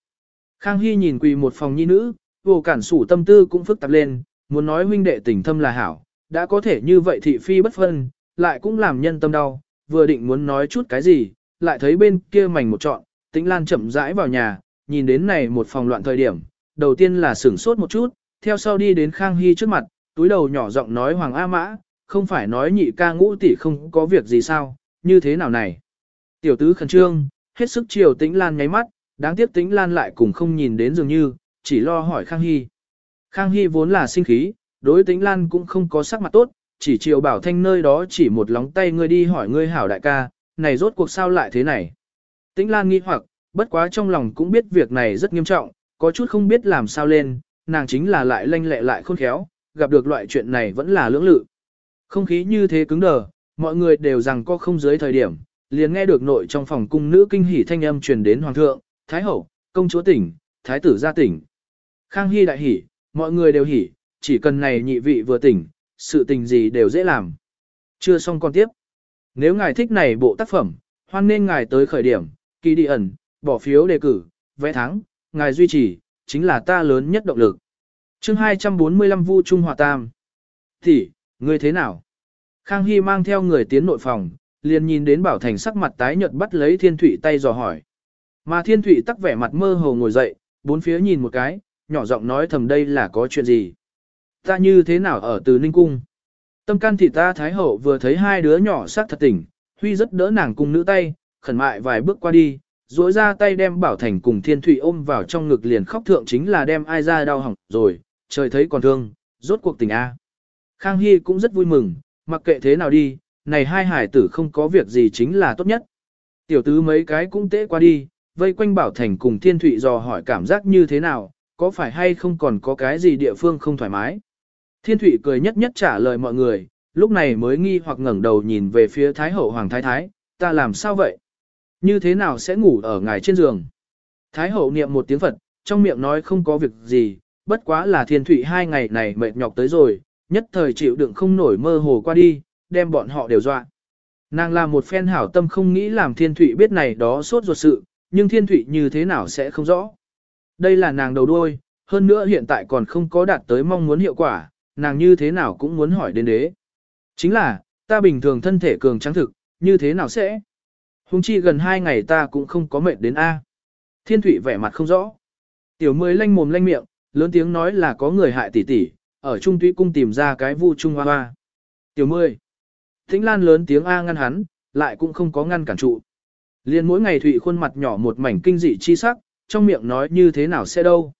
Khang Hy nhìn quỳ một phòng nhi nữ, vô cản sủ tâm tư cũng phức tạp lên, muốn nói huynh đệ tình thâm là hảo, đã có thể như vậy thị phi bất phân, lại cũng làm nhân tâm đau, vừa định muốn nói chút cái gì, lại thấy bên kia mảnh một trọn, tĩnh lan chậm rãi vào nhà, nhìn đến này một phòng loạn thời điểm, đầu tiên là sửng sốt một chút, theo sau đi đến Khang Hy trước mặt, túi đầu nhỏ giọng nói Hoàng A Mã, không phải nói nhị ca ngũ tỷ không có việc gì sao, như thế nào này. Tiểu tứ khẩn trương, hết sức chiều tĩnh lan nháy mắt, đáng tiếc tĩnh lan lại cùng không nhìn đến dường như, chỉ lo hỏi Khang Hy. Khang Hy vốn là sinh khí, đối tĩnh lan cũng không có sắc mặt tốt, chỉ chiều bảo thanh nơi đó chỉ một lóng tay ngươi đi hỏi ngươi hảo đại ca, này rốt cuộc sao lại thế này. Tĩnh lan nghi hoặc, bất quá trong lòng cũng biết việc này rất nghiêm trọng, có chút không biết làm sao lên, nàng chính là lại lanh lẹ lại khôn khéo, gặp được loại chuyện này vẫn là lưỡng lự. Không khí như thế cứng đờ, mọi người đều rằng có không dưới thời điểm, liền nghe được nội trong phòng cung nữ kinh hỉ thanh âm truyền đến hoàng thượng, thái hậu, công chúa tỉnh, thái tử gia tỉnh. Khang Hy đại hỉ, mọi người đều hỉ, chỉ cần này nhị vị vừa tỉnh, sự tình gì đều dễ làm. Chưa xong con tiếp. Nếu ngài thích này bộ tác phẩm, hoan nên ngài tới khởi điểm, kỳ đi ẩn, bỏ phiếu đề cử, vẽ thắng, ngài duy trì, chính là ta lớn nhất động lực. chương 245 Vu Trung Hòa Tam. Thì, ngươi thế nào? Khang Hy mang theo người tiến nội phòng, liền nhìn đến Bảo Thành sắc mặt tái nhợt bắt lấy Thiên Thụy tay dò hỏi. Mà Thiên Thụy tắc vẻ mặt mơ hồ ngồi dậy, bốn phía nhìn một cái, nhỏ giọng nói thầm đây là có chuyện gì. Ta như thế nào ở từ Ninh Cung? Tâm can thị ta Thái Hậu vừa thấy hai đứa nhỏ sát thật tỉnh, Huy rất đỡ nàng cung nữ tay, khẩn mại vài bước qua đi, duỗi ra tay đem Bảo Thành cùng Thiên Thụy ôm vào trong ngực liền khóc thượng chính là đem ai ra đau hỏng rồi, trời thấy còn thương, rốt cuộc tình A. Khang Hy cũng rất vui mừng, mặc kệ thế nào đi, này hai hải tử không có việc gì chính là tốt nhất. Tiểu tứ mấy cái cũng tễ qua đi, vây quanh Bảo Thành cùng Thiên Thụy dò hỏi cảm giác như thế nào, có phải hay không còn có cái gì địa phương không thoải mái. Thiên Thụy cười nhất nhất trả lời mọi người, lúc này mới nghi hoặc ngẩng đầu nhìn về phía Thái Hậu Hoàng Thái Thái, ta làm sao vậy? Như thế nào sẽ ngủ ở ngài trên giường? Thái Hậu niệm một tiếng Phật, trong miệng nói không có việc gì, bất quá là Thiên thủy hai ngày này mệt nhọc tới rồi, nhất thời chịu đựng không nổi mơ hồ qua đi, đem bọn họ đều dọa. Nàng là một phen hảo tâm không nghĩ làm Thiên thủy biết này đó suốt ruột sự, nhưng Thiên thủy như thế nào sẽ không rõ. Đây là nàng đầu đuôi, hơn nữa hiện tại còn không có đạt tới mong muốn hiệu quả, nàng như thế nào cũng muốn hỏi đến đế. Chính là, ta bình thường thân thể cường trắng thực, như thế nào sẽ? Hùng chi gần hai ngày ta cũng không có mệt đến A. Thiên thủy vẻ mặt không rõ. Tiểu mười lanh mồm lanh miệng, lớn tiếng nói là có người hại tỷ tỷ, ở trung túy cung tìm ra cái vu trung hoa hoa. Tiểu mười. Thính lan lớn tiếng A ngăn hắn, lại cũng không có ngăn cản trụ. Liên mỗi ngày thủy khuôn mặt nhỏ một mảnh kinh dị chi sắc, trong miệng nói như thế nào sẽ đâu.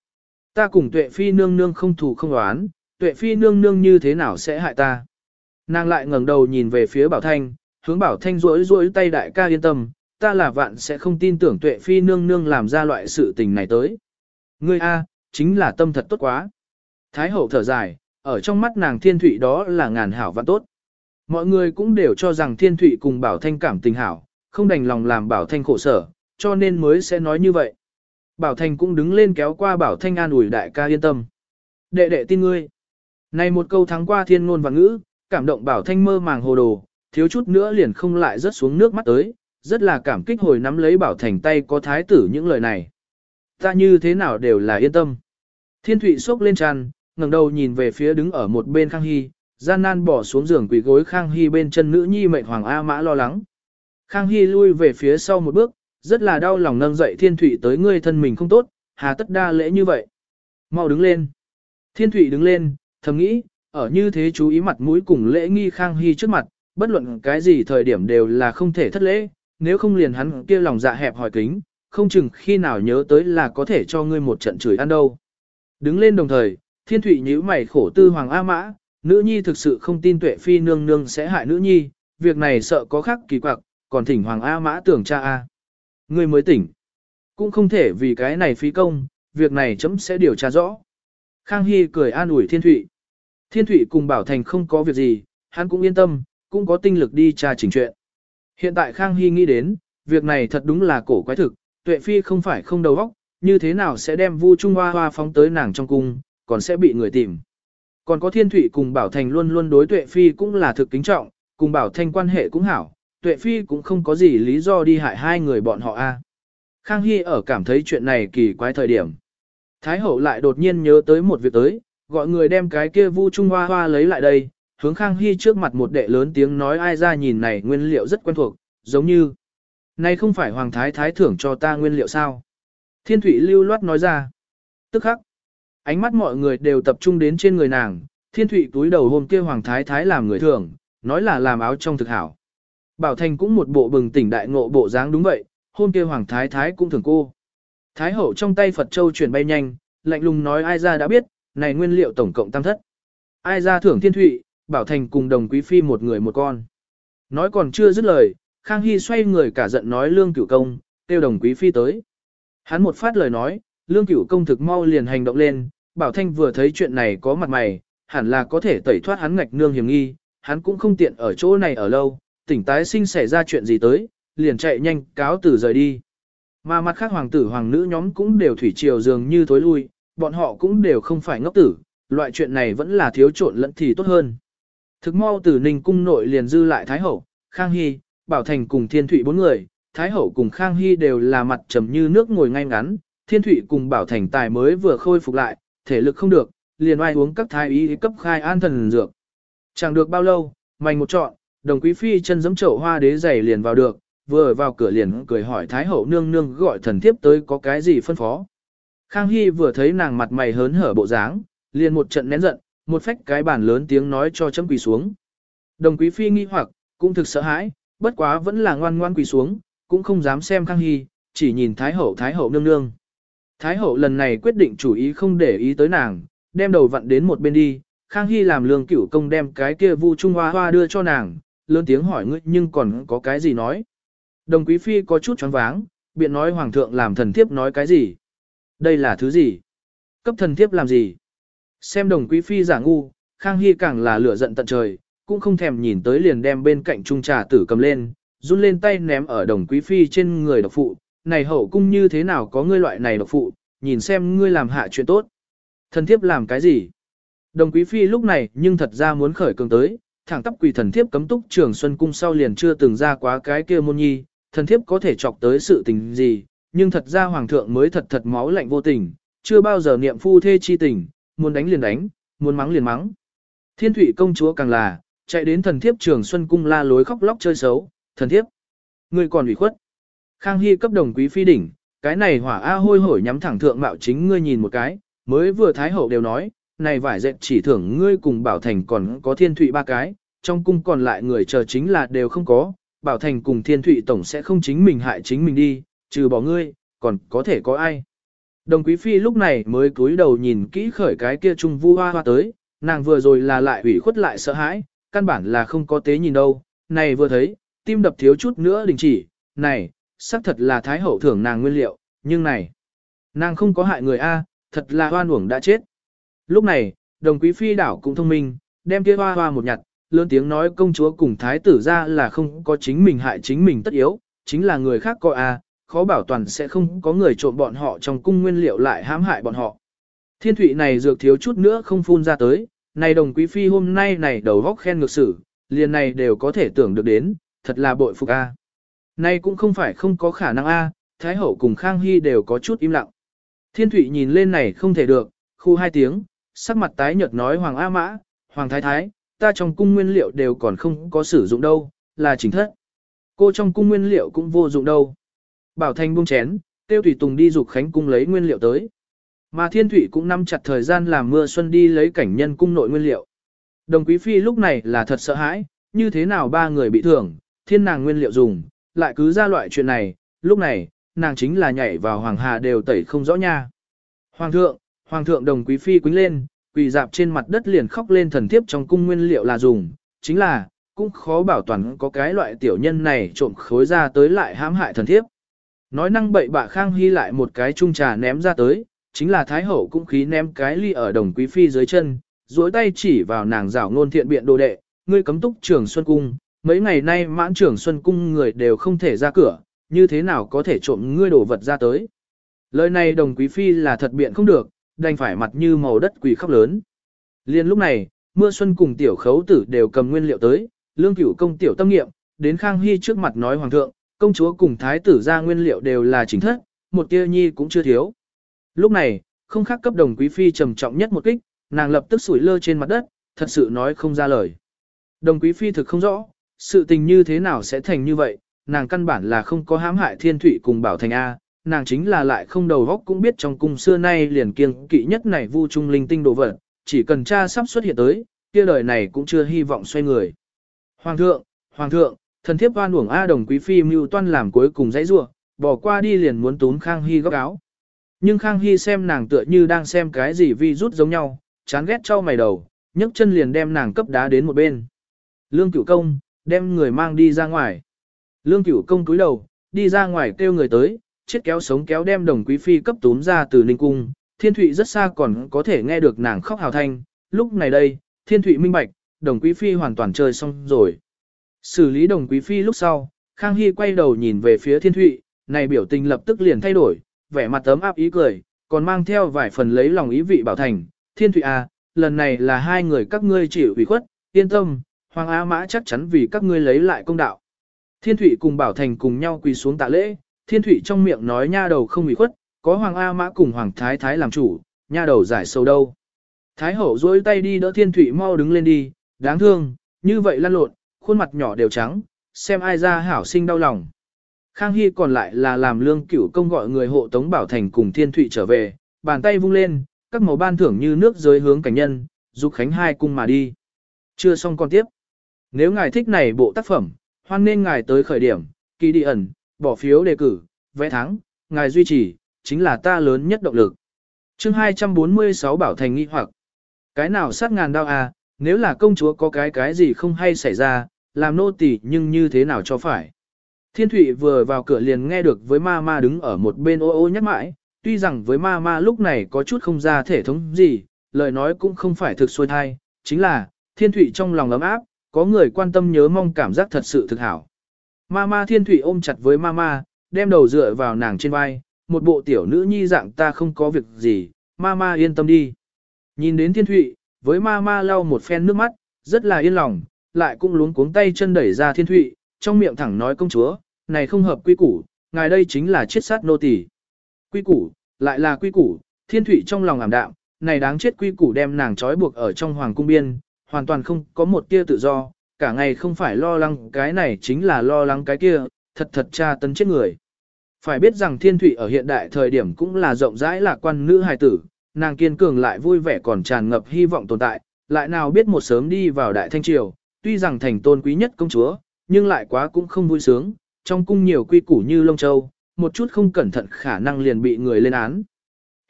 Ta cùng tuệ phi nương nương không thù không đoán, tuệ phi nương nương như thế nào sẽ hại ta. Nàng lại ngẩng đầu nhìn về phía Bảo Thanh, hướng bảo thanh rỗi rỗi tay đại ca yên tâm, ta là vạn sẽ không tin tưởng tuệ phi nương nương làm ra loại sự tình này tới. Ngươi A, chính là tâm thật tốt quá. Thái hậu thở dài, ở trong mắt nàng thiên thụy đó là ngàn hảo vạn tốt. Mọi người cũng đều cho rằng thiên thụy cùng bảo thanh cảm tình hảo, không đành lòng làm bảo thanh khổ sở, cho nên mới sẽ nói như vậy. Bảo thanh cũng đứng lên kéo qua bảo thanh an ủi đại ca yên tâm. Đệ đệ tin ngươi. Này một câu thắng qua thiên ngôn và ngữ, cảm động bảo thanh mơ màng hồ đồ, thiếu chút nữa liền không lại rớt xuống nước mắt tới, rất là cảm kích hồi nắm lấy bảo thành tay có thái tử những lời này. Ta như thế nào đều là yên tâm. Thiên thụy sốc lên tràn, ngẩng đầu nhìn về phía đứng ở một bên Khang Hy, gian nan bỏ xuống giường quỳ gối Khang Hy bên chân nữ nhi mệnh Hoàng A Mã lo lắng. Khang Hy lui về phía sau một bước, rất là đau lòng nâng dậy Thiên Thụy tới ngươi thân mình không tốt, hà tất đa lễ như vậy. Mau đứng lên. Thiên Thụy đứng lên, thầm nghĩ, ở như thế chú ý mặt mũi cùng lễ nghi Khang Hy trước mặt, bất luận cái gì thời điểm đều là không thể thất lễ, nếu không liền hắn kia lòng dạ hẹp hỏi kính, không chừng khi nào nhớ tới là có thể cho ngươi một trận chửi ăn đâu. Đứng lên đồng thời, Thiên thủy nhíu mày khổ tư Hoàng A Mã, nữ nhi thực sự không tin tuệ phi nương nương sẽ hại nữ nhi, việc này sợ có khác kỳ quặc, còn thỉnh Hoàng A Mã tưởng cha A. Ngươi mới tỉnh. Cũng không thể vì cái này phí công, việc này chấm sẽ điều tra rõ. Khang Hy cười an ủi Thiên thủy. Thiên thủy cùng Bảo Thành không có việc gì, hắn cũng yên tâm, cũng có tinh lực đi tra chỉnh chuyện. Hiện tại Khang Hy nghĩ đến, việc này thật đúng là cổ quái thực, tuệ phi không phải không đầu óc, như thế nào sẽ đem Vu Trung Hoa Hoa phóng tới nàng trong cung, còn sẽ bị người tìm. Còn có Thiên Thụy cùng Bảo Thành luôn luôn đối tuệ phi cũng là thực kính trọng, cùng Bảo Thành quan hệ cũng hảo, tuệ phi cũng không có gì lý do đi hại hai người bọn họ a. Khang Hy ở cảm thấy chuyện này kỳ quái thời điểm. Thái hậu lại đột nhiên nhớ tới một việc tới, gọi người đem cái kia Vu Trung Hoa Hoa lấy lại đây, hướng Khang Hy trước mặt một đệ lớn tiếng nói ai ra nhìn này nguyên liệu rất quen thuộc, giống như Này không phải Hoàng Thái Thái thưởng cho ta nguyên liệu sao? Thiên Thụy lưu loát nói ra. Tức khắc. Ánh mắt mọi người đều tập trung đến trên người nàng, Thiên Thụy túi đầu hôm kia Hoàng Thái Thái làm người thưởng, nói là làm áo trong thực hảo. Bảo Thành cũng một bộ bừng tỉnh đại ngộ bộ dáng đúng vậy, hôm kia Hoàng Thái Thái cũng thưởng cô. Thái hậu trong tay Phật Châu chuyển bay nhanh, lạnh lùng nói ai ra đã biết, này nguyên liệu tổng cộng tam thất. Ai ra thưởng Thiên Thụy, Bảo Thành cùng đồng quý phi một người một con. Nói còn chưa dứt lời, Khang Hy xoay người cả giận nói lương cửu công, tiêu đồng quý phi tới. Hắn một phát lời nói, lương cửu công thực mau liền hành động lên, Bảo Thanh vừa thấy chuyện này có mặt mày, hẳn là có thể tẩy thoát hắn ngạch nương hiểm nghi, hắn cũng không tiện ở chỗ này ở lâu, tỉnh tái sinh xảy ra chuyện gì tới, liền chạy nhanh cáo từ rời đi. Mà mặt khác hoàng tử hoàng nữ nhóm cũng đều thủy triều dường như thối lui, bọn họ cũng đều không phải ngốc tử, loại chuyện này vẫn là thiếu trộn lẫn thì tốt hơn. Thực mau từ Ninh cung nội liền dư lại Thái Hậu, Khang Hy, Bảo Thành cùng Thiên Thụy bốn người, Thái Hậu cùng Khang Hy đều là mặt trầm như nước ngồi ngay ngắn, Thiên Thụy cùng Bảo Thành tài mới vừa khôi phục lại, thể lực không được, liền oai uống các thái y cấp khai an thần dược. Chẳng được bao lâu, mảnh một trọn, đồng quý phi chân giẫm chậu hoa đế giày liền vào được, vừa vào cửa liền cười hỏi Thái Hậu nương nương gọi thần thiếp tới có cái gì phân phó. Khang Hy vừa thấy nàng mặt mày hớn hở bộ dáng, liền một trận nén giận, một phách cái bàn lớn tiếng nói cho chấm quỳ xuống. Đồng quý phi nghi hoặc, cũng thực sợ hãi, bất quá vẫn là ngoan ngoan quỳ xuống, cũng không dám xem Khang Hy, chỉ nhìn Thái Hậu Thái Hậu nương nương. Thái Hậu lần này quyết định chủ ý không để ý tới nàng, đem đầu vặn đến một bên đi, Khang Hy làm lương cửu công đem cái kia vu trung hoa hoa đưa cho nàng, lớn tiếng hỏi ngươi nhưng còn có cái gì nói. Đồng quý phi có chút choáng váng, biện nói hoàng thượng làm thần thiếp nói cái gì. Đây là thứ gì? Cấp thần thiếp làm gì? Xem đồng quý phi giả ngu, Khang Hy càng là lửa giận tận trời, cũng không thèm nhìn tới liền đem bên cạnh trung trà tử cầm lên, run lên tay ném ở đồng quý phi trên người độc phụ, này hậu cung như thế nào có ngươi loại này độc phụ, nhìn xem ngươi làm hạ chuyện tốt. Thần thiếp làm cái gì? Đồng quý phi lúc này nhưng thật ra muốn khởi cường tới, thẳng tắp quỳ thần thiếp cấm túc trường xuân cung sau liền chưa từng ra quá cái kia môn nhi, thần thiếp có thể chọc tới sự tình gì, nhưng thật ra hoàng thượng mới thật thật máu lạnh vô tình, chưa bao giờ niệm phu thê chi tình, muốn đánh liền đánh, muốn mắng liền mắng. Thiên thủy công chúa càng là, chạy đến thần thiếp trường xuân cung la lối khóc lóc chơi xấu, thần thiếp, người còn ủy khuất. Khang Hy cấp đồng quý phi đỉnh, cái này hỏa A hôi hổi nhắm thẳng thượng mạo chính ngươi nhìn một cái, mới vừa thái hậu đều nói, này vải dệt chỉ thưởng ngươi cùng bảo thành còn có thiên thụy ba cái, trong cung còn lại người chờ chính là đều không có, bảo thành cùng thiên thụy tổng sẽ không chính mình hại chính mình đi, trừ bỏ ngươi, còn có thể có ai. Đồng quý phi lúc này mới cúi đầu nhìn kỹ khởi cái kia trung vu hoa hoa tới, nàng vừa rồi là lại ủy khuất lại sợ hãi, căn bản là không có tế nhìn đâu, này vừa thấy, tim đập thiếu chút nữa đình chỉ, này, xác thật là thái hậu thưởng nàng nguyên liệu, nhưng này, nàng không có hại người A, thật là hoan uổng đã chết. Lúc này, đồng quý phi đảo cũng thông minh, đem kia hoa hoa một nhặt, lớn tiếng nói công chúa cùng thái tử ra là không có chính mình hại chính mình tất yếu, chính là người khác coi A, khó bảo toàn sẽ không có người trộm bọn họ trong cung nguyên liệu lại hãm hại bọn họ. Thiên thủy này dược thiếu chút nữa không phun ra tới, này đồng quý phi hôm nay này đầu góc khen ngược sử, liền này đều có thể tưởng được đến, thật là bội phục A. Nay cũng không phải không có khả năng A, Thái Hậu cùng Khang Hy đều có chút im lặng. Thiên thủy nhìn lên này không thể được, khu hai tiếng, sắc mặt tái nhợt nói Hoàng A Mã, Hoàng Thái Thái, ta trong cung nguyên liệu đều còn không có sử dụng đâu, là chính thất. Cô trong cung nguyên liệu cũng vô dụng đâu. Bảo Thanh buông chén, tiêu Thủy Tùng đi dục khánh cung lấy nguyên liệu tới. Mà Thiên Thụy cũng nắm chặt thời gian làm mưa xuân đi lấy cảnh nhân cung nội nguyên liệu. Đồng Quý Phi lúc này là thật sợ hãi, như thế nào ba người bị thưởng, thiên nàng nguyên liệu dùng, lại cứ ra loại chuyện này, lúc này, nàng chính là nhảy vào hoàng hà đều tẩy không rõ nha. Hoàng thượng, hoàng thượng đồng quý phi quính lên, quỳ dạp trên mặt đất liền khóc lên thần thiếp trong cung nguyên liệu là dùng, chính là, cũng khó bảo toàn có cái loại tiểu nhân này trộm khối ra tới lại hãm hại thần thiếp. Nói năng bậy bạ khang hy lại một cái chung trà ném ra tới, chính là thái hậu cũng khí ném cái ly ở đồng quý phi dưới chân, duỗi tay chỉ vào nàng rảo ngôn thiện biện đồ đệ, ngươi cấm túc trường xuân cung, mấy ngày nay mãn trưởng xuân cung người đều không thể ra cửa, như thế nào có thể trộm ngươi đồ vật ra tới. Lời này đồng quý phi là thật biện không được, đành phải mặt như màu đất quỷ khóc lớn. Liên lúc này, mưa xuân cùng tiểu khấu tử đều cầm nguyên liệu tới, lương cửu công tiểu tâm nghiệm, đến Khang Hy trước mặt nói hoàng thượng, công chúa cùng thái tử ra nguyên liệu đều là chính thất, một tia nhi cũng chưa thiếu. Lúc này, không khác cấp đồng quý phi trầm trọng nhất một kích, nàng lập tức sủi lơ trên mặt đất, thật sự nói không ra lời. Đồng quý phi thực không rõ, sự tình như thế nào sẽ thành như vậy, nàng căn bản là không có hãm hại thiên thủy cùng bảo thành A, nàng chính là lại không đầu góc cũng biết trong cung xưa nay liền kiêng kỵ nhất này vu trung linh tinh đồ vật, chỉ cần cha sắp xuất hiện tới, kia đời này cũng chưa hy vọng xoay người. Hoàng thượng, hoàng thượng, thần thiếp oan uổng A đồng quý phi mưu toan làm cuối cùng dãy rua, bỏ qua đi liền muốn tún Khang Hy góc áo. Nhưng Khang Hy xem nàng tựa như đang xem cái gì vi rút giống nhau, chán ghét cho mày đầu, nhấc chân liền đem nàng cấp đá đến một bên. Lương cửu công, đem người mang đi ra ngoài. Lương cửu công cúi đầu, đi ra ngoài kêu người tới, chết kéo sống kéo đem đồng quý phi cấp túm ra từ ninh cung, thiên thụy rất xa còn có thể nghe được nàng khóc hào thanh, lúc này đây, thiên thụy minh bạch, đồng quý phi hoàn toàn chơi xong rồi. Xử lý đồng quý phi lúc sau, Khang Hy quay đầu nhìn về phía thiên thụy, này biểu tình lập tức liền thay đổi, vẻ mặt tấm áp ý cười, còn mang theo vài phần lấy lòng ý vị bảo thành, thiên thụy à, lần này là hai người các ngươi chịu ủy khuất, yên tâm, Hoàng Á Mã chắc chắn vì các ngươi lấy lại công đạo. Thiên Thụy cùng Bảo Thành cùng nhau quỳ xuống tạ lễ, Thiên Thụy trong miệng nói nha đầu không ủy khuất, có Hoàng A Mã cùng Hoàng Thái Thái làm chủ, nha đầu giải sâu đâu. Thái hậu duỗi tay đi đỡ Thiên Thụy mau đứng lên đi, đáng thương, như vậy lăn lộn, khuôn mặt nhỏ đều trắng, xem ai ra hảo sinh đau lòng. Khang Hy còn lại là làm lương cửu công gọi người hộ tống Bảo Thành cùng Thiên Thụy trở về, bàn tay vung lên, các màu ban thưởng như nước rơi hướng cảnh nhân, giúp khánh hai cung mà đi. Chưa xong con tiếp. Nếu ngài thích này bộ tác phẩm, hoan nên ngài tới khởi điểm, kỳ đi ẩn, bỏ phiếu đề cử, vẽ thắng, ngài duy trì, chính là ta lớn nhất động lực. chương 246 bảo thành nghi hoặc, cái nào sát ngàn đau à, nếu là công chúa có cái cái gì không hay xảy ra, làm nô tỳ nhưng như thế nào cho phải. Thiên Thụy vừa vào cửa liền nghe được với ma ma đứng ở một bên ô ô nhắc mãi, tuy rằng với ma ma lúc này có chút không ra thể thống gì, lời nói cũng không phải thực xuôi thai, chính là, Thiên Thụy trong lòng ấm áp, có người quan tâm nhớ mong cảm giác thật sự thực hảo. Mama Thiên Thụy ôm chặt với Mama, đem đầu dựa vào nàng trên vai, một bộ tiểu nữ nhi dạng ta không có việc gì, Mama yên tâm đi. Nhìn đến Thiên Thụy, với Mama lau một phen nước mắt, rất là yên lòng, lại cũng luống cuống tay chân đẩy ra Thiên Thụy, trong miệng thẳng nói công chúa, này không hợp quy củ, ngài đây chính là chiết sát nô tỳ. Quy củ, lại là quy củ, Thiên Thụy trong lòng ảm đạm, này đáng chết quy củ đem nàng trói buộc ở trong hoàng cung biên, hoàn toàn không có một tia tự do, cả ngày không phải lo lắng cái này chính là lo lắng cái kia, thật thật tra tấn chết người. Phải biết rằng thiên Thụy ở hiện đại thời điểm cũng là rộng rãi lạc quan nữ hài tử, nàng kiên cường lại vui vẻ còn tràn ngập hy vọng tồn tại, lại nào biết một sớm đi vào đại thanh triều, tuy rằng thành tôn quý nhất công chúa, nhưng lại quá cũng không vui sướng, trong cung nhiều quy củ như lông châu, một chút không cẩn thận khả năng liền bị người lên án.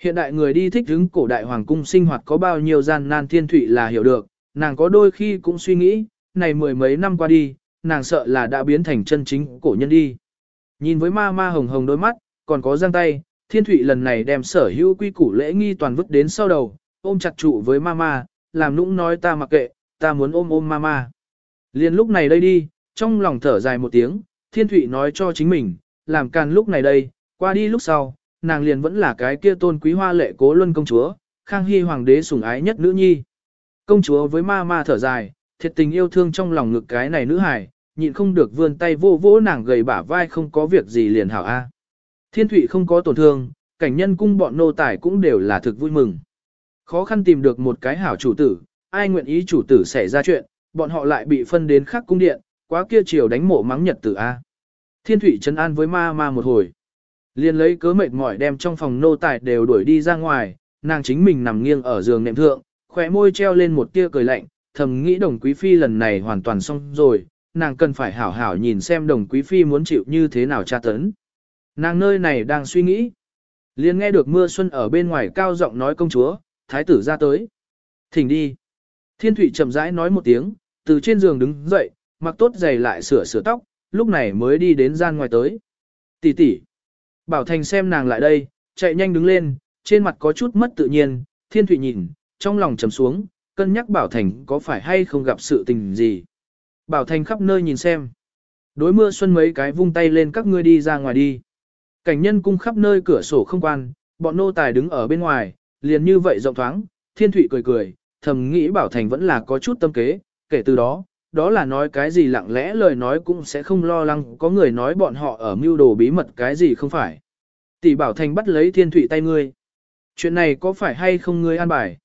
Hiện đại người đi thích hứng cổ đại hoàng cung sinh hoạt có bao nhiêu gian nan thiên thủy là hiểu được, nàng có đôi khi cũng suy nghĩ, này mười mấy năm qua đi, nàng sợ là đã biến thành chân chính cổ nhân đi. Nhìn với ma ma hồng hồng đôi mắt, còn có giang tay, thiên thụy lần này đem sở hữu quy củ lễ nghi toàn vứt đến sau đầu, ôm chặt trụ với ma ma, làm nũng nói ta mặc kệ, ta muốn ôm ôm ma ma. Liên lúc này đây đi, trong lòng thở dài một tiếng, thiên thụy nói cho chính mình, làm càn lúc này đây, qua đi lúc sau, nàng liền vẫn là cái kia tôn quý hoa lệ cố luân công chúa, khang hy hoàng đế sủng ái nhất nữ nhi. Công chúa với ma ma thở dài, thiệt tình yêu thương trong lòng ngực cái này nữ hài, nhịn không được vươn tay vô vỗ nàng gầy bả vai không có việc gì liền hảo a. Thiên thụy không có tổn thương, cảnh nhân cung bọn nô tài cũng đều là thực vui mừng. Khó khăn tìm được một cái hảo chủ tử, ai nguyện ý chủ tử xảy ra chuyện, bọn họ lại bị phân đến khác cung điện, quá kia chiều đánh mộ mắng nhật tử A. Thiên thủy trấn an với ma ma một hồi. liền lấy cớ mệt mỏi đem trong phòng nô tài đều đuổi đi ra ngoài, nàng chính mình nằm nghiêng ở giường nệm thượng, khỏe môi treo lên một tia cười lạnh, thầm nghĩ đồng quý phi lần này hoàn toàn xong rồi, nàng cần phải hảo hảo nhìn xem đồng quý phi muốn chịu như thế nào tra tấn. Nàng nơi này đang suy nghĩ. liền nghe được mưa xuân ở bên ngoài cao giọng nói công chúa, thái tử ra tới. Thỉnh đi. Thiên thủy chậm rãi nói một tiếng, từ trên giường đứng dậy, mặc tốt giày lại sửa sửa tóc, lúc này mới đi đến gian ngoài tới. Tỷ tỷ. Bảo Thành xem nàng lại đây, chạy nhanh đứng lên, trên mặt có chút mất tự nhiên, thiên Thụy nhìn, trong lòng trầm xuống, cân nhắc Bảo Thành có phải hay không gặp sự tình gì. Bảo Thành khắp nơi nhìn xem. Đối mưa xuân mấy cái vung tay lên các ngươi đi ra ngoài đi. Cảnh nhân cung khắp nơi cửa sổ không quan, bọn nô tài đứng ở bên ngoài, liền như vậy rộng thoáng, thiên thủy cười cười, thầm nghĩ Bảo Thành vẫn là có chút tâm kế, kể từ đó, đó là nói cái gì lặng lẽ lời nói cũng sẽ không lo lắng có người nói bọn họ ở mưu đồ bí mật cái gì không phải. Tỷ Bảo Thành bắt lấy thiên thủy tay ngươi. Chuyện này có phải hay không ngươi an bài?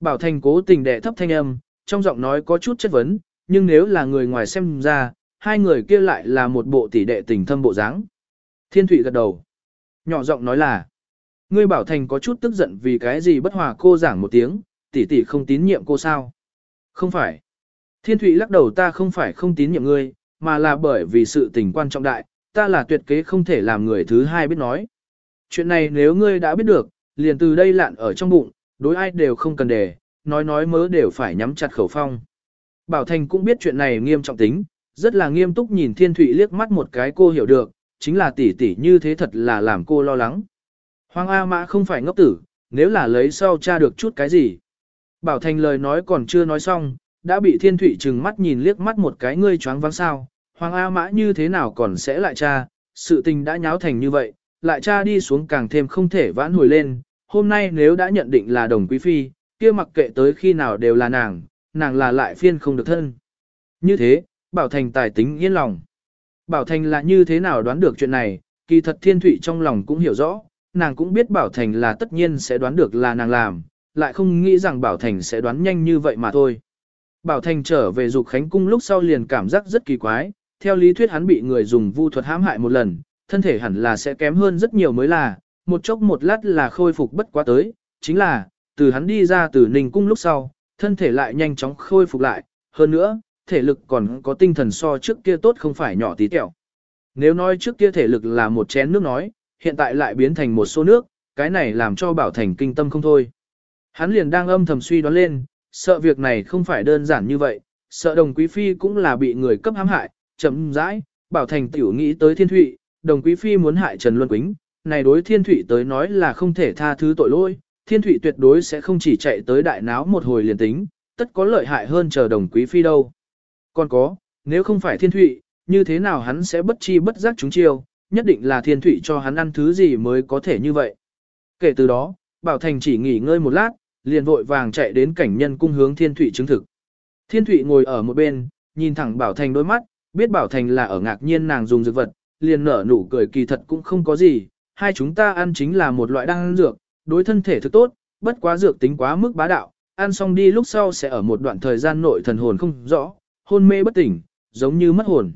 Bảo Thành cố tình đẻ thấp thanh âm, trong giọng nói có chút chất vấn, nhưng nếu là người ngoài xem ra, hai người kia lại là một bộ tỷ đệ tình thâm bộ dáng. Thiên Thụy gật đầu. Nhỏ giọng nói là, ngươi Bảo Thành có chút tức giận vì cái gì bất hòa cô giảng một tiếng, tỷ tỷ không tín nhiệm cô sao? Không phải. Thiên Thụy lắc đầu ta không phải không tín nhiệm ngươi, mà là bởi vì sự tình quan trọng đại, ta là tuyệt kế không thể làm người thứ hai biết nói. Chuyện này nếu ngươi đã biết được, liền từ đây lạn ở trong bụng, đối ai đều không cần đề, nói nói mớ đều phải nhắm chặt khẩu phong. Bảo Thành cũng biết chuyện này nghiêm trọng tính, rất là nghiêm túc nhìn Thiên Thụy liếc mắt một cái cô hiểu được, chính là tỷ tỷ như thế thật là làm cô lo lắng. Hoàng A Mã không phải ngốc tử, nếu là lấy sau cha được chút cái gì. Bảo Thành lời nói còn chưa nói xong, đã bị Thiên Thụy trừng mắt nhìn liếc mắt một cái ngươi choáng váng sao, Hoàng A Mã như thế nào còn sẽ lại cha, sự tình đã nháo thành như vậy, lại cha đi xuống càng thêm không thể vãn hồi lên, hôm nay nếu đã nhận định là đồng quý phi, kia mặc kệ tới khi nào đều là nàng, nàng là lại phiên không được thân. Như thế, Bảo Thành tài tính yên lòng. Bảo Thành là như thế nào đoán được chuyện này, kỳ thật Thiên Thụy trong lòng cũng hiểu rõ, nàng cũng biết Bảo Thành là tất nhiên sẽ đoán được là nàng làm, lại không nghĩ rằng Bảo Thành sẽ đoán nhanh như vậy mà thôi. Bảo Thành trở về dục khánh cung lúc sau liền cảm giác rất kỳ quái, theo lý thuyết hắn bị người dùng vu thuật hãm hại một lần, thân thể hẳn là sẽ kém hơn rất nhiều mới là, một chốc một lát là khôi phục bất quá tới, chính là, từ hắn đi ra từ ninh cung lúc sau, thân thể lại nhanh chóng khôi phục lại, hơn nữa, thể lực còn có tinh thần so trước kia tốt không phải nhỏ tí tẹo. Nếu nói trước kia thể lực là một chén nước nói, hiện tại lại biến thành một số nước, cái này làm cho Bảo Thành kinh tâm không thôi. Hắn liền đang âm thầm suy đoán lên, sợ việc này không phải đơn giản như vậy, sợ đồng quý phi cũng là bị người cấp hãm hại, chậm rãi, Bảo Thành tiểu nghĩ tới thiên thụy, đồng quý phi muốn hại Trần Luân Quýnh, này đối thiên thụy tới nói là không thể tha thứ tội lỗi, thiên thụy tuyệt đối sẽ không chỉ chạy tới đại náo một hồi liền tính, tất có lợi hại hơn chờ đồng quý phi đâu. Còn có, nếu không phải thiên thụy, như thế nào hắn sẽ bất chi bất giác chúng chiêu, nhất định là thiên thụy cho hắn ăn thứ gì mới có thể như vậy. Kể từ đó, Bảo Thành chỉ nghỉ ngơi một lát, liền vội vàng chạy đến cảnh nhân cung hướng thiên thụy chứng thực. Thiên thụy ngồi ở một bên, nhìn thẳng Bảo Thành đôi mắt, biết Bảo Thành là ở ngạc nhiên nàng dùng dược vật, liền nở nụ cười kỳ thật cũng không có gì, hai chúng ta ăn chính là một loại đan dược, đối thân thể thực tốt, bất quá dược tính quá mức bá đạo, ăn xong đi lúc sau sẽ ở một đoạn thời gian nội thần hồn không rõ, hôn mê bất tỉnh, giống như mất hồn.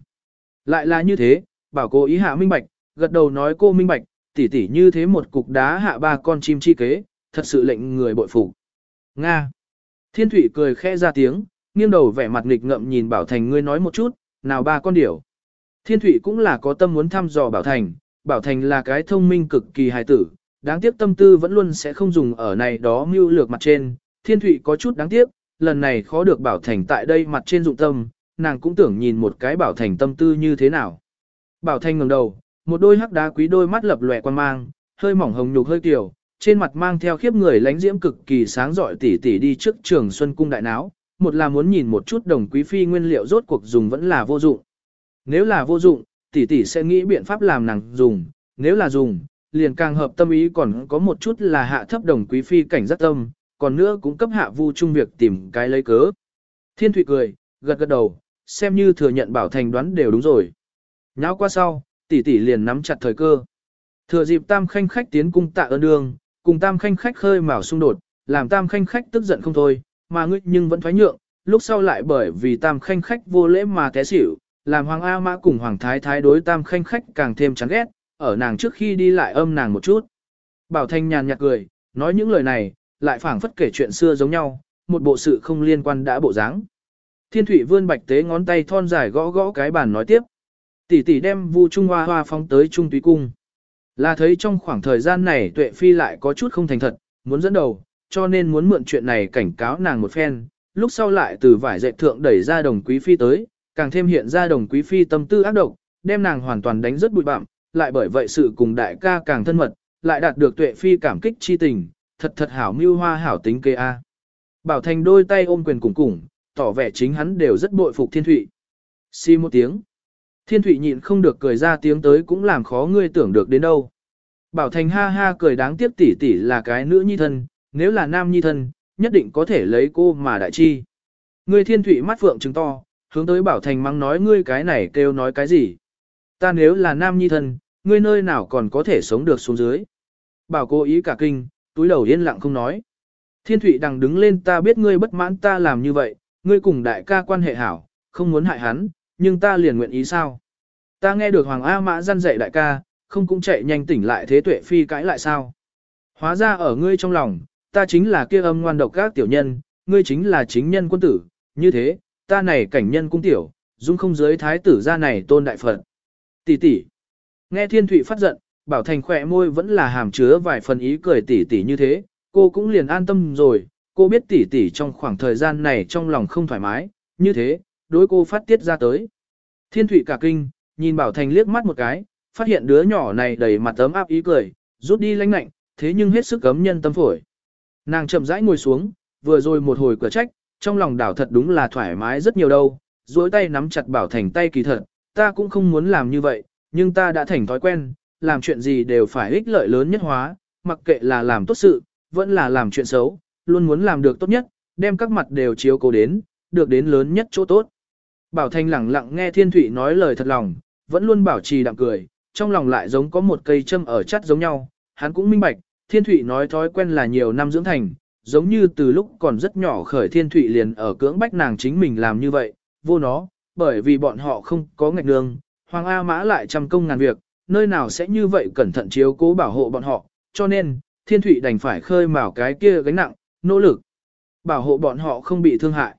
Lại là như thế, bảo cô ý hạ minh bạch, gật đầu nói cô minh bạch, tỉ tỉ như thế một cục đá hạ ba con chim chi kế, thật sự lệnh người bội phục. Nga. Thiên thủy cười khẽ ra tiếng, nghiêng đầu vẻ mặt nghịch ngậm nhìn Bảo Thành ngươi nói một chút, nào ba con điểu. Thiên thủy cũng là có tâm muốn thăm dò Bảo Thành, Bảo Thành là cái thông minh cực kỳ hài tử, đáng tiếc tâm tư vẫn luôn sẽ không dùng ở này đó mưu lược mặt trên. Thiên thủy có chút đáng tiếc, lần này khó được Bảo Thành tại đây mặt trên dụng tâm, nàng cũng tưởng nhìn một cái Bảo Thành tâm tư như thế nào. Bảo Thành ngẩng đầu, một đôi hắc đá quý đôi mắt lập lòe quan mang, hơi mỏng hồng nhục hơi tiểu, trên mặt mang theo khiếp người lánh diễm cực kỳ sáng giỏi tỉ tỉ đi trước trường Xuân Cung đại náo, một là muốn nhìn một chút đồng quý phi nguyên liệu rốt cuộc dùng vẫn là vô dụng. Nếu là vô dụng, tỷ tỷ sẽ nghĩ biện pháp làm nàng dùng, nếu là dùng, liền càng hợp tâm ý còn có một chút là hạ thấp đồng quý phi cảnh giác tâm, còn nữa cũng cấp hạ vu trung việc tìm cái lấy cớ. Thiên Thụy cười, gật gật đầu, xem như thừa nhận bảo thành đoán đều đúng rồi. Nháo qua sau, tỷ tỷ liền nắm chặt thời cơ. Thừa dịp tam khanh khách tiến cung tạ ơn đường, cùng tam khanh khách khơi mào xung đột, làm tam khanh khách tức giận không thôi, mà ngươi nhưng vẫn thoái nhượng, lúc sau lại bởi vì tam khanh khách vô lễ mà té xỉu, làm hoàng A mã cùng hoàng thái thái đối tam khanh khách càng thêm chán ghét, ở nàng trước khi đi lại âm nàng một chút. Bảo Thanh nhàn nhạt cười, nói những lời này, lại phảng phất kể chuyện xưa giống nhau, một bộ sự không liên quan đã bộ dáng. Thiên Thụy vươn bạch tế ngón tay thon dài gõ gõ cái bàn nói tiếp. Tỷ tỷ đem Vu Trung Hoa Hoa phóng tới Trung Túy Cung. Là thấy trong khoảng thời gian này Tuệ Phi lại có chút không thành thật, muốn dẫn đầu, cho nên muốn mượn chuyện này cảnh cáo nàng một phen, lúc sau lại từ vải dệt thượng đẩy ra đồng quý phi tới, càng thêm hiện ra đồng quý phi tâm tư ác độc, đem nàng hoàn toàn đánh rất bụi bặm, lại bởi vậy sự cùng đại ca càng thân mật, lại đạt được tuệ phi cảm kích chi tình, thật thật hảo mưu hoa hảo tính kê a. Bảo Thành đôi tay ôm quyền cùng cùng, tỏ vẻ chính hắn đều rất bội phục Thiên Thụy. Xi một tiếng. Thiên Thụy nhịn không được cười ra tiếng tới cũng làm khó ngươi tưởng được đến đâu. Bảo Thành ha ha cười đáng tiếc tỷ tỷ là cái nữ nhi thân, nếu là nam nhi thân, nhất định có thể lấy cô mà đại chi. Ngươi Thiên Thụy mắt phượng trừng to, hướng tới Bảo Thành mắng nói ngươi cái này kêu nói cái gì. Ta nếu là nam nhi thân, ngươi nơi nào còn có thể sống được xuống dưới. Bảo cô ý cả kinh, túi đầu yên lặng không nói. Thiên Thụy đằng đứng lên ta biết ngươi bất mãn ta làm như vậy, ngươi cùng đại ca quan hệ hảo, không muốn hại hắn, nhưng ta liền nguyện ý sao. Ta nghe được Hoàng A Mã răn dạy đại ca, không cũng chạy nhanh tỉnh lại thế tuệ phi cãi lại sao. Hóa ra ở ngươi trong lòng, ta chính là kia âm ngoan độc các tiểu nhân, ngươi chính là chính nhân quân tử, như thế, ta này cảnh nhân cung tiểu, dung không giới thái tử ra này tôn đại phật. Tỷ tỷ. Nghe Thiên Thụy phát giận, Bảo Thành khỏe môi vẫn là hàm chứa vài phần ý cười tỷ tỷ như thế, cô cũng liền an tâm rồi, cô biết tỷ tỷ trong khoảng thời gian này trong lòng không thoải mái, như thế, đối cô phát tiết ra tới. Thiên thủy cả kinh, nhìn Bảo Thành liếc mắt một cái, phát hiện đứa nhỏ này đầy mặt ấm áp ý cười, rút đi lãnh lạnh, thế nhưng hết sức cấm nhân tâm phổi. Nàng chậm rãi ngồi xuống, vừa rồi một hồi cửa trách, trong lòng đảo thật đúng là thoải mái rất nhiều đâu, duỗi tay nắm chặt Bảo Thành tay kỳ thật, ta cũng không muốn làm như vậy, nhưng ta đã thành thói quen, làm chuyện gì đều phải ích lợi lớn nhất hóa, mặc kệ là làm tốt sự, vẫn là làm chuyện xấu, luôn muốn làm được tốt nhất, đem các mặt đều chiếu cố đến, được đến lớn nhất chỗ tốt. Bảo Thanh lặng lặng nghe Thiên Thụy nói lời thật lòng, vẫn luôn bảo trì đạm cười, trong lòng lại giống có một cây châm ở chắt giống nhau, hắn cũng minh bạch, Thiên Thụy nói thói quen là nhiều năm dưỡng thành, giống như từ lúc còn rất nhỏ khởi Thiên Thụy liền ở cưỡng bách nàng chính mình làm như vậy, vô nó, bởi vì bọn họ không có ngạch nương, Hoàng A Mã lại trăm công ngàn việc, nơi nào sẽ như vậy cẩn thận chiếu cố bảo hộ bọn họ, cho nên, Thiên Thụy đành phải khơi mào cái kia gánh nặng, nỗ lực, bảo hộ bọn họ không bị thương hại.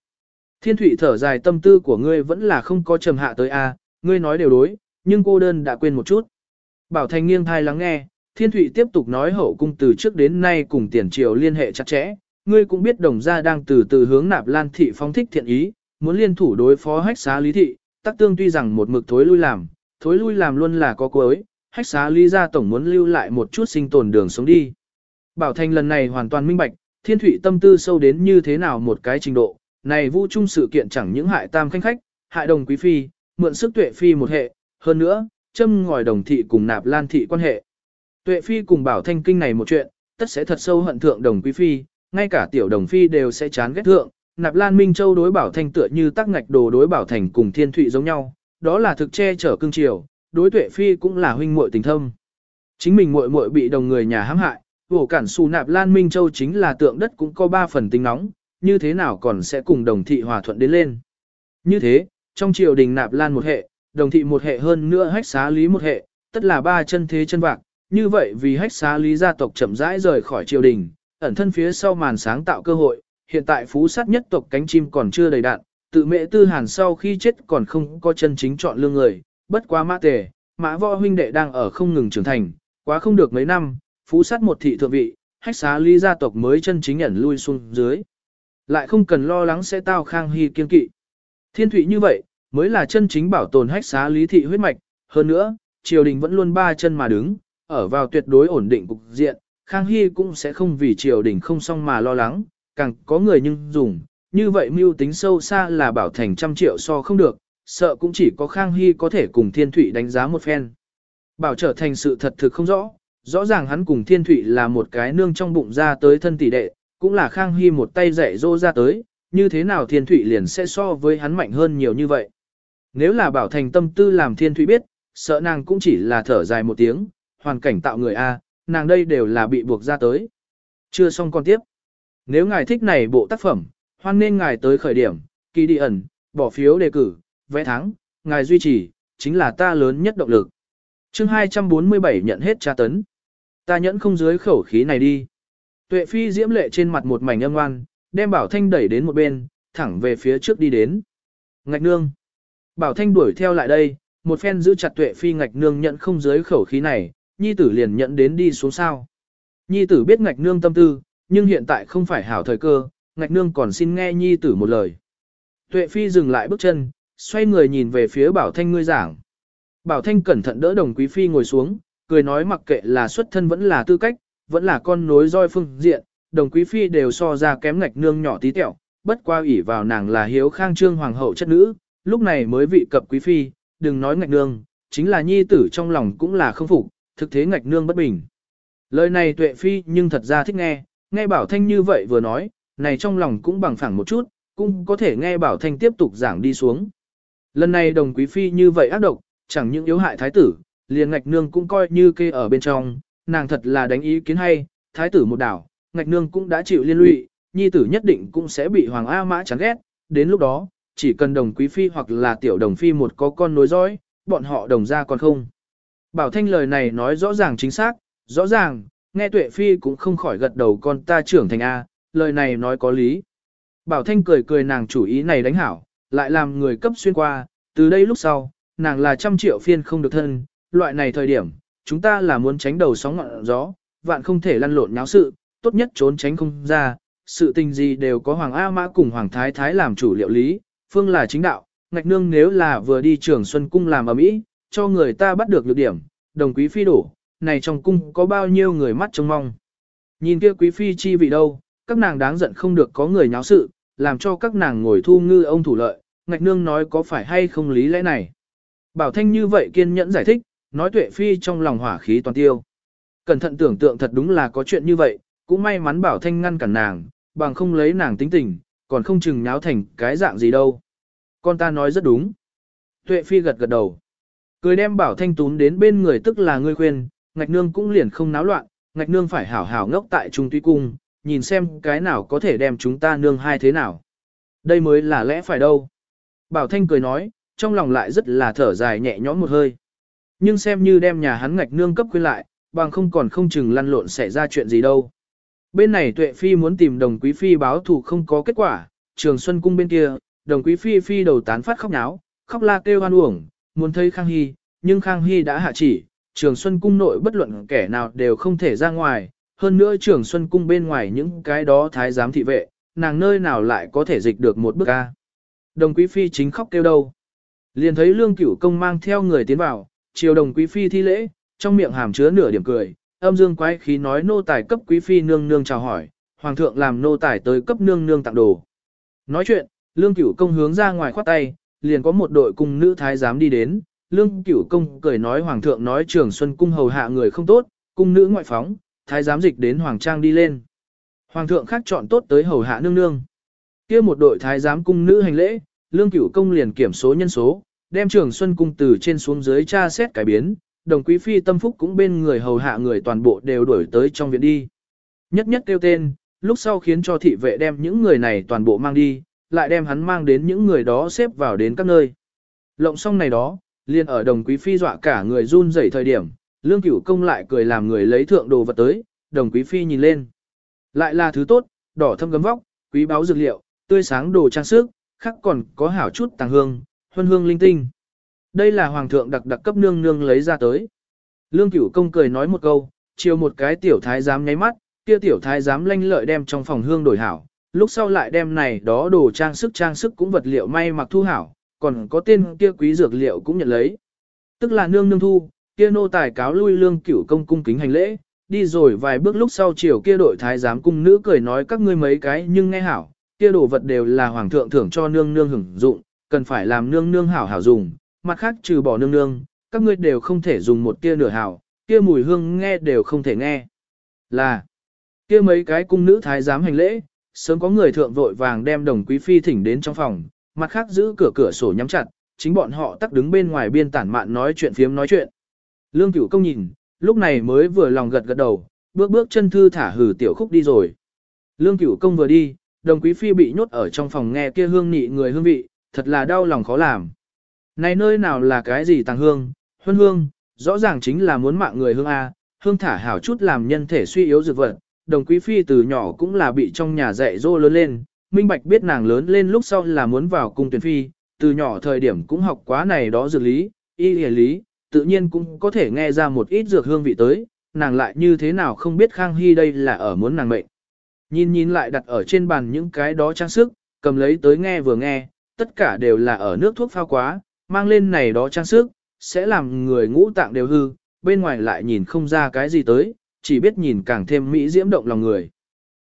Thiên Thụy thở dài tâm tư của ngươi vẫn là không có trầm hạ tới A, ngươi nói đều đối, nhưng cô đơn đã quên một chút. Bảo Thành nghiêng thai lắng nghe, Thiên Thụy tiếp tục nói hậu cung từ trước đến nay cùng tiền triều liên hệ chặt chẽ, ngươi cũng biết đồng gia đang từ từ hướng nạp lan thị phong thích thiện ý, muốn liên thủ đối phó hách xá lý thị, tắc tương tuy rằng một mực thối lui làm, thối lui làm luôn là có cuối, hách xá lý gia tổng muốn lưu lại một chút sinh tồn đường sống đi. Bảo Thanh lần này hoàn toàn minh bạch, thiên Thụy tâm tư sâu đến như thế nào một cái trình độ, này vu trung sự kiện chẳng những hại tam khanh khách, hại đồng quý phi, mượn sức tuệ phi một hệ, hơn nữa, châm ngòi đồng thị cùng nạp lan thị quan hệ. Tuệ phi cùng bảo thanh kinh này một chuyện, tất sẽ thật sâu hận thượng đồng quý phi, ngay cả tiểu đồng phi đều sẽ chán ghét thượng, Nạp Lan Minh Châu đối bảo thanh tựa như tắc ngạch đồ đối bảo thành cùng thiên thụy giống nhau, đó là thực che chở cương triều, đối tuệ phi cũng là huynh muội tình thâm. Chính mình muội muội bị đồng người nhà hãm hại, vổ cản xù Nạp Lan Minh Châu chính là tượng đất cũng có ba phần tính nóng, như thế nào còn sẽ cùng đồng thị hòa thuận đến lên. Như thế, trong triều đình Nạp Lan một hệ, đồng thị một hệ hơn nữa hách xá lý một hệ, tất là ba chân thế chân vạc, như vậy vì hách xá lý gia tộc chậm rãi rời khỏi triều đình, ẩn thân phía sau màn sáng tạo cơ hội, hiện tại phú sát nhất tộc cánh chim còn chưa đầy đạn, tự mẹ tư hàn sau khi chết còn không có chân chính chọn lương người, bất quá mã tề, mã võ huynh đệ đang ở không ngừng trưởng thành, quá không được mấy năm, phú sát một thị thượng vị, hách xá lý gia tộc mới chân chính ẩn lui xuống dưới. Lại không cần lo lắng sẽ tao khang hy kiên kỵ. Thiên thủy như vậy, mới là chân chính bảo tồn hách xá lý thị huyết mạch, hơn nữa, triều đình vẫn luôn ba chân mà đứng, ở vào tuyệt đối ổn định cục diện, Khang Hy cũng sẽ không vì triều đình không xong mà lo lắng, càng có người nhưng dùng, như vậy mưu tính sâu xa là bảo thành trăm triệu so không được, sợ cũng chỉ có Khang Hy có thể cùng Thiên Thụy đánh giá một phen. Bảo trở thành sự thật thực không rõ, rõ ràng hắn cùng Thiên Thụy là một cái nương trong bụng ra tới thân tỷ đệ, cũng là Khang Hy một tay dạy dỗ ra tới, như thế nào Thiên Thụy liền sẽ so với hắn mạnh hơn nhiều như vậy. Nếu là bảo thành tâm tư làm Thiên Thụy biết, sợ nàng cũng chỉ là thở dài một tiếng, hoàn cảnh tạo người A, nàng đây đều là bị buộc ra tới. Chưa xong con tiếp. Nếu ngài thích này bộ tác phẩm, hoan nên ngài tới khởi điểm, kỳ đi ẩn, bỏ phiếu đề cử, vẽ thắng, ngài duy trì, chính là ta lớn nhất động lực. chương 247 nhận hết tra tấn. Ta nhẫn không dưới khẩu khí này đi. Tuệ phi diễm lệ trên mặt một mảnh âm ngoan, đem bảo thanh đẩy đến một bên, thẳng về phía trước đi đến. Ngạch nương. Bảo thanh đuổi theo lại đây, một phen giữ chặt tuệ phi ngạch nương nhận không dưới khẩu khí này, nhi tử liền nhận đến đi xuống sao. Nhi tử biết ngạch nương tâm tư, nhưng hiện tại không phải hảo thời cơ, ngạch nương còn xin nghe nhi tử một lời. Tuệ phi dừng lại bước chân, xoay người nhìn về phía bảo thanh ngươi giảng. Bảo thanh cẩn thận đỡ đồng quý phi ngồi xuống, cười nói mặc kệ là xuất thân vẫn là tư cách, vẫn là con nối roi phương diện, đồng quý phi đều so ra kém ngạch nương nhỏ tí tẹo, bất qua ủy vào nàng là hiếu khang trương hoàng hậu chất nữ, lúc này mới vị cập quý phi, đừng nói ngạch nương, chính là nhi tử trong lòng cũng là không phục, thực thế ngạch nương bất bình. Lời này tuệ phi nhưng thật ra thích nghe, nghe bảo thanh như vậy vừa nói, này trong lòng cũng bằng phẳng một chút, cũng có thể nghe bảo thanh tiếp tục giảng đi xuống. Lần này đồng quý phi như vậy ác độc, chẳng những yếu hại thái tử, liền ngạch nương cũng coi như kê ở bên trong, nàng thật là đánh ý kiến hay, thái tử một đảo, ngạch nương cũng đã chịu liên lụy, nhi tử nhất định cũng sẽ bị hoàng A mã chán ghét, đến lúc đó, chỉ cần đồng quý phi hoặc là tiểu đồng phi một có con nối dõi, bọn họ đồng ra còn không. Bảo Thanh lời này nói rõ ràng chính xác, rõ ràng, nghe Tuệ Phi cũng không khỏi gật đầu con ta trưởng thành A, lời này nói có lý. Bảo Thanh cười cười nàng chủ ý này đánh hảo, lại làm người cấp xuyên qua, từ đây lúc sau, nàng là trăm triệu phiên không được thân, loại này thời điểm, chúng ta là muốn tránh đầu sóng ngọn gió, vạn không thể lăn lộn nháo sự, tốt nhất trốn tránh không ra, sự tình gì đều có Hoàng A Mã cùng Hoàng Thái Thái làm chủ liệu lý, phương là chính đạo, ngạch nương nếu là vừa đi trường Xuân Cung làm ở mỹ, cho người ta bắt được lược điểm, đồng quý phi đổ, này trong cung có bao nhiêu người mắt trông mong. Nhìn kia quý phi chi vị đâu, các nàng đáng giận không được có người nháo sự, làm cho các nàng ngồi thu ngư ông thủ lợi, ngạch nương nói có phải hay không lý lẽ này. Bảo Thanh như vậy kiên nhẫn giải thích, nói tuệ phi trong lòng hỏa khí toàn tiêu. Cẩn thận tưởng tượng thật đúng là có chuyện như vậy, cũng may mắn Bảo Thanh ngăn cản nàng, bằng không lấy nàng tính tình, còn không chừng nháo thành cái dạng gì đâu. Con ta nói rất đúng. Tuệ phi gật gật đầu. Cười đem bảo thanh tún đến bên người tức là ngươi khuyên, ngạch nương cũng liền không náo loạn, ngạch nương phải hảo hảo ngốc tại trung tuy cung, nhìn xem cái nào có thể đem chúng ta nương hai thế nào. Đây mới là lẽ phải đâu. Bảo thanh cười nói, trong lòng lại rất là thở dài nhẹ nhõm một hơi. Nhưng xem như đem nhà hắn ngạch nương cấp khuyên lại, bằng không còn không chừng lăn lộn xảy ra chuyện gì đâu. Bên này tuệ phi muốn tìm đồng quý phi báo thù không có kết quả, trường xuân cung bên kia, đồng quý phi phi đầu tán phát khóc náo, khóc la kêu hoan uổng, muốn thấy Khang Hy, nhưng Khang Hy đã hạ chỉ, Trường Xuân Cung nội bất luận kẻ nào đều không thể ra ngoài, hơn nữa Trường Xuân Cung bên ngoài những cái đó thái giám thị vệ, nàng nơi nào lại có thể dịch được một bước ca. Đồng Quý Phi chính khóc kêu đâu. Liền thấy Lương Cửu Công mang theo người tiến vào, chiều đồng Quý Phi thi lễ, trong miệng hàm chứa nửa điểm cười, âm dương quái khí nói nô tài cấp Quý Phi nương nương chào hỏi, Hoàng thượng làm nô tài tới cấp nương nương tặng đồ. Nói chuyện, Lương Cửu Công hướng ra ngoài khoát tay, liền có một đội cung nữ thái giám đi đến, lương cửu công cười nói hoàng thượng nói trường xuân cung hầu hạ người không tốt, cung nữ ngoại phóng, thái giám dịch đến hoàng trang đi lên. Hoàng thượng khác chọn tốt tới hầu hạ nương nương. kia một đội thái giám cung nữ hành lễ, lương cửu công liền kiểm số nhân số, đem trường xuân cung từ trên xuống dưới tra xét cải biến, đồng quý phi tâm phúc cũng bên người hầu hạ người toàn bộ đều đuổi tới trong viện đi. Nhất nhất kêu tên, lúc sau khiến cho thị vệ đem những người này toàn bộ mang đi, lại đem hắn mang đến những người đó xếp vào đến các nơi. Lộng xong này đó, liền ở đồng quý phi dọa cả người run rẩy thời điểm, lương cửu công lại cười làm người lấy thượng đồ vật tới, đồng quý phi nhìn lên. Lại là thứ tốt, đỏ thâm gấm vóc, quý báo dược liệu, tươi sáng đồ trang sức, khác còn có hảo chút tàng hương, huân hương linh tinh. Đây là hoàng thượng đặc đặc cấp nương nương lấy ra tới. Lương cửu công cười nói một câu, chiều một cái tiểu thái giám nháy mắt, kia tiểu thái giám lanh lợi đem trong phòng hương đổi hảo, lúc sau lại đem này đó đồ trang sức trang sức cũng vật liệu may mặc thu hảo, còn có tên kia quý dược liệu cũng nhận lấy. Tức là nương nương thu, kia nô tài cáo lui lương cửu công cung kính hành lễ, đi rồi vài bước lúc sau chiều kia đội thái giám cung nữ cười nói các ngươi mấy cái nhưng nghe hảo, kia đồ vật đều là hoàng thượng thưởng cho nương nương hưởng dụng, cần phải làm nương nương hảo hảo dùng, mặt khác trừ bỏ nương nương, các ngươi đều không thể dùng một tia nửa hảo, kia mùi hương nghe đều không thể nghe. Là, kia mấy cái cung nữ thái giám hành lễ, sớm có người thượng vội vàng đem đồng quý phi thỉnh đến trong phòng, mặt khác giữ cửa cửa sổ nhắm chặt, chính bọn họ tắc đứng bên ngoài biên tản mạn nói chuyện phiếm nói chuyện. Lương cửu công nhìn, lúc này mới vừa lòng gật gật đầu, bước bước chân thư thả hử tiểu khúc đi rồi. Lương cửu công vừa đi, đồng quý phi bị nhốt ở trong phòng nghe kia hương nị người hương vị, thật là đau lòng khó làm. Này nơi nào là cái gì tàng hương, huân hương, rõ ràng chính là muốn mạng người hương A, hương thả hảo chút làm nhân thể suy yếu dược vật. Đồng quý phi từ nhỏ cũng là bị trong nhà dạy dỗ lớn lên, minh bạch biết nàng lớn lên lúc sau là muốn vào cung tuyển phi, từ nhỏ thời điểm cũng học quá này đó dược lý, y y lý, tự nhiên cũng có thể nghe ra một ít dược hương vị tới, nàng lại như thế nào không biết Khang Hy đây là ở muốn nàng mệnh. Nhìn nhìn lại đặt ở trên bàn những cái đó trang sức, cầm lấy tới nghe vừa nghe, tất cả đều là ở nước thuốc phao quá, mang lên này đó trang sức, sẽ làm người ngũ tạng đều hư, bên ngoài lại nhìn không ra cái gì tới, chỉ biết nhìn càng thêm mỹ diễm động lòng người.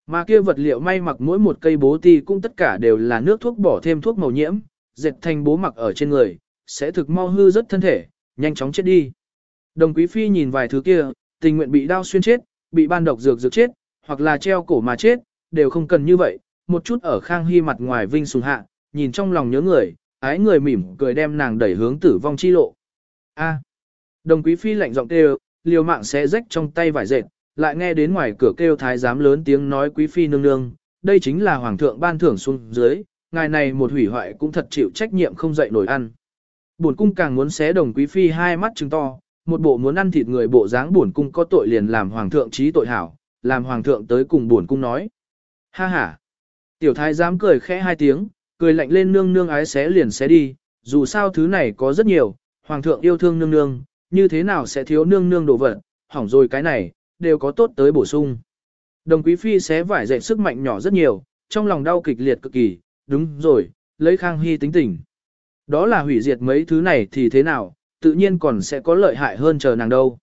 Mà kia vật liệu may mặc mỗi một cây bố ti cũng tất cả đều là nước thuốc bỏ thêm thuốc màu nhiễm, dệt thành bố mặc ở trên người, sẽ thực mau hư rất thân thể, nhanh chóng chết đi. Đồng quý phi nhìn vài thứ kia, tình nguyện bị đau xuyên chết, bị ban độc dược dược chết, hoặc là treo cổ mà chết, đều không cần như vậy, một chút ở khang hy mặt ngoài vinh sùng hạ, nhìn trong lòng nhớ người, ái người mỉm cười đem nàng đẩy hướng tử vong chi lộ. A. Đồng quý phi lạnh giọng kêu, liều mạng sẽ rách trong tay vải dệt, lại nghe đến ngoài cửa kêu thái giám lớn tiếng nói quý phi nương nương, đây chính là hoàng thượng ban thưởng xuống dưới, ngài này một hủy hoại cũng thật chịu trách nhiệm không dậy nổi ăn. Bổn cung càng muốn xé đồng quý phi hai mắt trừng to, một bộ muốn ăn thịt người bộ dáng bổn cung có tội liền làm hoàng thượng trí tội hảo, làm hoàng thượng tới cùng bổn cung nói. Ha ha. Tiểu thái giám cười khẽ hai tiếng, cười lạnh lên nương nương ái xé liền xé đi, dù sao thứ này có rất nhiều, hoàng thượng yêu thương nương nương, như thế nào sẽ thiếu nương nương đồ vật, hỏng rồi cái này, đều có tốt tới bổ sung. Đồng quý phi xé vải dậy sức mạnh nhỏ rất nhiều, trong lòng đau kịch liệt cực kỳ, đúng rồi, lấy khang hy tính tình. Đó là hủy diệt mấy thứ này thì thế nào, tự nhiên còn sẽ có lợi hại hơn chờ nàng đâu.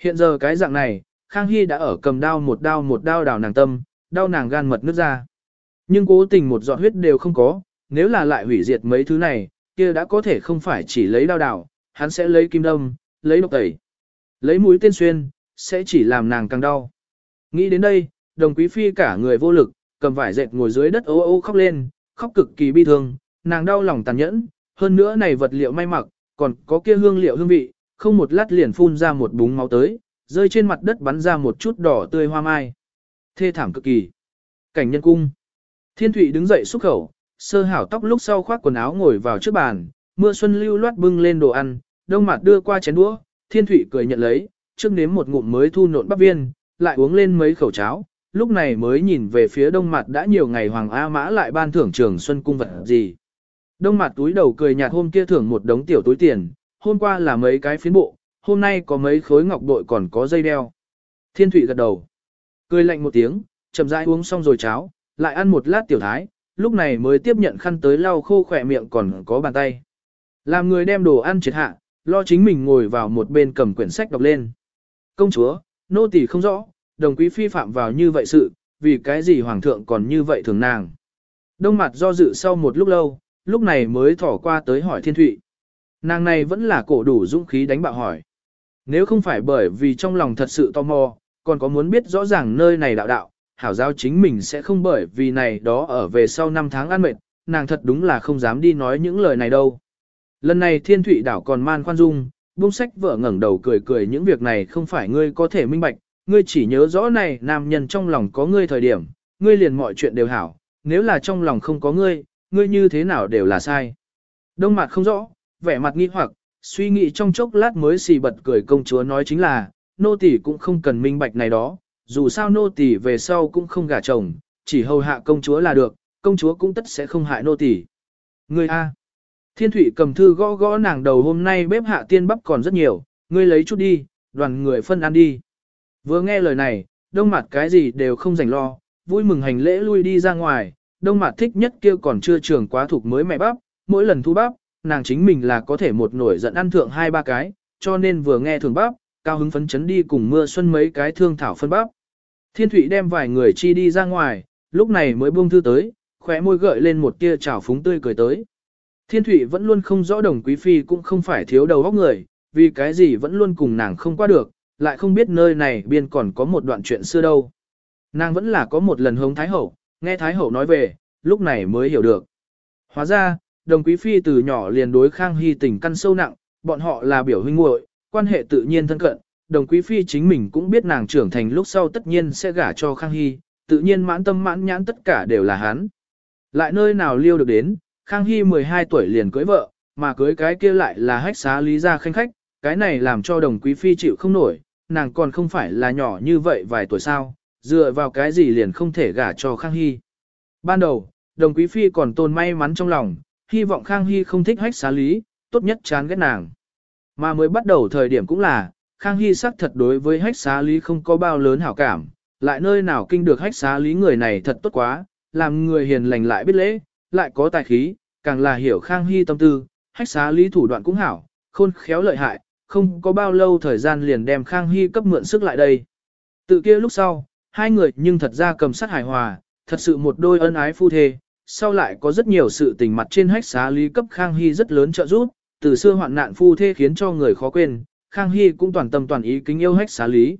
Hiện giờ cái dạng này, Khang Hy đã ở cầm đao một đao một đao đào nàng tâm, đau nàng gan mật nước ra. Nhưng cố tình một giọt huyết đều không có, nếu là lại hủy diệt mấy thứ này, kia đã có thể không phải chỉ lấy đao đảo, hắn sẽ lấy kim đâm, lấy độc tẩy, lấy mũi tên xuyên, sẽ chỉ làm nàng càng đau. Nghĩ đến đây, đồng quý phi cả người vô lực, cầm vải dệt ngồi dưới đất ô ô khóc lên, khóc cực kỳ bi thương, nàng đau lòng tàn nhẫn, hơn nữa này vật liệu may mặc, còn có kia hương liệu hương vị, không một lát liền phun ra một búng máu tới, rơi trên mặt đất bắn ra một chút đỏ tươi hoa mai. Thê thảm cực kỳ. Cảnh nhân cung. Thiên Thụy đứng dậy xúc khẩu, sơ hảo tóc lúc sau khoác quần áo ngồi vào trước bàn, mưa xuân lưu loát bưng lên đồ ăn, đông mặt đưa qua chén đũa, Thiên Thụy cười nhận lấy, trước nếm một ngụm mới thu nộn bắp viên, lại uống lên mấy khẩu cháo, lúc này mới nhìn về phía đông mặt đã nhiều ngày Hoàng A Mã lại ban thưởng trường xuân cung vật gì. Đông mặt túi đầu cười nhạt hôm kia thưởng một đống tiểu túi tiền, hôm qua là mấy cái phiến bộ, hôm nay có mấy khối ngọc bội còn có dây đeo. Thiên Thụy gật đầu. Cười lạnh một tiếng, chậm rãi uống xong rồi cháo, lại ăn một lát tiểu thái, lúc này mới tiếp nhận khăn tới lau khô khỏe miệng còn có bàn tay. Làm người đem đồ ăn triệt hạ, lo chính mình ngồi vào một bên cầm quyển sách đọc lên. Công chúa, nô tỳ không rõ, đồng quý phi phạm vào như vậy sự, vì cái gì hoàng thượng còn như vậy thường nàng. Đông mặt do dự sau một lúc lâu, lúc này mới thỏ qua tới hỏi thiên thụy. Nàng này vẫn là cổ đủ dũng khí đánh bạo hỏi. Nếu không phải bởi vì trong lòng thật sự tò mò, còn có muốn biết rõ ràng nơi này đạo đạo, hảo giao chính mình sẽ không bởi vì này đó ở về sau năm tháng ăn mệt, nàng thật đúng là không dám đi nói những lời này đâu. Lần này thiên thụy đảo còn man khoan dung, buông sách vợ ngẩng đầu cười cười những việc này không phải ngươi có thể minh bạch, ngươi chỉ nhớ rõ này nam nhân trong lòng có ngươi thời điểm, ngươi liền mọi chuyện đều hảo, nếu là trong lòng không có ngươi, ngươi như thế nào đều là sai. Đông mặt không rõ, vẻ mặt nghi hoặc, suy nghĩ trong chốc lát mới xì bật cười công chúa nói chính là, nô tỳ cũng không cần minh bạch này đó, dù sao nô tỳ về sau cũng không gả chồng, chỉ hầu hạ công chúa là được, công chúa cũng tất sẽ không hại nô tỳ. Ngươi a. Thiên Thụy cầm thư gõ gõ nàng đầu hôm nay bếp hạ tiên bắp còn rất nhiều, ngươi lấy chút đi, đoàn người phân ăn đi. Vừa nghe lời này, đông mặt cái gì đều không rảnh lo, vui mừng hành lễ lui đi ra ngoài, đông mặt thích nhất kia còn chưa trường quá thuộc mới mẹ bắp, mỗi lần thu bắp, nàng chính mình là có thể một nổi giận ăn thượng hai ba cái, cho nên vừa nghe thường bắp, cao hứng phấn chấn đi cùng mưa xuân mấy cái thương thảo phân bắp. Thiên Thụy đem vài người chi đi ra ngoài, lúc này mới buông thư tới, khóe môi gợi lên một tia trào phúng tươi cười tới. Thiên Thụy vẫn luôn không rõ đồng quý phi cũng không phải thiếu đầu óc người, vì cái gì vẫn luôn cùng nàng không qua được, lại không biết nơi này biên còn có một đoạn chuyện xưa đâu. Nàng vẫn là có một lần hống Thái Hậu, nghe Thái Hậu nói về, lúc này mới hiểu được. Hóa ra, đồng quý phi từ nhỏ liền đối Khang Hy tình căn sâu nặng, bọn họ là biểu huynh muội, quan hệ tự nhiên thân cận. Đồng quý phi chính mình cũng biết nàng trưởng thành lúc sau tất nhiên sẽ gả cho Khang Hy, tự nhiên mãn tâm mãn nhãn tất cả đều là hắn. Lại nơi nào liêu được đến, Khang Hy 12 tuổi liền cưới vợ, mà cưới cái kia lại là hách xá lý gia khanh khách, cái này làm cho đồng quý phi chịu không nổi, nàng còn không phải là nhỏ như vậy vài tuổi sao, dựa vào cái gì liền không thể gả cho Khang Hy. Ban đầu, đồng quý phi còn tôn may mắn trong lòng, hy vọng Khang Hy không thích hách xá lý, tốt nhất chán ghét nàng. Mà mới bắt đầu thời điểm cũng là, Khang Hy sắc thật đối với hách xá lý không có bao lớn hảo cảm, lại nơi nào kinh được hách xá lý người này thật tốt quá, làm người hiền lành lại biết lễ, lại có tài khí, càng là hiểu Khang Hy tâm tư, hách xá lý thủ đoạn cũng hảo, khôn khéo lợi hại, không có bao lâu thời gian liền đem Khang Hy cấp mượn sức lại đây. Tự kia lúc sau, hai người nhưng thật ra cầm sát hài hòa, thật sự một đôi ân ái phu thê, sau lại có rất nhiều sự tình mặt trên hách xá lý cấp Khang Hy rất lớn trợ giúp, từ xưa hoạn nạn phu thê khiến cho người khó quên, Khang Hy cũng toàn tâm toàn ý kính yêu hách xá lý.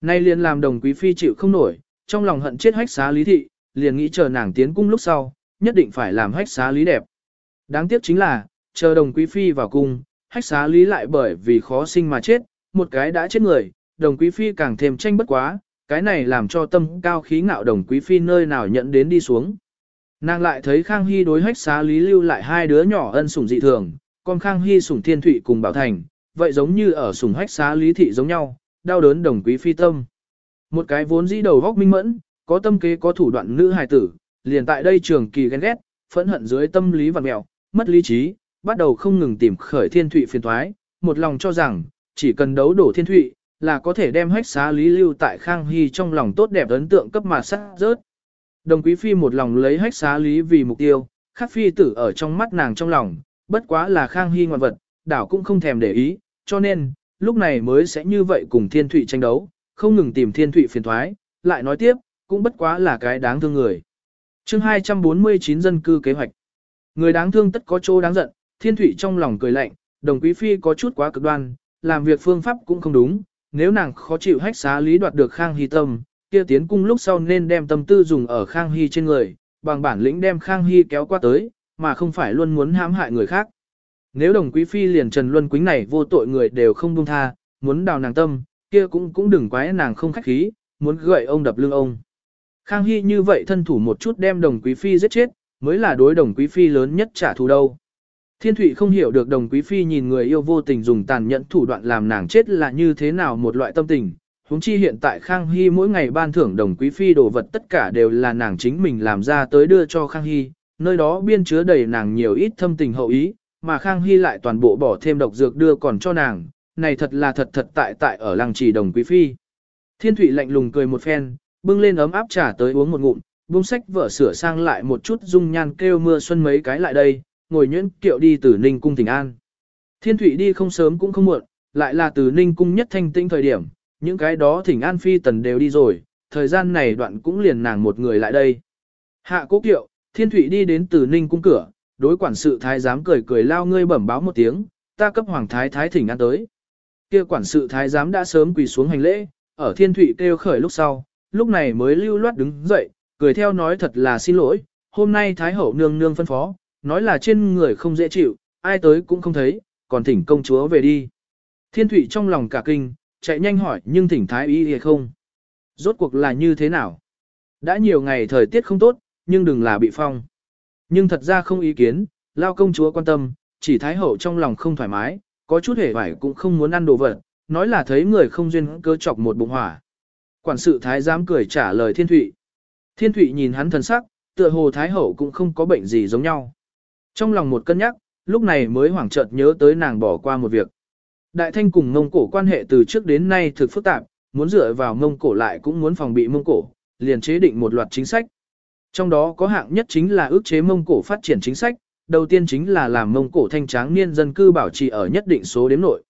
Nay liền làm đồng quý phi chịu không nổi, trong lòng hận chết hách xá lý thị, liền nghĩ chờ nàng tiến cung lúc sau, nhất định phải làm hách xá lý đẹp. Đáng tiếc chính là, chờ đồng quý phi vào cung, hách xá lý lại bởi vì khó sinh mà chết, một cái đã chết người, đồng quý phi càng thêm tranh bất quá, cái này làm cho tâm cao khí ngạo đồng quý phi nơi nào nhận đến đi xuống. Nàng lại thấy Khang Hy đối hách xá lý lưu lại hai đứa nhỏ ân sủng dị thường, còn Khang Hy sủng thiên thụy cùng bảo thành, vậy giống như ở sủng hách xá lý thị giống nhau, đau đớn đồng quý phi tâm. Một cái vốn dĩ đầu góc minh mẫn, có tâm kế có thủ đoạn nữ hài tử, liền tại đây trường kỳ ghen ghét, phẫn hận dưới tâm lý vặn mẹo, mất lý trí, bắt đầu không ngừng tìm khởi thiên thụy phiền thoái, một lòng cho rằng, chỉ cần đấu đổ thiên thụy, là có thể đem hách xá lý lưu tại Khang Hy trong lòng tốt đẹp ấn tượng cấp mà sát rớt. Đồng quý phi một lòng lấy hách xá lý vì mục tiêu, khắc phi tử ở trong mắt nàng trong lòng, bất quá là Khang Hy ngoan vật, đảo cũng không thèm để ý, cho nên, lúc này mới sẽ như vậy cùng thiên thụy tranh đấu, không ngừng tìm thiên thụy phiền thoái, lại nói tiếp, cũng bất quá là cái đáng thương người. chương 249 dân cư kế hoạch. Người đáng thương tất có chỗ đáng giận, thiên thụy trong lòng cười lạnh, đồng quý phi có chút quá cực đoan, làm việc phương pháp cũng không đúng, nếu nàng khó chịu hách xá lý đoạt được Khang Hy tâm, kia tiến cung lúc sau nên đem tâm tư dùng ở Khang Hy trên người, bằng bản lĩnh đem Khang Hy kéo qua tới, mà không phải luôn muốn hãm hại người khác. Nếu đồng quý phi liền Trần Luân Quýnh này vô tội người đều không buông tha, muốn đào nàng tâm, kia cũng cũng đừng quái nàng không khách khí, muốn gợi ông đập lưng ông. Khang Hy như vậy thân thủ một chút đem đồng quý phi giết chết, mới là đối đồng quý phi lớn nhất trả thù đâu. Thiên Thụy không hiểu được đồng quý phi nhìn người yêu vô tình dùng tàn nhẫn thủ đoạn làm nàng chết là như thế nào một loại tâm tình. Húng chi hiện tại Khang Hy mỗi ngày ban thưởng đồng quý phi đồ vật tất cả đều là nàng chính mình làm ra tới đưa cho Khang Hy, nơi đó biên chứa đầy nàng nhiều ít thâm tình hậu ý, mà Khang Hy lại toàn bộ bỏ thêm độc dược đưa còn cho nàng, này thật là thật thật tại tại ở làng trì đồng quý phi. Thiên Thụy lạnh lùng cười một phen, bưng lên ấm áp trà tới uống một ngụm, buông sách vở sửa sang lại một chút dung nhan kêu mưa xuân mấy cái lại đây, ngồi nhuyễn kiệu đi từ Ninh cung Thịnh an. Thiên Thụy đi không sớm cũng không muộn, lại là từ Ninh cung nhất thanh tĩnh thời điểm, những cái đó thỉnh an phi tần đều đi rồi, thời gian này đoạn cũng liền nàng một người lại đây. Hạ cố kiệu, Thiên Thụy đi đến từ Ninh cung cửa, đối quản sự thái giám cười cười lao ngươi bẩm báo một tiếng, ta cấp hoàng thái thái thỉnh an tới. Kia quản sự thái giám đã sớm quỳ xuống hành lễ, ở Thiên thủy kêu khởi lúc sau, lúc này mới lưu loát đứng dậy, cười theo nói thật là xin lỗi, hôm nay thái hậu nương nương phân phó, nói là trên người không dễ chịu, ai tới cũng không thấy, còn thỉnh công chúa về đi. Thiên thủy trong lòng cả kinh, chạy nhanh hỏi nhưng thỉnh thái y thì không. Rốt cuộc là như thế nào? Đã nhiều ngày thời tiết không tốt, nhưng đừng là bị phong. Nhưng thật ra không ý kiến, lao công chúa quan tâm, chỉ thái hậu trong lòng không thoải mái, có chút hề vải cũng không muốn ăn đồ vật, nói là thấy người không duyên cơ chọc một bụng hỏa. Quản sự thái giám cười trả lời thiên thụy. Thiên thụy nhìn hắn thần sắc, tựa hồ thái hậu cũng không có bệnh gì giống nhau. Trong lòng một cân nhắc, lúc này mới hoảng chợt nhớ tới nàng bỏ qua một việc. Đại thanh cùng Mông Cổ quan hệ từ trước đến nay thực phức tạp, muốn dựa vào Mông Cổ lại cũng muốn phòng bị Mông Cổ, liền chế định một loạt chính sách. Trong đó có hạng nhất chính là ước chế Mông Cổ phát triển chính sách, đầu tiên chính là làm Mông Cổ thanh tráng niên dân cư bảo trì ở nhất định số đếm nội.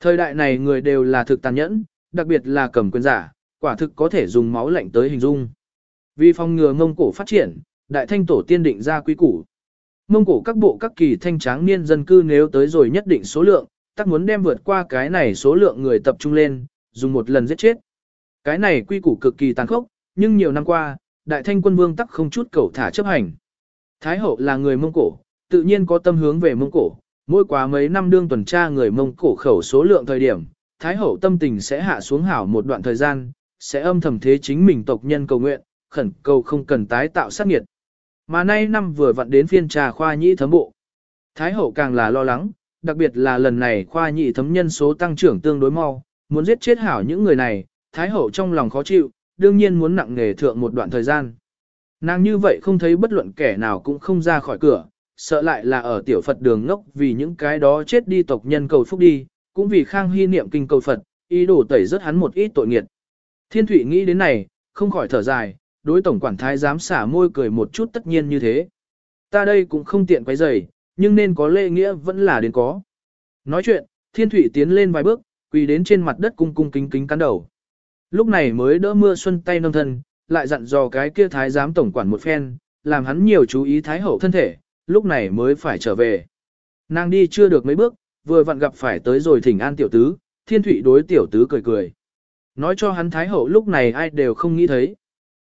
Thời đại này người đều là thực tàn nhẫn, đặc biệt là cầm quyền giả, quả thực có thể dùng máu lạnh tới hình dung. Vì phòng ngừa Mông Cổ phát triển, đại thanh tổ tiên định ra quy củ. Mông Cổ các bộ các kỳ thanh tráng niên dân cư nếu tới rồi nhất định số lượng, tắc muốn đem vượt qua cái này số lượng người tập trung lên, dùng một lần giết chết. Cái này quy củ cực kỳ tàn khốc, nhưng nhiều năm qua, đại thanh quân vương tắc không chút cầu thả chấp hành. Thái hậu là người Mông Cổ, tự nhiên có tâm hướng về Mông Cổ, mỗi quá mấy năm đương tuần tra người Mông Cổ khẩu số lượng thời điểm, Thái hậu tâm tình sẽ hạ xuống hảo một đoạn thời gian, sẽ âm thầm thế chính mình tộc nhân cầu nguyện, khẩn cầu không cần tái tạo sát nghiệt. Mà nay năm vừa vặn đến phiên trà khoa nhĩ thấm bộ. Thái hậu càng là lo lắng, đặc biệt là lần này khoa nhị thấm nhân số tăng trưởng tương đối mau, muốn giết chết hảo những người này, Thái hậu trong lòng khó chịu, đương nhiên muốn nặng nghề thượng một đoạn thời gian. Nàng như vậy không thấy bất luận kẻ nào cũng không ra khỏi cửa, sợ lại là ở tiểu Phật đường ngốc vì những cái đó chết đi tộc nhân cầu phúc đi, cũng vì khang hy niệm kinh cầu Phật, ý đồ tẩy rất hắn một ít tội nghiệt. Thiên Thụy nghĩ đến này, không khỏi thở dài, đối tổng quản thái dám xả môi cười một chút tất nhiên như thế. Ta đây cũng không tiện quấy rầy, nhưng nên có lễ nghĩa vẫn là đến có. Nói chuyện, Thiên Thụy tiến lên vài bước, quỳ đến trên mặt đất cung cung kính kính cắn đầu. Lúc này mới đỡ mưa xuân tay nâng thân, lại dặn dò cái kia thái giám tổng quản một phen, làm hắn nhiều chú ý thái hậu thân thể, lúc này mới phải trở về. Nàng đi chưa được mấy bước, vừa vặn gặp phải tới rồi thỉnh an tiểu tứ, thiên thủy đối tiểu tứ cười cười. Nói cho hắn thái hậu lúc này ai đều không nghĩ thấy.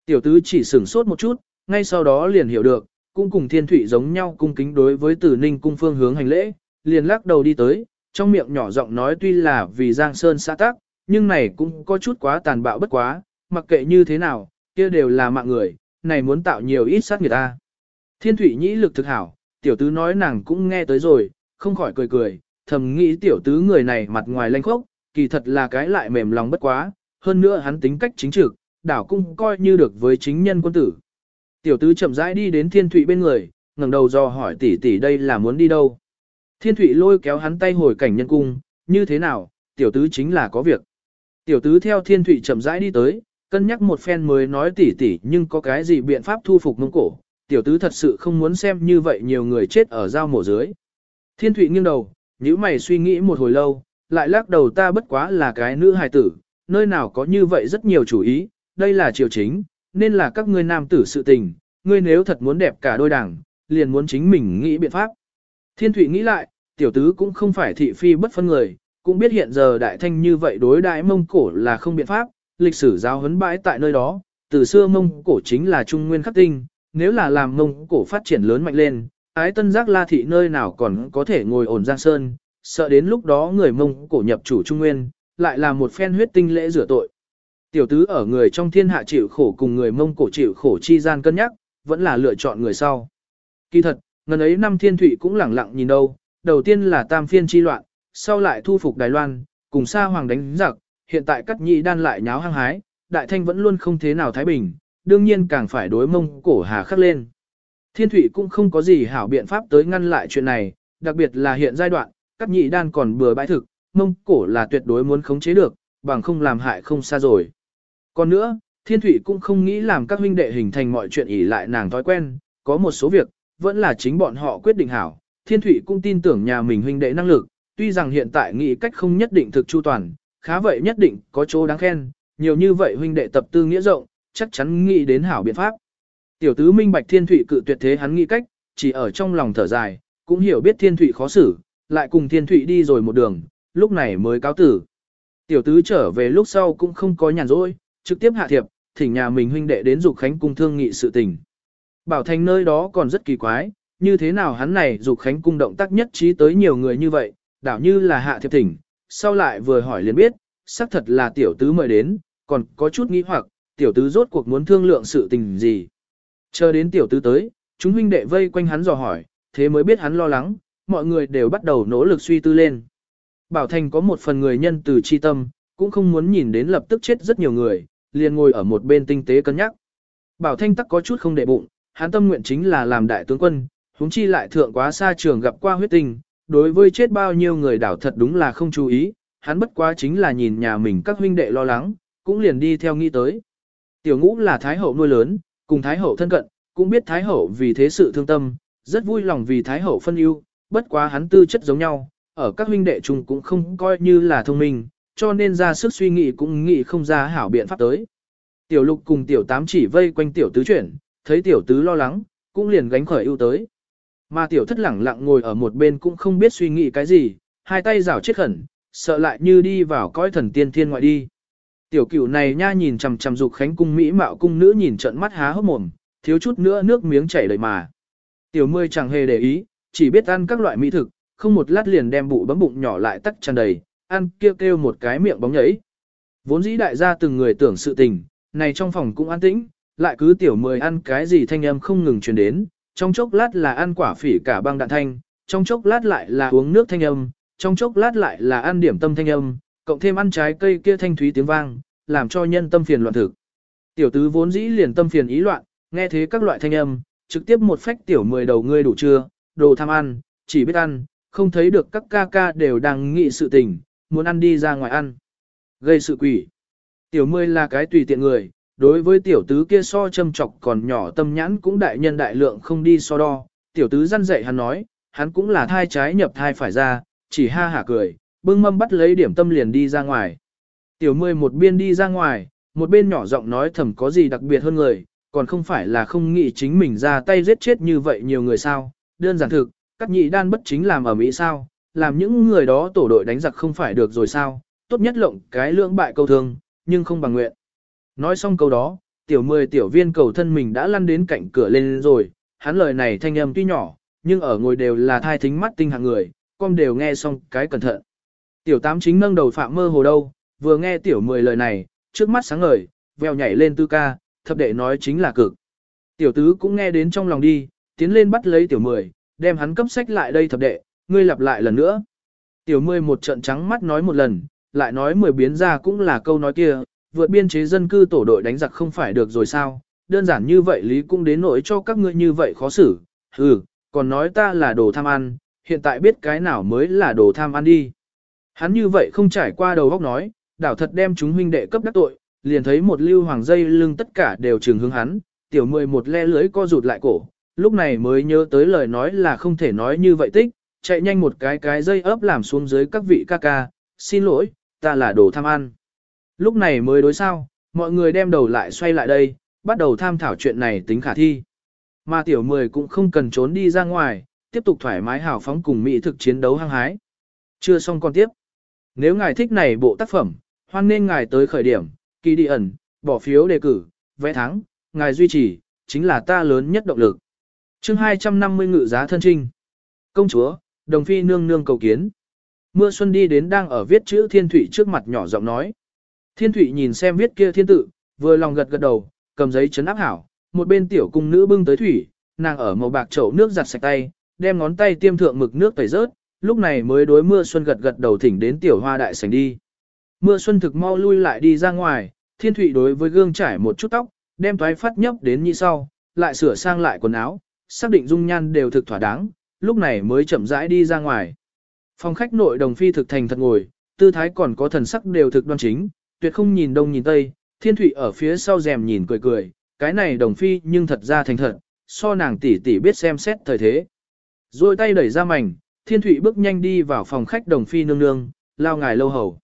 Tiểu tứ chỉ sửng sốt một chút, ngay sau đó liền hiểu được, cũng cùng thiên thủy giống nhau cung kính đối với tử ninh cung phương hướng hành lễ, liền lắc đầu đi tới, trong miệng nhỏ giọng nói tuy là vì Giang Sơn xã tác, nhưng này cũng có chút quá tàn bạo bất quá, mặc kệ như thế nào, kia đều là mạng người, này muốn tạo nhiều ít sát người ta. Thiên thủy nhĩ lực thực hảo, tiểu tứ nói nàng cũng nghe tới rồi, không khỏi cười cười, thầm nghĩ tiểu tứ người này mặt ngoài lanh khốc, kỳ thật là cái lại mềm lòng bất quá, hơn nữa hắn tính cách chính trực, đảo cũng coi như được với chính nhân quân tử. Tiểu tứ chậm rãi đi đến thiên thủy bên người, ngẩng đầu do hỏi tỷ tỷ đây là muốn đi đâu. Thiên thủy lôi kéo hắn tay hồi cảnh nhân cung, như thế nào, tiểu tứ chính là có việc. Tiểu tứ theo thiên thủy chậm rãi đi tới, cân nhắc một phen mới nói tỉ tỉ, nhưng có cái gì biện pháp thu phục mông cổ. Tiểu tứ thật sự không muốn xem như vậy nhiều người chết ở giao mổ dưới. Thiên thủy nghiêng đầu, nếu mày suy nghĩ một hồi lâu, lại lắc đầu ta bất quá là cái nữ hài tử, nơi nào có như vậy rất nhiều chủ ý, đây là triều chính, nên là các ngươi nam tử sự tình, ngươi nếu thật muốn đẹp cả đôi đảng, liền muốn chính mình nghĩ biện pháp. Thiên thủy nghĩ lại, tiểu tứ cũng không phải thị phi bất phân người, cũng biết hiện giờ đại thanh như vậy đối đại mông cổ là không biện pháp, lịch sử giáo huấn bãi tại nơi đó, từ xưa mông cổ chính là trung nguyên khắc tinh, nếu là làm mông cổ phát triển lớn mạnh lên, ái tân giác la thị nơi nào còn có thể ngồi ổn giang sơn, sợ đến lúc đó người mông cổ nhập chủ trung nguyên, lại là một phen huyết tinh lễ rửa tội. Tiểu tứ ở người trong thiên hạ chịu khổ cùng người mông cổ chịu khổ chi gian cân nhắc, vẫn là lựa chọn người sau. Kỳ thật, ngần ấy năm thiên thủy cũng lẳng lặng nhìn đâu, đầu tiên là tam phiên chi loạn, sau lại thu phục Đài Loan, cùng Sa Hoàng đánh giặc, hiện tại cắt nhị đan lại nháo hăng hái, Đại Thanh vẫn luôn không thế nào thái bình, đương nhiên càng phải đối mông cổ hà khắc lên. Thiên Thụy cũng không có gì hảo biện pháp tới ngăn lại chuyện này, đặc biệt là hiện giai đoạn, cắt nhị đan còn bừa bãi thực, mông cổ là tuyệt đối muốn khống chế được, bằng không làm hại không xa rồi. Còn nữa, Thiên Thụy cũng không nghĩ làm các huynh đệ hình thành mọi chuyện ỉ lại nàng thói quen, có một số việc, vẫn là chính bọn họ quyết định hảo. Thiên Thụy cũng tin tưởng nhà mình huynh đệ năng lực, tuy rằng hiện tại nghĩ cách không nhất định thực chu toàn, khá vậy nhất định có chỗ đáng khen, nhiều như vậy huynh đệ tập tư nghĩa rộng, chắc chắn nghĩ đến hảo biện pháp. Tiểu tứ minh bạch thiên thủy cự tuyệt thế hắn nghĩ cách, chỉ ở trong lòng thở dài, cũng hiểu biết thiên thủy khó xử, lại cùng thiên thủy đi rồi một đường, lúc này mới cáo tử. Tiểu tứ trở về lúc sau cũng không có nhàn rỗi, trực tiếp hạ thiệp, thỉnh nhà mình huynh đệ đến dục khánh cung thương nghị sự tình. Bảo thành nơi đó còn rất kỳ quái, như thế nào hắn này dục khánh cung động tác nhất trí tới nhiều người như vậy, đảo như là hạ thiệp thỉnh, sau lại vừa hỏi liền biết, xác thật là tiểu tứ mời đến, còn có chút nghĩ hoặc, tiểu tứ rốt cuộc muốn thương lượng sự tình gì. Chờ đến tiểu tứ tới, chúng huynh đệ vây quanh hắn dò hỏi, thế mới biết hắn lo lắng, mọi người đều bắt đầu nỗ lực suy tư lên. Bảo Thành có một phần người nhân từ chi tâm, cũng không muốn nhìn đến lập tức chết rất nhiều người, liền ngồi ở một bên tinh tế cân nhắc. Bảo Thanh tắc có chút không để bụng, hắn tâm nguyện chính là làm đại tướng quân, huống chi lại thượng quá xa trường gặp qua huyết tình, đối với chết bao nhiêu người đảo thật đúng là không chú ý, hắn bất quá chính là nhìn nhà mình các huynh đệ lo lắng, cũng liền đi theo nghĩ tới. Tiểu ngũ là Thái Hậu nuôi lớn, cùng Thái Hậu thân cận, cũng biết Thái Hậu vì thế sự thương tâm, rất vui lòng vì Thái Hậu phân ưu, bất quá hắn tư chất giống nhau, ở các huynh đệ chung cũng không coi như là thông minh, cho nên ra sức suy nghĩ cũng nghĩ không ra hảo biện pháp tới. Tiểu lục cùng tiểu tám chỉ vây quanh tiểu tứ chuyển, thấy tiểu tứ lo lắng, cũng liền gánh khởi ưu tới. Mà tiểu thất lẳng lặng ngồi ở một bên cũng không biết suy nghĩ cái gì, hai tay rảo chết khẩn, sợ lại như đi vào cõi thần tiên thiên ngoại đi. Tiểu cửu này nha nhìn chằm chằm dục khánh cung mỹ mạo cung nữ nhìn trận mắt há hốc mồm, thiếu chút nữa nước miếng chảy đầy mà. Tiểu mươi chẳng hề để ý, chỉ biết ăn các loại mỹ thực, không một lát liền đem bụ bấm bụng nhỏ lại tắc tràn đầy, ăn kêu kêu một cái miệng bóng nhấy Vốn dĩ đại gia từng người tưởng sự tình, này trong phòng cũng an tĩnh, lại cứ tiểu mười ăn cái gì thanh âm không ngừng truyền đến, trong chốc lát là ăn quả phỉ cả băng đạn thanh, trong chốc lát lại là uống nước thanh âm, trong chốc lát lại là ăn điểm tâm thanh âm, cộng thêm ăn trái cây kia thanh thúy tiếng vang, làm cho nhân tâm phiền loạn thực. Tiểu tứ vốn dĩ liền tâm phiền ý loạn, nghe thế các loại thanh âm, trực tiếp một phách tiểu mười đầu ngươi đủ chưa, đồ tham ăn, chỉ biết ăn, không thấy được các ca ca đều đang nghị sự tình, muốn ăn đi ra ngoài ăn. Gây sự quỷ. Tiểu mười là cái tùy tiện người, đối với tiểu tứ kia so châm chọc còn nhỏ tâm nhãn cũng đại nhân đại lượng không đi so đo. Tiểu tứ răn dạy hắn nói, hắn cũng là thai trái nhập thai phải ra, chỉ ha hả cười, bưng mâm bắt lấy điểm tâm liền đi ra ngoài. Tiểu mười một bên đi ra ngoài, một bên nhỏ giọng nói thầm có gì đặc biệt hơn người, còn không phải là không nghĩ chính mình ra tay giết chết như vậy nhiều người sao, đơn giản thực, các nhị đan bất chính làm ở Mỹ sao, làm những người đó tổ đội đánh giặc không phải được rồi sao, tốt nhất lộng cái lưỡng bại câu thương, nhưng không bằng nguyện. Nói xong câu đó, tiểu mười tiểu viên cầu thân mình đã lăn đến cạnh cửa lên rồi, hắn lời này thanh âm tuy nhỏ, nhưng ở ngồi đều là thai thính mắt tinh hạng người, con đều nghe xong cái cẩn thận. Tiểu tám chính nâng đầu phạm mơ hồ đâu, vừa nghe tiểu mười lời này, trước mắt sáng ngời, veo nhảy lên tư ca, thập đệ nói chính là cực. Tiểu tứ cũng nghe đến trong lòng đi, tiến lên bắt lấy tiểu mười, đem hắn cấp sách lại đây thập đệ, ngươi lặp lại lần nữa. Tiểu mười một trận trắng mắt nói một lần, lại nói mười biến ra cũng là câu nói kia, vượt biên chế dân cư tổ đội đánh giặc không phải được rồi sao, đơn giản như vậy lý cũng đến nỗi cho các ngươi như vậy khó xử, ừ, còn nói ta là đồ tham ăn, hiện tại biết cái nào mới là đồ tham ăn đi. Hắn như vậy không trải qua đầu góc nói, đảo thật đem chúng huynh đệ cấp đắc tội, liền thấy một lưu hoàng dây lưng tất cả đều trường hướng hắn, tiểu mười một le lưới co rụt lại cổ, lúc này mới nhớ tới lời nói là không thể nói như vậy tích, chạy nhanh một cái cái dây ấp làm xuống dưới các vị ca ca, xin lỗi, ta là đồ tham ăn. Lúc này mới đối sao, mọi người đem đầu lại xoay lại đây, bắt đầu tham thảo chuyện này tính khả thi. Mà tiểu mười cũng không cần trốn đi ra ngoài, tiếp tục thoải mái hào phóng cùng mỹ thực chiến đấu hăng hái. Chưa xong còn tiếp. Nếu ngài thích này bộ tác phẩm, hoan nên ngài tới khởi điểm, kỳ đi ẩn, bỏ phiếu đề cử, vẽ thắng, ngài duy trì, chính là ta lớn nhất động lực. chương 250 ngự giá thân trinh. Công chúa, đồng phi nương nương cầu kiến. Mưa xuân đi đến đang ở viết chữ thiên thủy trước mặt nhỏ giọng nói. Thiên Thụy nhìn xem viết kia thiên tự, vừa lòng gật gật đầu, cầm giấy chấn áp hảo, một bên tiểu cung nữ bưng tới thủy, nàng ở màu bạc chậu nước giặt sạch tay, đem ngón tay tiêm thượng mực nước tẩy rớt, lúc này mới đối mưa xuân gật gật đầu thỉnh đến tiểu hoa đại sảnh đi. Mưa xuân thực mau lui lại đi ra ngoài, thiên thụy đối với gương trải một chút tóc, đem toái phát nhấp đến như sau, lại sửa sang lại quần áo, xác định dung nhan đều thực thỏa đáng, lúc này mới chậm rãi đi ra ngoài. Phòng khách nội đồng phi thực thành thật ngồi, tư thái còn có thần sắc đều thực đoan chính, tuyệt không nhìn đông nhìn tây, thiên thụy ở phía sau rèm nhìn cười cười, cái này đồng phi nhưng thật ra thành thật, so nàng tỷ tỷ biết xem xét thời thế. Rồi tay đẩy ra mảnh, thiên thụy bước nhanh đi vào phòng khách đồng phi nương nương, lao ngài lâu hầu.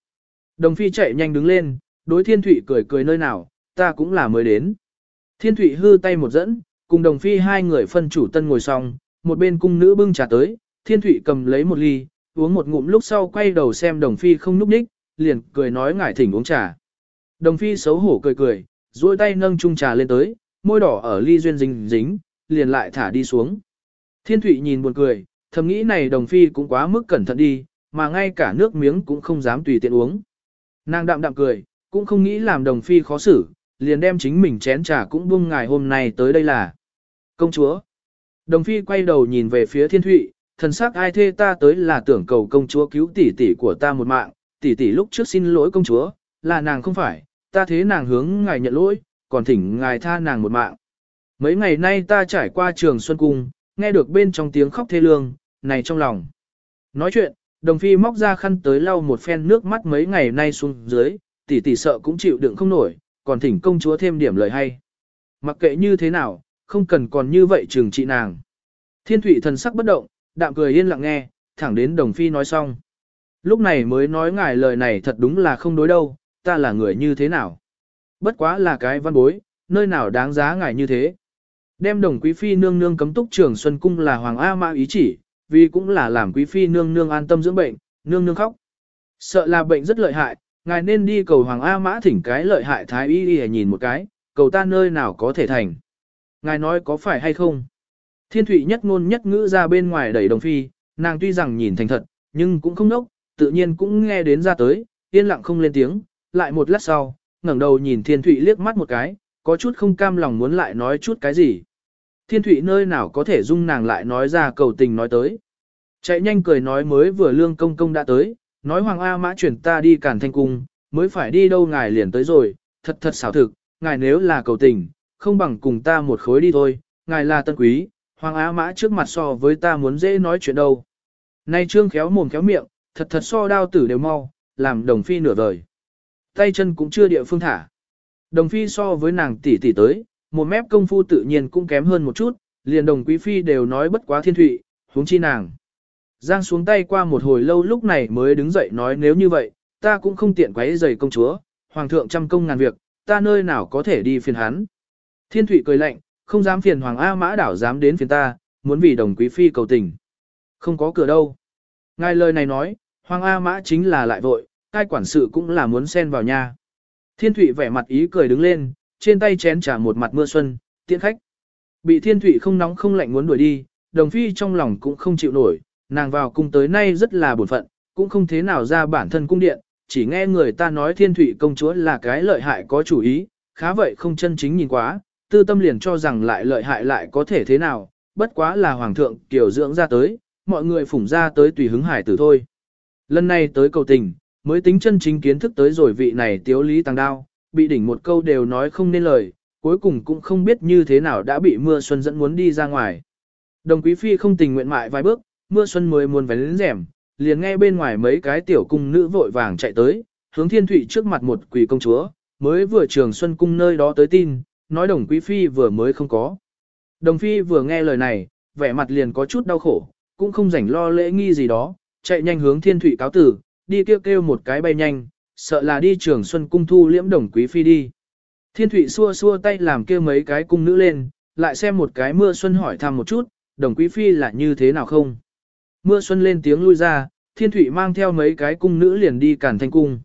Đồng phi chạy nhanh đứng lên, đối thiên thụy cười cười nơi nào, ta cũng là mới đến. Thiên thụy hư tay một dẫn, cùng đồng phi hai người phân chủ tân ngồi xong, một bên cung nữ bưng trà tới, thiên thụy cầm lấy một ly, uống một ngụm lúc sau quay đầu xem đồng phi không núp ních, liền cười nói ngải thỉnh uống trà. Đồng phi xấu hổ cười cười, duỗi tay nâng chung trà lên tới, môi đỏ ở ly duyên dính dính, liền lại thả đi xuống. Thiên thụy nhìn buồn cười, thầm nghĩ này đồng phi cũng quá mức cẩn thận đi, mà ngay cả nước miếng cũng không dám tùy tiện uống. Nàng đạm đạm cười, cũng không nghĩ làm đồng phi khó xử, liền đem chính mình chén trà cũng buông ngài hôm nay tới đây là. Công chúa. Đồng phi quay đầu nhìn về phía thiên thụy, thần sắc ai thê ta tới là tưởng cầu công chúa cứu tỷ tỷ của ta một mạng, tỷ tỷ lúc trước xin lỗi công chúa, là nàng không phải, ta thế nàng hướng ngài nhận lỗi, còn thỉnh ngài tha nàng một mạng. Mấy ngày nay ta trải qua trường Xuân Cung, nghe được bên trong tiếng khóc thê lương, này trong lòng. Nói chuyện, đồng phi móc ra khăn tới lau một phen nước mắt mấy ngày nay xuống dưới, tỷ tỷ sợ cũng chịu đựng không nổi, còn thỉnh công chúa thêm điểm lời hay. Mặc kệ như thế nào, không cần còn như vậy trừng trị nàng. Thiên thủy thần sắc bất động, đạm cười yên lặng nghe, thẳng đến đồng phi nói xong. Lúc này mới nói ngài lời này thật đúng là không đối đâu, ta là người như thế nào. Bất quá là cái văn bối, nơi nào đáng giá ngài như thế. Đem đồng quý phi nương nương cấm túc trường Xuân Cung là Hoàng A Mã ý chỉ, vì cũng là làm quý phi nương nương an tâm dưỡng bệnh, nương nương khóc. Sợ là bệnh rất lợi hại, ngài nên đi cầu Hoàng A Mã thỉnh cái lợi hại thái y y nhìn một cái, cầu ta nơi nào có thể thành. Ngài nói có phải hay không? Thiên thủy nhất ngôn nhất ngữ ra bên ngoài đẩy đồng phi, nàng tuy rằng nhìn thành thật, nhưng cũng không nốc, tự nhiên cũng nghe đến ra tới, yên lặng không lên tiếng, lại một lát sau, ngẩng đầu nhìn thiên Thụy liếc mắt một cái, có chút không cam lòng muốn lại nói chút cái gì. Thiên Thụy nơi nào có thể dung nàng lại nói ra cầu tình nói tới. Chạy nhanh cười nói mới vừa lương công công đã tới, nói Hoàng A Mã chuyển ta đi cản thanh cung, mới phải đi đâu ngài liền tới rồi, thật thật xảo thực, ngài nếu là cầu tình, không bằng cùng ta một khối đi thôi, ngài là tân quý, Hoàng A Mã trước mặt so với ta muốn dễ nói chuyện đâu. Nay trương khéo mồm khéo miệng, thật thật so đao tử đều mau, làm đồng phi nửa vời. Tay chân cũng chưa địa phương thả. Đồng phi so với nàng tỷ tỷ tới, một mép công phu tự nhiên cũng kém hơn một chút, liền đồng quý phi đều nói bất quá thiên thụy, huống chi nàng. Giang xuống tay qua một hồi lâu lúc này mới đứng dậy nói nếu như vậy, ta cũng không tiện quấy rầy công chúa, hoàng thượng trăm công ngàn việc, ta nơi nào có thể đi phiền hắn. Thiên thụy cười lạnh, không dám phiền hoàng A mã đảo dám đến phiền ta, muốn vì đồng quý phi cầu tình. Không có cửa đâu. Ngài lời này nói, hoàng A mã chính là lại vội, cai quản sự cũng là muốn xen vào nha. Thiên thụy vẻ mặt ý cười đứng lên, trên tay chén trả một mặt mưa xuân, tiễn khách. Bị thiên thụy không nóng không lạnh muốn đuổi đi, đồng phi trong lòng cũng không chịu nổi, nàng vào cung tới nay rất là buồn phận, cũng không thế nào ra bản thân cung điện, chỉ nghe người ta nói thiên thụy công chúa là cái lợi hại có chủ ý, khá vậy không chân chính nhìn quá, tư tâm liền cho rằng lại lợi hại lại có thể thế nào, bất quá là hoàng thượng kiểu dưỡng ra tới, mọi người phủng ra tới tùy hứng hải tử thôi. Lần này tới cầu tình, mới tính chân chính kiến thức tới rồi vị này tiếu lý tăng đao, bị đỉnh một câu đều nói không nên lời, cuối cùng cũng không biết như thế nào đã bị mưa xuân dẫn muốn đi ra ngoài. Đồng quý phi không tình nguyện mại vài bước, mưa xuân mới muốn vén lên rèm, liền nghe bên ngoài mấy cái tiểu cung nữ vội vàng chạy tới, hướng thiên thủy trước mặt một quỷ công chúa, mới vừa trường xuân cung nơi đó tới tin, nói đồng quý phi vừa mới không có. Đồng phi vừa nghe lời này, vẻ mặt liền có chút đau khổ, cũng không rảnh lo lễ nghi gì đó, chạy nhanh hướng thiên thủy cáo tử, đi kêu kêu một cái bay nhanh, sợ là đi trường xuân cung thu liễm đồng quý phi đi. Thiên thủy xua xua tay làm kêu mấy cái cung nữ lên, lại xem một cái mưa xuân hỏi thăm một chút, đồng quý phi là như thế nào không. Mưa xuân lên tiếng lui ra, thiên thủy mang theo mấy cái cung nữ liền đi cản thanh cung.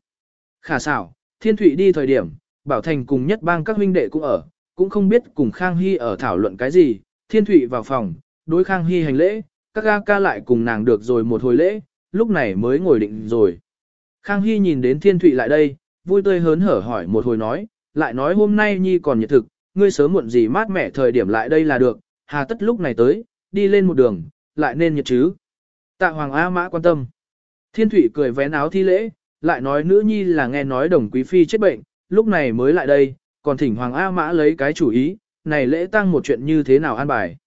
Khả xảo, thiên thủy đi thời điểm, bảo thành cùng nhất bang các huynh đệ cũng ở, cũng không biết cùng Khang Hy ở thảo luận cái gì, thiên thủy vào phòng, đối Khang Hy hành lễ, các ga ca lại cùng nàng được rồi một hồi lễ, lúc này mới ngồi định rồi. Khang Hy nhìn đến thiên thụy lại đây, vui tươi hớn hở hỏi một hồi nói, lại nói hôm nay nhi còn nhiệt thực, ngươi sớm muộn gì mát mẻ thời điểm lại đây là được, hà tất lúc này tới, đi lên một đường, lại nên nhiệt chứ. Tạ Hoàng A Mã quan tâm. Thiên Thụy cười vén áo thi lễ, lại nói nữ nhi là nghe nói đồng quý phi chết bệnh, lúc này mới lại đây, còn thỉnh Hoàng A Mã lấy cái chủ ý, này lễ tăng một chuyện như thế nào an bài.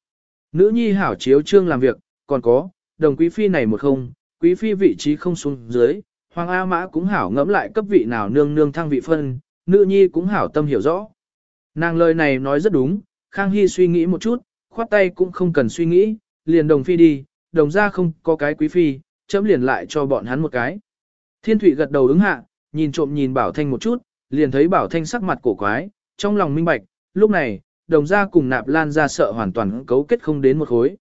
Nữ nhi hảo chiếu trương làm việc, còn có, đồng quý phi này một không, quý phi vị trí không xuống dưới, Hoàng A Mã cũng hảo ngẫm lại cấp vị nào nương nương thăng vị phân, nữ nhi cũng hảo tâm hiểu rõ. Nàng lời này nói rất đúng, Khang Hy suy nghĩ một chút, khoát tay cũng không cần suy nghĩ, liền đồng phi đi, đồng ra không có cái quý phi, chấm liền lại cho bọn hắn một cái. Thiên Thụy gật đầu ứng hạ, nhìn trộm nhìn Bảo Thanh một chút, liền thấy Bảo Thanh sắc mặt cổ quái, trong lòng minh bạch, lúc này, đồng ra cùng nạp lan ra sợ hoàn toàn cấu kết không đến một khối.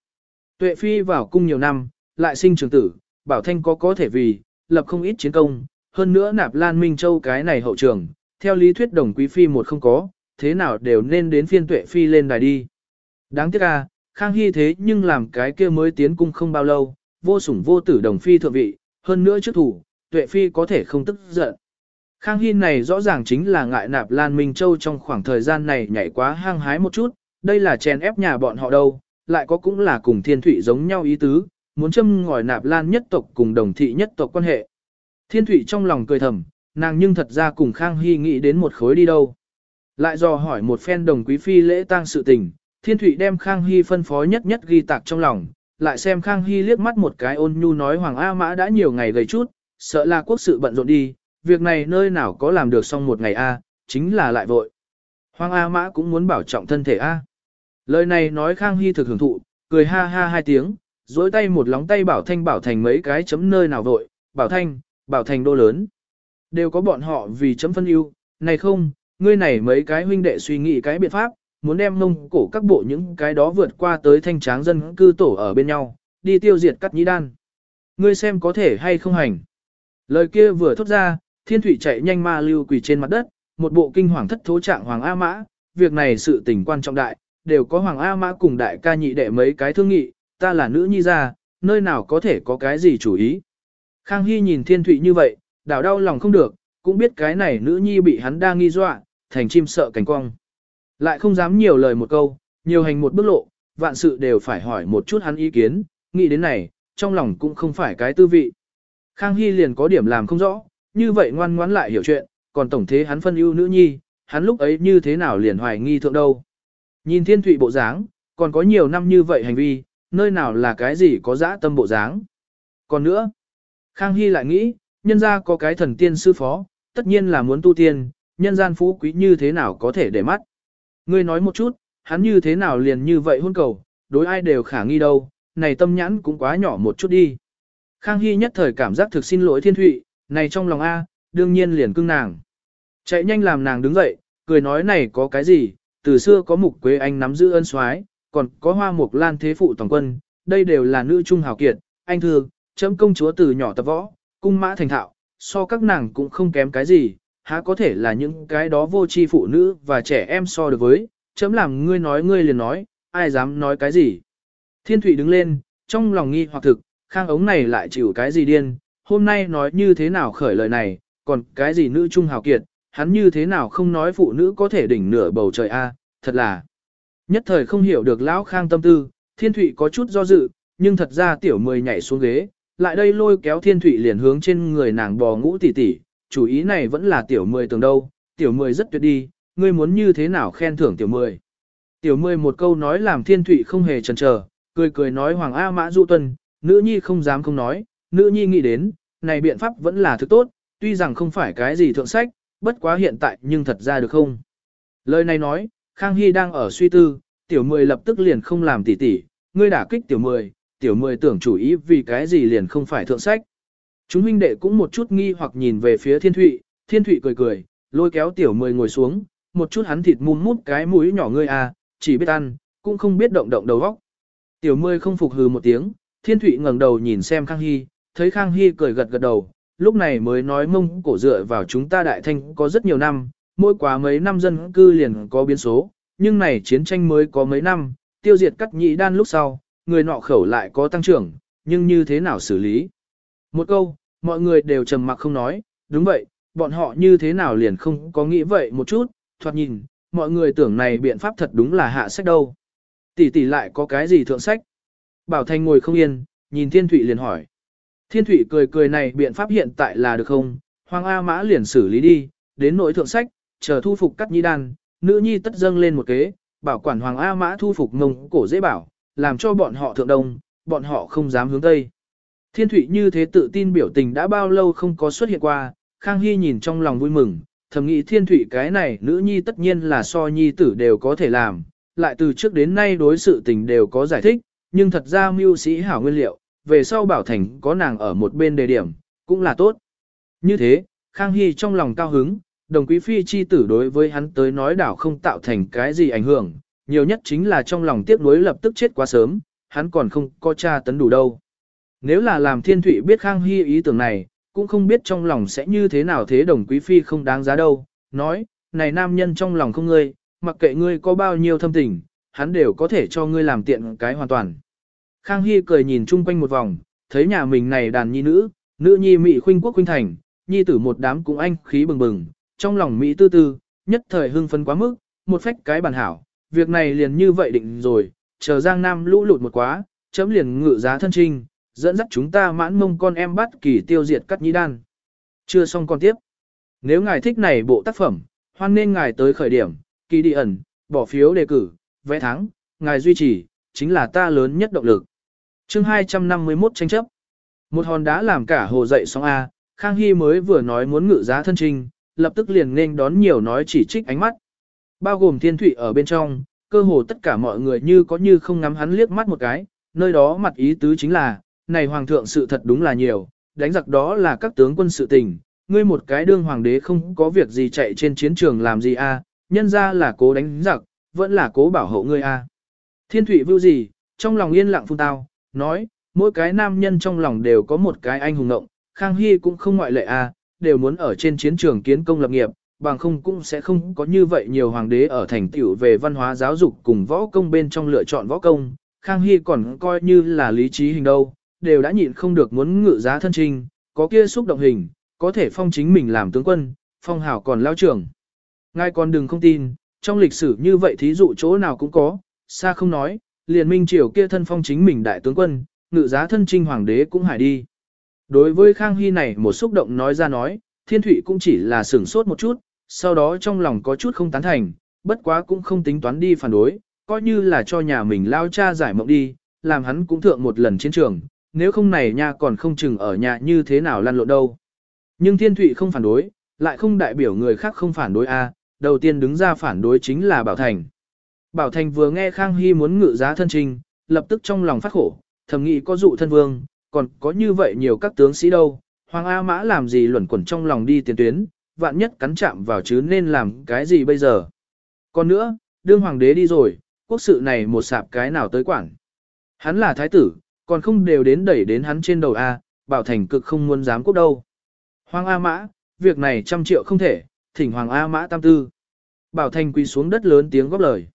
Tuệ phi vào cung nhiều năm, lại sinh trường tử, Bảo Thanh có có thể vì, lập không ít chiến công, hơn nữa nạp lan Minh Châu cái này hậu trường, theo lý thuyết đồng quý phi một không có, thế nào đều nên đến phiên tuệ phi lên đài đi. Đáng tiếc à, Khang Hy thế nhưng làm cái kia mới tiến cung không bao lâu, vô sủng vô tử đồng phi thượng vị, hơn nữa trước thủ, tuệ phi có thể không tức giận. Khang Hy này rõ ràng chính là ngại nạp Lan Minh Châu trong khoảng thời gian này nhảy quá hang hái một chút, đây là chèn ép nhà bọn họ đâu, lại có cũng là cùng thiên thủy giống nhau ý tứ, muốn châm ngòi nạp Lan nhất tộc cùng đồng thị nhất tộc quan hệ. Thiên thủy trong lòng cười thầm, nàng nhưng thật ra cùng Khang Hy nghĩ đến một khối đi đâu. Lại dò hỏi một phen đồng quý phi lễ tang sự tình, Thiên Thụy đem Khang Hy phân phó nhất nhất ghi tạc trong lòng, lại xem Khang Hy liếc mắt một cái ôn nhu nói Hoàng A Mã đã nhiều ngày gầy chút, sợ là quốc sự bận rộn đi, việc này nơi nào có làm được xong một ngày A, chính là lại vội. Hoàng A Mã cũng muốn bảo trọng thân thể A. Lời này nói Khang Hy thực hưởng thụ, cười ha ha hai tiếng, dối tay một lóng tay Bảo Thanh Bảo Thành mấy cái chấm nơi nào vội, Bảo Thanh, Bảo Thành đô lớn. Đều có bọn họ vì chấm phân ưu, này không, ngươi này mấy cái huynh đệ suy nghĩ cái biện pháp, muốn đem mông cổ các bộ những cái đó vượt qua tới thanh tráng dân cư tổ ở bên nhau, đi tiêu diệt cắt nhĩ đan. Ngươi xem có thể hay không hành. Lời kia vừa thốt ra, thiên thủy chạy nhanh ma lưu quỳ trên mặt đất, một bộ kinh hoàng thất thố trạng Hoàng A Mã, việc này sự tình quan trọng đại, đều có Hoàng A Mã cùng đại ca nhị đệ mấy cái thương nghị, ta là nữ nhi ra, nơi nào có thể có cái gì chủ ý. Khang Hy nhìn thiên Thụy như vậy, đảo đau lòng không được, cũng biết cái này nữ nhi bị hắn đang nghi dọa, thành chim sợ cảnh cong. Lại không dám nhiều lời một câu, nhiều hành một bước lộ, vạn sự đều phải hỏi một chút hắn ý kiến, nghĩ đến này, trong lòng cũng không phải cái tư vị. Khang Hy liền có điểm làm không rõ, như vậy ngoan ngoãn lại hiểu chuyện, còn tổng thế hắn phân ưu nữ nhi, hắn lúc ấy như thế nào liền hoài nghi thượng đâu. Nhìn thiên thụy bộ dáng, còn có nhiều năm như vậy hành vi, nơi nào là cái gì có dã tâm bộ dáng. Còn nữa, Khang Hy lại nghĩ, nhân ra có cái thần tiên sư phó, tất nhiên là muốn tu tiên, nhân gian phú quý như thế nào có thể để mắt. Ngươi nói một chút, hắn như thế nào liền như vậy hôn cầu, đối ai đều khả nghi đâu, này tâm nhãn cũng quá nhỏ một chút đi. Khang Hy nhất thời cảm giác thực xin lỗi thiên thụy, này trong lòng A, đương nhiên liền cưng nàng. Chạy nhanh làm nàng đứng dậy, cười nói này có cái gì, từ xưa có mục quế anh nắm giữ ân soái, còn có hoa mục lan thế phụ toàn quân, đây đều là nữ trung hào kiệt, anh thư, chấm công chúa từ nhỏ tập võ, cung mã thành thạo, so các nàng cũng không kém cái gì, há có thể là những cái đó vô tri phụ nữ và trẻ em so được với, chấm làm ngươi nói ngươi liền nói, ai dám nói cái gì. Thiên Thụy đứng lên, trong lòng nghi hoặc thực, khang ống này lại chịu cái gì điên, hôm nay nói như thế nào khởi lời này, còn cái gì nữ trung hào kiệt, hắn như thế nào không nói phụ nữ có thể đỉnh nửa bầu trời a, thật là. Nhất thời không hiểu được lão khang tâm tư, thiên thụy có chút do dự, nhưng thật ra tiểu mười nhảy xuống ghế, lại đây lôi kéo thiên thụy liền hướng trên người nàng bò ngũ tỷ tỷ, chủ ý này vẫn là tiểu mười tưởng đâu, tiểu mười rất tuyệt đi, ngươi muốn như thế nào khen thưởng tiểu mười. Tiểu mười một câu nói làm thiên thụy không hề chần chờ, cười cười nói Hoàng A Mã Dụ Tuân, nữ nhi không dám không nói, nữ nhi nghĩ đến, này biện pháp vẫn là thứ tốt, tuy rằng không phải cái gì thượng sách, bất quá hiện tại nhưng thật ra được không. Lời này nói, Khang Hy đang ở suy tư, tiểu mười lập tức liền không làm tỉ tỉ, ngươi đả kích tiểu mười, tiểu mười tưởng chủ ý vì cái gì liền không phải thượng sách. Chúng huynh đệ cũng một chút nghi hoặc nhìn về phía thiên thụy, thiên thụy cười cười, lôi kéo tiểu mười ngồi xuống, một chút hắn thịt mùm mút cái mũi nhỏ ngươi à, chỉ biết ăn, cũng không biết động động đầu óc. Tiểu mười không phục hừ một tiếng, thiên thụy ngẩng đầu nhìn xem Khang Hy, thấy Khang Hy cười gật gật đầu, lúc này mới nói mông cổ dựa vào chúng ta đại thanh có rất nhiều năm, mỗi quá mấy năm dân cư liền có biến số, nhưng này chiến tranh mới có mấy năm, tiêu diệt cắt nhị đan lúc sau, người nọ khẩu lại có tăng trưởng, nhưng như thế nào xử lý? Một câu, mọi người đều trầm mặc không nói, đúng vậy, bọn họ như thế nào liền không có nghĩ vậy một chút, thoạt nhìn, mọi người tưởng này biện pháp thật đúng là hạ sách đâu. Tỷ tỷ lại có cái gì thượng sách? Bảo Thanh ngồi không yên, nhìn Thiên Thụy liền hỏi. Thiên Thụy cười cười này biện pháp hiện tại là được không? Hoàng A Mã liền xử lý đi, đến nỗi thượng sách, chờ thu phục cắt nhi đan, nữ nhi tất dâng lên một kế, bảo quản Hoàng A Mã thu phục mông cổ dễ bảo, làm cho bọn họ thượng đông, bọn họ không dám hướng tây. Thiên Thụy như thế tự tin biểu tình đã bao lâu không có xuất hiện qua, Khang Hy nhìn trong lòng vui mừng, thầm nghĩ Thiên Thụy cái này nữ nhi tất nhiên là so nhi tử đều có thể làm, lại từ trước đến nay đối sự tình đều có giải thích, nhưng thật ra mưu sĩ hảo nguyên liệu, về sau bảo thành có nàng ở một bên đề điểm, cũng là tốt. Như thế, Khang Hy trong lòng cao hứng, đồng quý phi chi tử đối với hắn tới nói đảo không tạo thành cái gì ảnh hưởng, nhiều nhất chính là trong lòng tiếc nuối lập tức chết quá sớm, hắn còn không có cha tấn đủ đâu. Nếu là làm thiên thủy biết Khang Hy ý tưởng này, cũng không biết trong lòng sẽ như thế nào thế đồng quý phi không đáng giá đâu, nói, này nam nhân trong lòng không ngươi, mặc kệ ngươi có bao nhiêu thâm tình, hắn đều có thể cho ngươi làm tiện cái hoàn toàn. Khang Hy cười nhìn chung quanh một vòng, thấy nhà mình này đàn nhi nữ, nữ nhi mỹ khuynh quốc khuynh thành, nhi tử một đám cũng anh khí bừng bừng, trong lòng mỹ tư tư, nhất thời hưng phấn quá mức, một phách cái bản hảo, việc này liền như vậy định rồi, chờ Giang Nam lũ lụt một quá, chấm liền ngự giá thân trinh, dẫn dắt chúng ta mãn mông con em bắt kỳ tiêu diệt cắt nhĩ đan. Chưa xong con tiếp. Nếu ngài thích này bộ tác phẩm, hoan nên ngài tới khởi điểm, kỳ đi ẩn, bỏ phiếu đề cử, vẽ thắng, ngài duy trì, chính là ta lớn nhất động lực. chương 251 tranh chấp. Một hòn đá làm cả hồ dậy sóng A, Khang Hy mới vừa nói muốn ngự giá thân trinh, lập tức liền nên đón nhiều nói chỉ trích ánh mắt. Bao gồm thiên thủy ở bên trong, cơ hồ tất cả mọi người như có như không ngắm hắn liếc mắt một cái, nơi đó mặt ý tứ chính là, này hoàng thượng sự thật đúng là nhiều, đánh giặc đó là các tướng quân sự tình, ngươi một cái đương hoàng đế không có việc gì chạy trên chiến trường làm gì a, nhân ra là cố đánh giặc, vẫn là cố bảo hộ ngươi a. Thiên thủy vưu gì, trong lòng yên lặng phun tao, nói, mỗi cái nam nhân trong lòng đều có một cái anh hùng ngộng, Khang Hy cũng không ngoại lệ a, đều muốn ở trên chiến trường kiến công lập nghiệp, bằng không cũng sẽ không có như vậy nhiều hoàng đế ở thành tiểu về văn hóa giáo dục cùng võ công bên trong lựa chọn võ công. Khang Hy còn coi như là lý trí hình đâu, đều đã nhịn không được muốn ngự giá thân trinh, có kia xúc động hình, có thể phong chính mình làm tướng quân, phong hảo còn lao trưởng. Ngài còn đừng không tin, trong lịch sử như vậy thí dụ chỗ nào cũng có, xa không nói, liền minh triều kia thân phong chính mình đại tướng quân, ngự giá thân trinh hoàng đế cũng hải đi. Đối với Khang Hy này một xúc động nói ra nói, thiên thụy cũng chỉ là sửng sốt một chút, sau đó trong lòng có chút không tán thành, bất quá cũng không tính toán đi phản đối, coi như là cho nhà mình lao cha giải mộng đi, làm hắn cũng thượng một lần chiến trường, nếu không này nha còn không chừng ở nhà như thế nào lăn lộn đâu. Nhưng thiên thụy không phản đối, lại không đại biểu người khác không phản đối a đầu tiên đứng ra phản đối chính là Bảo Thành. Bảo Thành vừa nghe Khang Hy muốn ngự giá thân trình, lập tức trong lòng phát khổ, thầm nghĩ có dụ thân vương, còn có như vậy nhiều các tướng sĩ đâu, Hoàng A Mã làm gì luẩn quẩn trong lòng đi tiền tuyến, vạn nhất cắn chạm vào chứ nên làm cái gì bây giờ. Còn nữa, đương hoàng đế đi rồi, quốc sự này một sạp cái nào tới quản. Hắn là thái tử, còn không đều đến đẩy đến hắn trên đầu A, bảo thành cực không muốn dám quốc đâu. Hoàng A Mã, việc này trăm triệu không thể, thỉnh Hoàng A Mã tam tư. Bảo thành quỳ xuống đất lớn tiếng góp lời.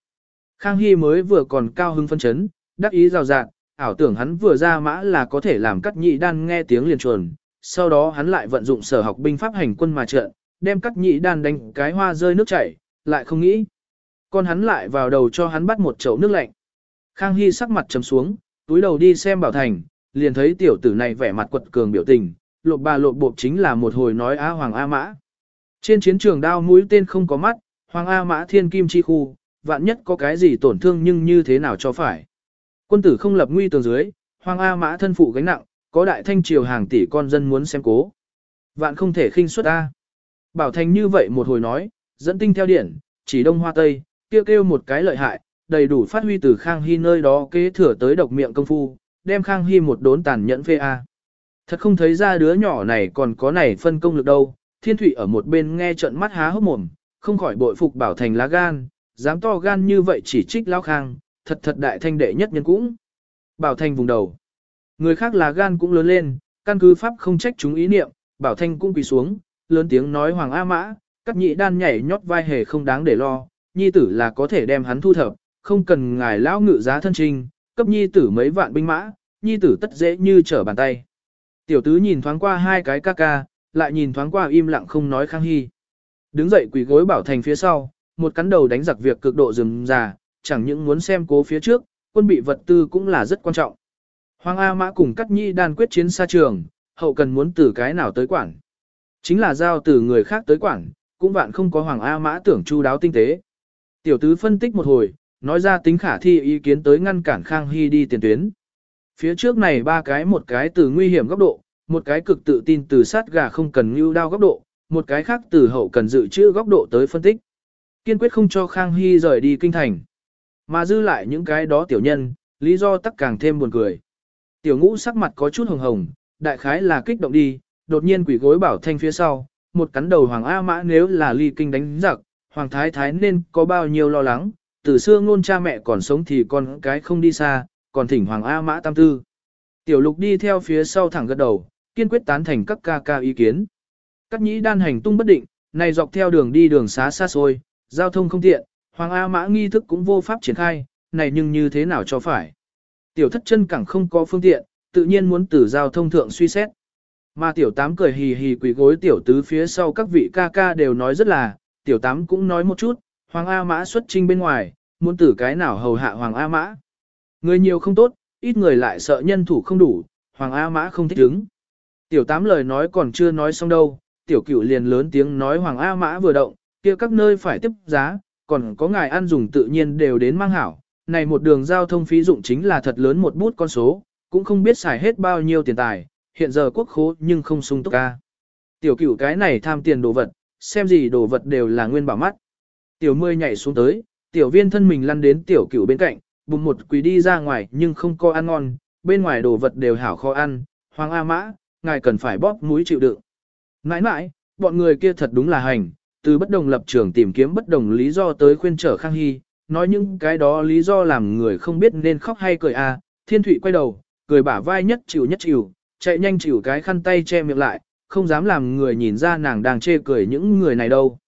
Khang Hy mới vừa còn cao hưng phân chấn, đắc ý rào rạng, ảo tưởng hắn vừa ra mã là có thể làm cắt nhị đan nghe tiếng liền chuồn, sau đó hắn lại vận dụng sở học binh pháp hành quân mà trận, đem cắt nhị đan đánh cái hoa rơi nước chảy, lại không nghĩ. con hắn lại vào đầu cho hắn bắt một chậu nước lạnh. Khang Hy sắc mặt trầm xuống, túi đầu đi xem Bảo Thành, liền thấy tiểu tử này vẻ mặt quật cường biểu tình, lộp bà lộp bộp chính là một hồi nói Á Hoàng A Mã. Trên chiến trường đao mũi tên không có mắt, Hoàng A Mã thiên kim chi khu, vạn nhất có cái gì tổn thương nhưng như thế nào cho phải. Quân tử không lập nguy tường dưới, Hoàng A Mã thân phụ gánh nặng, có đại thanh triều hàng tỷ con dân muốn xem cố. Vạn không thể khinh suất A. Bảo Thành như vậy một hồi nói, dẫn tinh theo điển, chỉ đông hoa tây, kêu kêu một cái lợi hại, đầy đủ phát huy từ Khang Hy nơi đó kế thừa tới độc miệng công phu, đem Khang Hy một đốn tàn nhẫn phê A. Thật không thấy ra đứa nhỏ này còn có này phân công lực đâu, thiên thủy ở một bên nghe trận mắt há hốc mồm, không khỏi bội phục Bảo Thành lá gan, dám to gan như vậy chỉ trích lao khang, thật thật đại thanh đệ nhất nhân cũng. Bảo thanh vùng đầu. Người khác là gan cũng lớn lên, căn cứ pháp không trách chúng ý niệm, Bảo Thanh cũng quỳ xuống, lớn tiếng nói Hoàng A Mã, các nhị đan nhảy nhót vai hề không đáng để lo, nhi tử là có thể đem hắn thu thập, không cần ngài lão ngự giá thân trình, cấp nhi tử mấy vạn binh mã, nhi tử tất dễ như trở bàn tay. Tiểu tứ nhìn thoáng qua hai cái ca ca, lại nhìn thoáng qua im lặng không nói khang hy. Đứng dậy quỳ gối bảo thành phía sau, một cắn đầu đánh giặc việc cực độ rừng già, chẳng những muốn xem cố phía trước, quân bị vật tư cũng là rất quan trọng. Hoàng A Mã cùng Cát Nhi đan quyết chiến xa trường, hậu cần muốn từ cái nào tới quản. Chính là giao từ người khác tới quản, cũng vạn không có Hoàng A Mã tưởng chu đáo tinh tế. Tiểu tứ phân tích một hồi, nói ra tính khả thi ý kiến tới ngăn cản Khang Hy đi tiền tuyến. Phía trước này ba cái một cái từ nguy hiểm góc độ, một cái cực tự tin từ sát gà không cần lưu đao góc độ, một cái khác từ hậu cần dự trữ góc độ tới phân tích. Kiên quyết không cho Khang Hy rời đi kinh thành. Mà dư lại những cái đó tiểu nhân, lý do tắc càng thêm buồn cười. Tiểu ngũ sắc mặt có chút hồng hồng, đại khái là kích động đi, đột nhiên quỷ gối bảo thanh phía sau, một cắn đầu Hoàng A Mã nếu là ly kinh đánh giặc, Hoàng Thái Thái nên có bao nhiêu lo lắng, từ xưa ngôn cha mẹ còn sống thì con cái không đi xa, còn thỉnh Hoàng A Mã tam tư. Tiểu lục đi theo phía sau thẳng gật đầu, kiên quyết tán thành các ca ca ý kiến. Các nhĩ đan hành tung bất định, này dọc theo đường đi đường xá xa xôi, giao thông không tiện, Hoàng A Mã nghi thức cũng vô pháp triển khai, này nhưng như thế nào cho phải. Tiểu thất chân cẳng không có phương tiện, tự nhiên muốn từ giao thông thượng suy xét. Mà tiểu tám cười hì hì quỳ gối tiểu tứ phía sau các vị ca ca đều nói rất là, tiểu tám cũng nói một chút, Hoàng A Mã xuất trinh bên ngoài, muốn tử cái nào hầu hạ Hoàng A Mã. Người nhiều không tốt, ít người lại sợ nhân thủ không đủ, Hoàng A Mã không thích đứng. Tiểu tám lời nói còn chưa nói xong đâu, tiểu cửu liền lớn tiếng nói Hoàng A Mã vừa động, kia các nơi phải tiếp giá, còn có ngài ăn dùng tự nhiên đều đến mang hảo, này một đường giao thông phí dụng chính là thật lớn một bút con số, cũng không biết xài hết bao nhiêu tiền tài, hiện giờ quốc khố nhưng không sung túc ca. Tiểu cửu cái này tham tiền đồ vật, xem gì đồ vật đều là nguyên bảo mắt. Tiểu mươi nhảy xuống tới, tiểu viên thân mình lăn đến tiểu cửu bên cạnh, bùng một quỳ đi ra ngoài nhưng không có ăn ngon, bên ngoài đồ vật đều hảo khó ăn, hoàng A mã, ngài cần phải bóp mũi chịu đựng. Nãi nãi, bọn người kia thật đúng là hành, từ bất đồng lập trường tìm kiếm bất đồng lý do tới khuyên trở Khang Hy, nói những cái đó lý do làm người không biết nên khóc hay cười a. Thiên Thụy quay đầu, cười bả vai nhất chịu nhất chịu, chạy nhanh chịu cái khăn tay che miệng lại, không dám làm người nhìn ra nàng đang chê cười những người này đâu.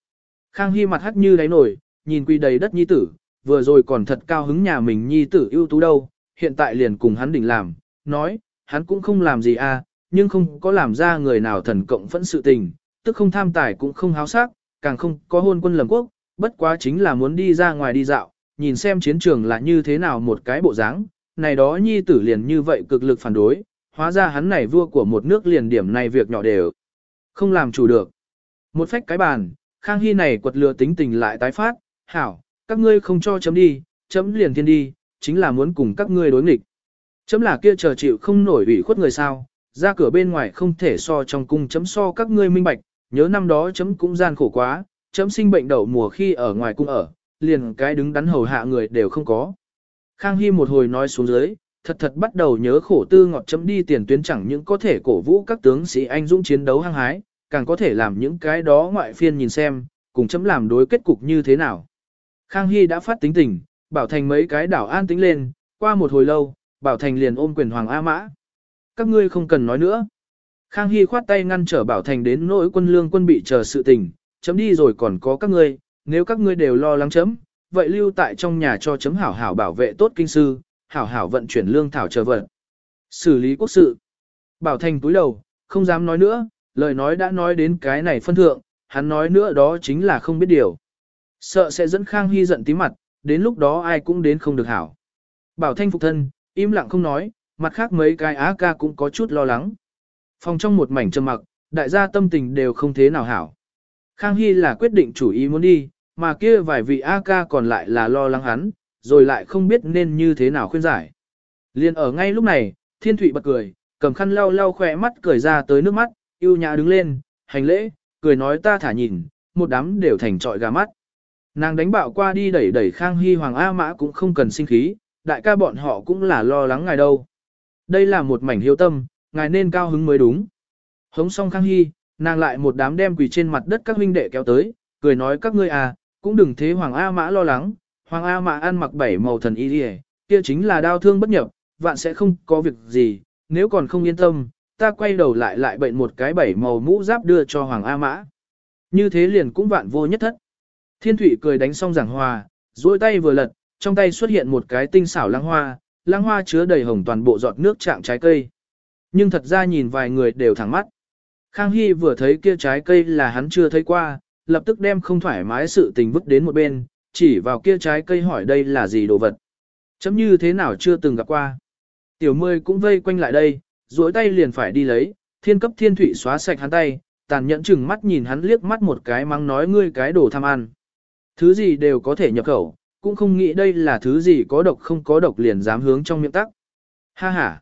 Khang Hy mặt hắt như đáy nổi, nhìn quy đầy đất nhi tử, vừa rồi còn thật cao hứng nhà mình nhi tử ưu tú đâu, hiện tại liền cùng hắn đỉnh làm, nói, hắn cũng không làm gì a, nhưng không có làm ra người nào thần cộng phẫn sự tình, tức không tham tài cũng không háo sắc, càng không có hôn quân lầm quốc, bất quá chính là muốn đi ra ngoài đi dạo, nhìn xem chiến trường là như thế nào một cái bộ dáng, này đó nhi tử liền như vậy cực lực phản đối, hóa ra hắn này vua của một nước liền điểm này việc nhỏ đều không làm chủ được. Một phách cái bàn, Khang Hy này quật lừa tính tình lại tái phát, hảo, các ngươi không cho chấm đi, chấm liền thiên đi, chính là muốn cùng các ngươi đối nghịch. Chấm là kia chờ chịu không nổi ủy khuất người sao, ra cửa bên ngoài không thể so trong cung chấm so các ngươi minh bạch, nhớ năm đó chấm cũng gian khổ quá, chấm sinh bệnh đậu mùa khi ở ngoài cung ở, liền cái đứng đắn hầu hạ người đều không có. Khang Hy một hồi nói xuống dưới, thật thật bắt đầu nhớ khổ tư ngọt chấm đi tiền tuyến chẳng những có thể cổ vũ các tướng sĩ anh dũng chiến đấu hăng hái, càng có thể làm những cái đó ngoại phiên nhìn xem, cùng chấm làm đối kết cục như thế nào. Khang Hy đã phát tính tình, Bảo Thành mấy cái đảo an tính lên, qua một hồi lâu, Bảo Thành liền ôm quyền Hoàng A Mã. Các ngươi không cần nói nữa. Khang Hy khoát tay ngăn trở Bảo Thành đến nỗi quân lương quân bị chờ sự tình, chấm đi rồi còn có các ngươi, nếu các ngươi đều lo lắng chấm, vậy lưu tại trong nhà cho chấm hảo hảo bảo vệ tốt kinh sư, hảo hảo vận chuyển lương thảo chờ vận. Xử lý quốc sự. Bảo Thành túi đầu, không dám nói nữa, lời nói đã nói đến cái này phân thượng, hắn nói nữa đó chính là không biết điều. Sợ sẽ dẫn Khang Hy giận tí mặt, đến lúc đó ai cũng đến không được hảo. Bảo Thanh phục thân, im lặng không nói, mặt khác mấy cái á ca cũng có chút lo lắng. Phòng trong một mảnh trầm mặc, đại gia tâm tình đều không thế nào hảo. Khang Hy là quyết định chủ ý muốn đi, mà kia vài vị A ca còn lại là lo lắng hắn, rồi lại không biết nên như thế nào khuyên giải. Liên ở ngay lúc này, Thiên Thụy bật cười, cầm khăn lau lau khỏe mắt cười ra tới nước mắt, yêu nhã đứng lên, hành lễ, cười nói ta thả nhìn, một đám đều thành trọi gà mắt. Nàng đánh bạo qua đi đẩy đẩy Khang Hy Hoàng A Mã cũng không cần sinh khí, đại ca bọn họ cũng là lo lắng ngài đâu. Đây là một mảnh hiếu tâm, ngài nên cao hứng mới đúng. Hống xong Khang Hy, nàng lại một đám đem quỳ trên mặt đất các huynh đệ kéo tới, cười nói các ngươi à, cũng đừng thế Hoàng A Mã lo lắng, Hoàng A Mã ăn mặc bảy màu thần y đi kia chính là đau thương bất nhập, vạn sẽ không có việc gì, nếu còn không yên tâm, ta quay đầu lại lại bệnh một cái bảy màu mũ giáp đưa cho Hoàng A Mã. Như thế liền cũng vạn vô nhất thất. Thiên Thụy cười đánh xong giảng hòa, duỗi tay vừa lật, trong tay xuất hiện một cái tinh xảo lăng hoa, lăng hoa chứa đầy hồng toàn bộ giọt nước trạng trái cây. Nhưng thật ra nhìn vài người đều thẳng mắt. Khang Hy vừa thấy kia trái cây là hắn chưa thấy qua, lập tức đem không thoải mái sự tình vứt đến một bên, chỉ vào kia trái cây hỏi đây là gì đồ vật. Chấm như thế nào chưa từng gặp qua. Tiểu mươi cũng vây quanh lại đây, duỗi tay liền phải đi lấy, thiên cấp thiên thủy xóa sạch hắn tay, tàn nhẫn chừng mắt nhìn hắn liếc mắt một cái mắng nói ngươi cái đồ tham ăn. Thứ gì đều có thể nhập khẩu, cũng không nghĩ đây là thứ gì có độc không có độc liền dám hướng trong miệng tắc. Ha ha.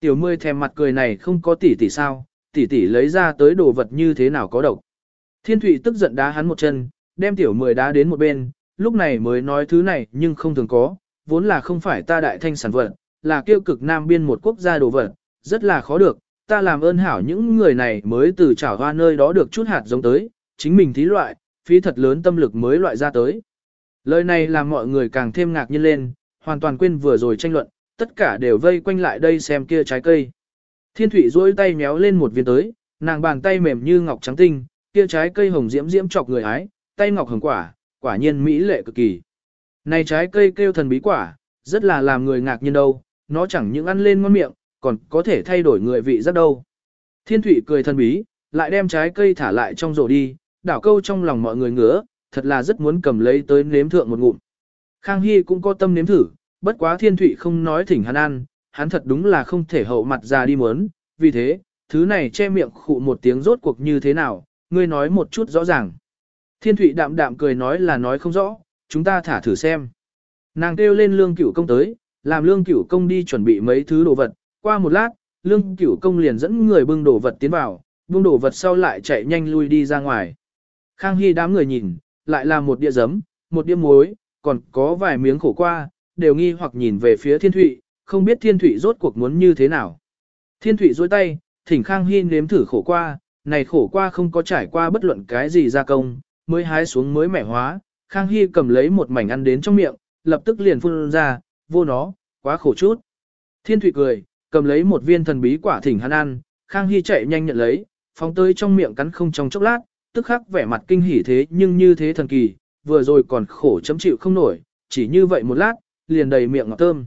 Tiểu mươi thèm mặt cười này không có tỷ tỷ sao, tỷ tỷ lấy ra tới đồ vật như thế nào có độc. Thiên Thụy tức giận đá hắn một chân, đem tiểu mười đá đến một bên, lúc này mới nói thứ này nhưng không thường có, vốn là không phải ta đại thanh sản vật, là kêu cực nam biên một quốc gia đồ vật, rất là khó được, ta làm ơn hảo những người này mới từ chảo hoa nơi đó được chút hạt giống tới, chính mình thí loại, phí thật lớn tâm lực mới loại ra tới. Lời này làm mọi người càng thêm ngạc nhiên lên, hoàn toàn quên vừa rồi tranh luận, tất cả đều vây quanh lại đây xem kia trái cây. Thiên Thụy duỗi tay méo lên một viên tới, nàng bàn tay mềm như ngọc trắng tinh, kia trái cây hồng diễm diễm chọc người ái, tay ngọc hồng quả, quả nhiên mỹ lệ cực kỳ. Này trái cây kêu thần bí quả, rất là làm người ngạc nhiên đâu, nó chẳng những ăn lên ngon miệng, còn có thể thay đổi người vị rất đâu. Thiên Thụy cười thần bí, lại đem trái cây thả lại trong rổ đi, đảo câu trong lòng mọi người ngứa, thật là rất muốn cầm lấy tới nếm thượng một ngụm. Khang Hy cũng có tâm nếm thử, bất quá Thiên Thụy không nói thỉnh hắn ăn, hắn thật đúng là không thể hậu mặt ra đi muốn, vì thế, thứ này che miệng khụ một tiếng rốt cuộc như thế nào, ngươi nói một chút rõ ràng. Thiên Thụy đạm đạm cười nói là nói không rõ, chúng ta thả thử xem. Nàng kêu lên lương cửu công tới, làm lương cửu công đi chuẩn bị mấy thứ đồ vật, qua một lát, lương cửu công liền dẫn người bưng đồ vật tiến vào, bưng đồ vật sau lại chạy nhanh lui đi ra ngoài. Khang Hy đám người nhìn, lại là một đĩa giấm, một đĩa muối, còn có vài miếng khổ qua, đều nghi hoặc nhìn về phía thiên thụy, không biết thiên thụy rốt cuộc muốn như thế nào. Thiên thụy dôi tay, thỉnh Khang Hy nếm thử khổ qua, này khổ qua không có trải qua bất luận cái gì gia công, mới hái xuống mới mẻ hóa, Khang Hy cầm lấy một mảnh ăn đến trong miệng, lập tức liền phun ra, vô nó, quá khổ chút. Thiên Thụy cười, cầm lấy một viên thần bí quả thỉnh hắn ăn, Khang Hy chạy nhanh nhận lấy, phóng tới trong miệng cắn không trong chốc lát, tức khắc vẻ mặt kinh hỉ thế nhưng như thế thần kỳ, vừa rồi còn khổ chấm chịu không nổi, chỉ như vậy một lát, liền đầy miệng ngọt thơm.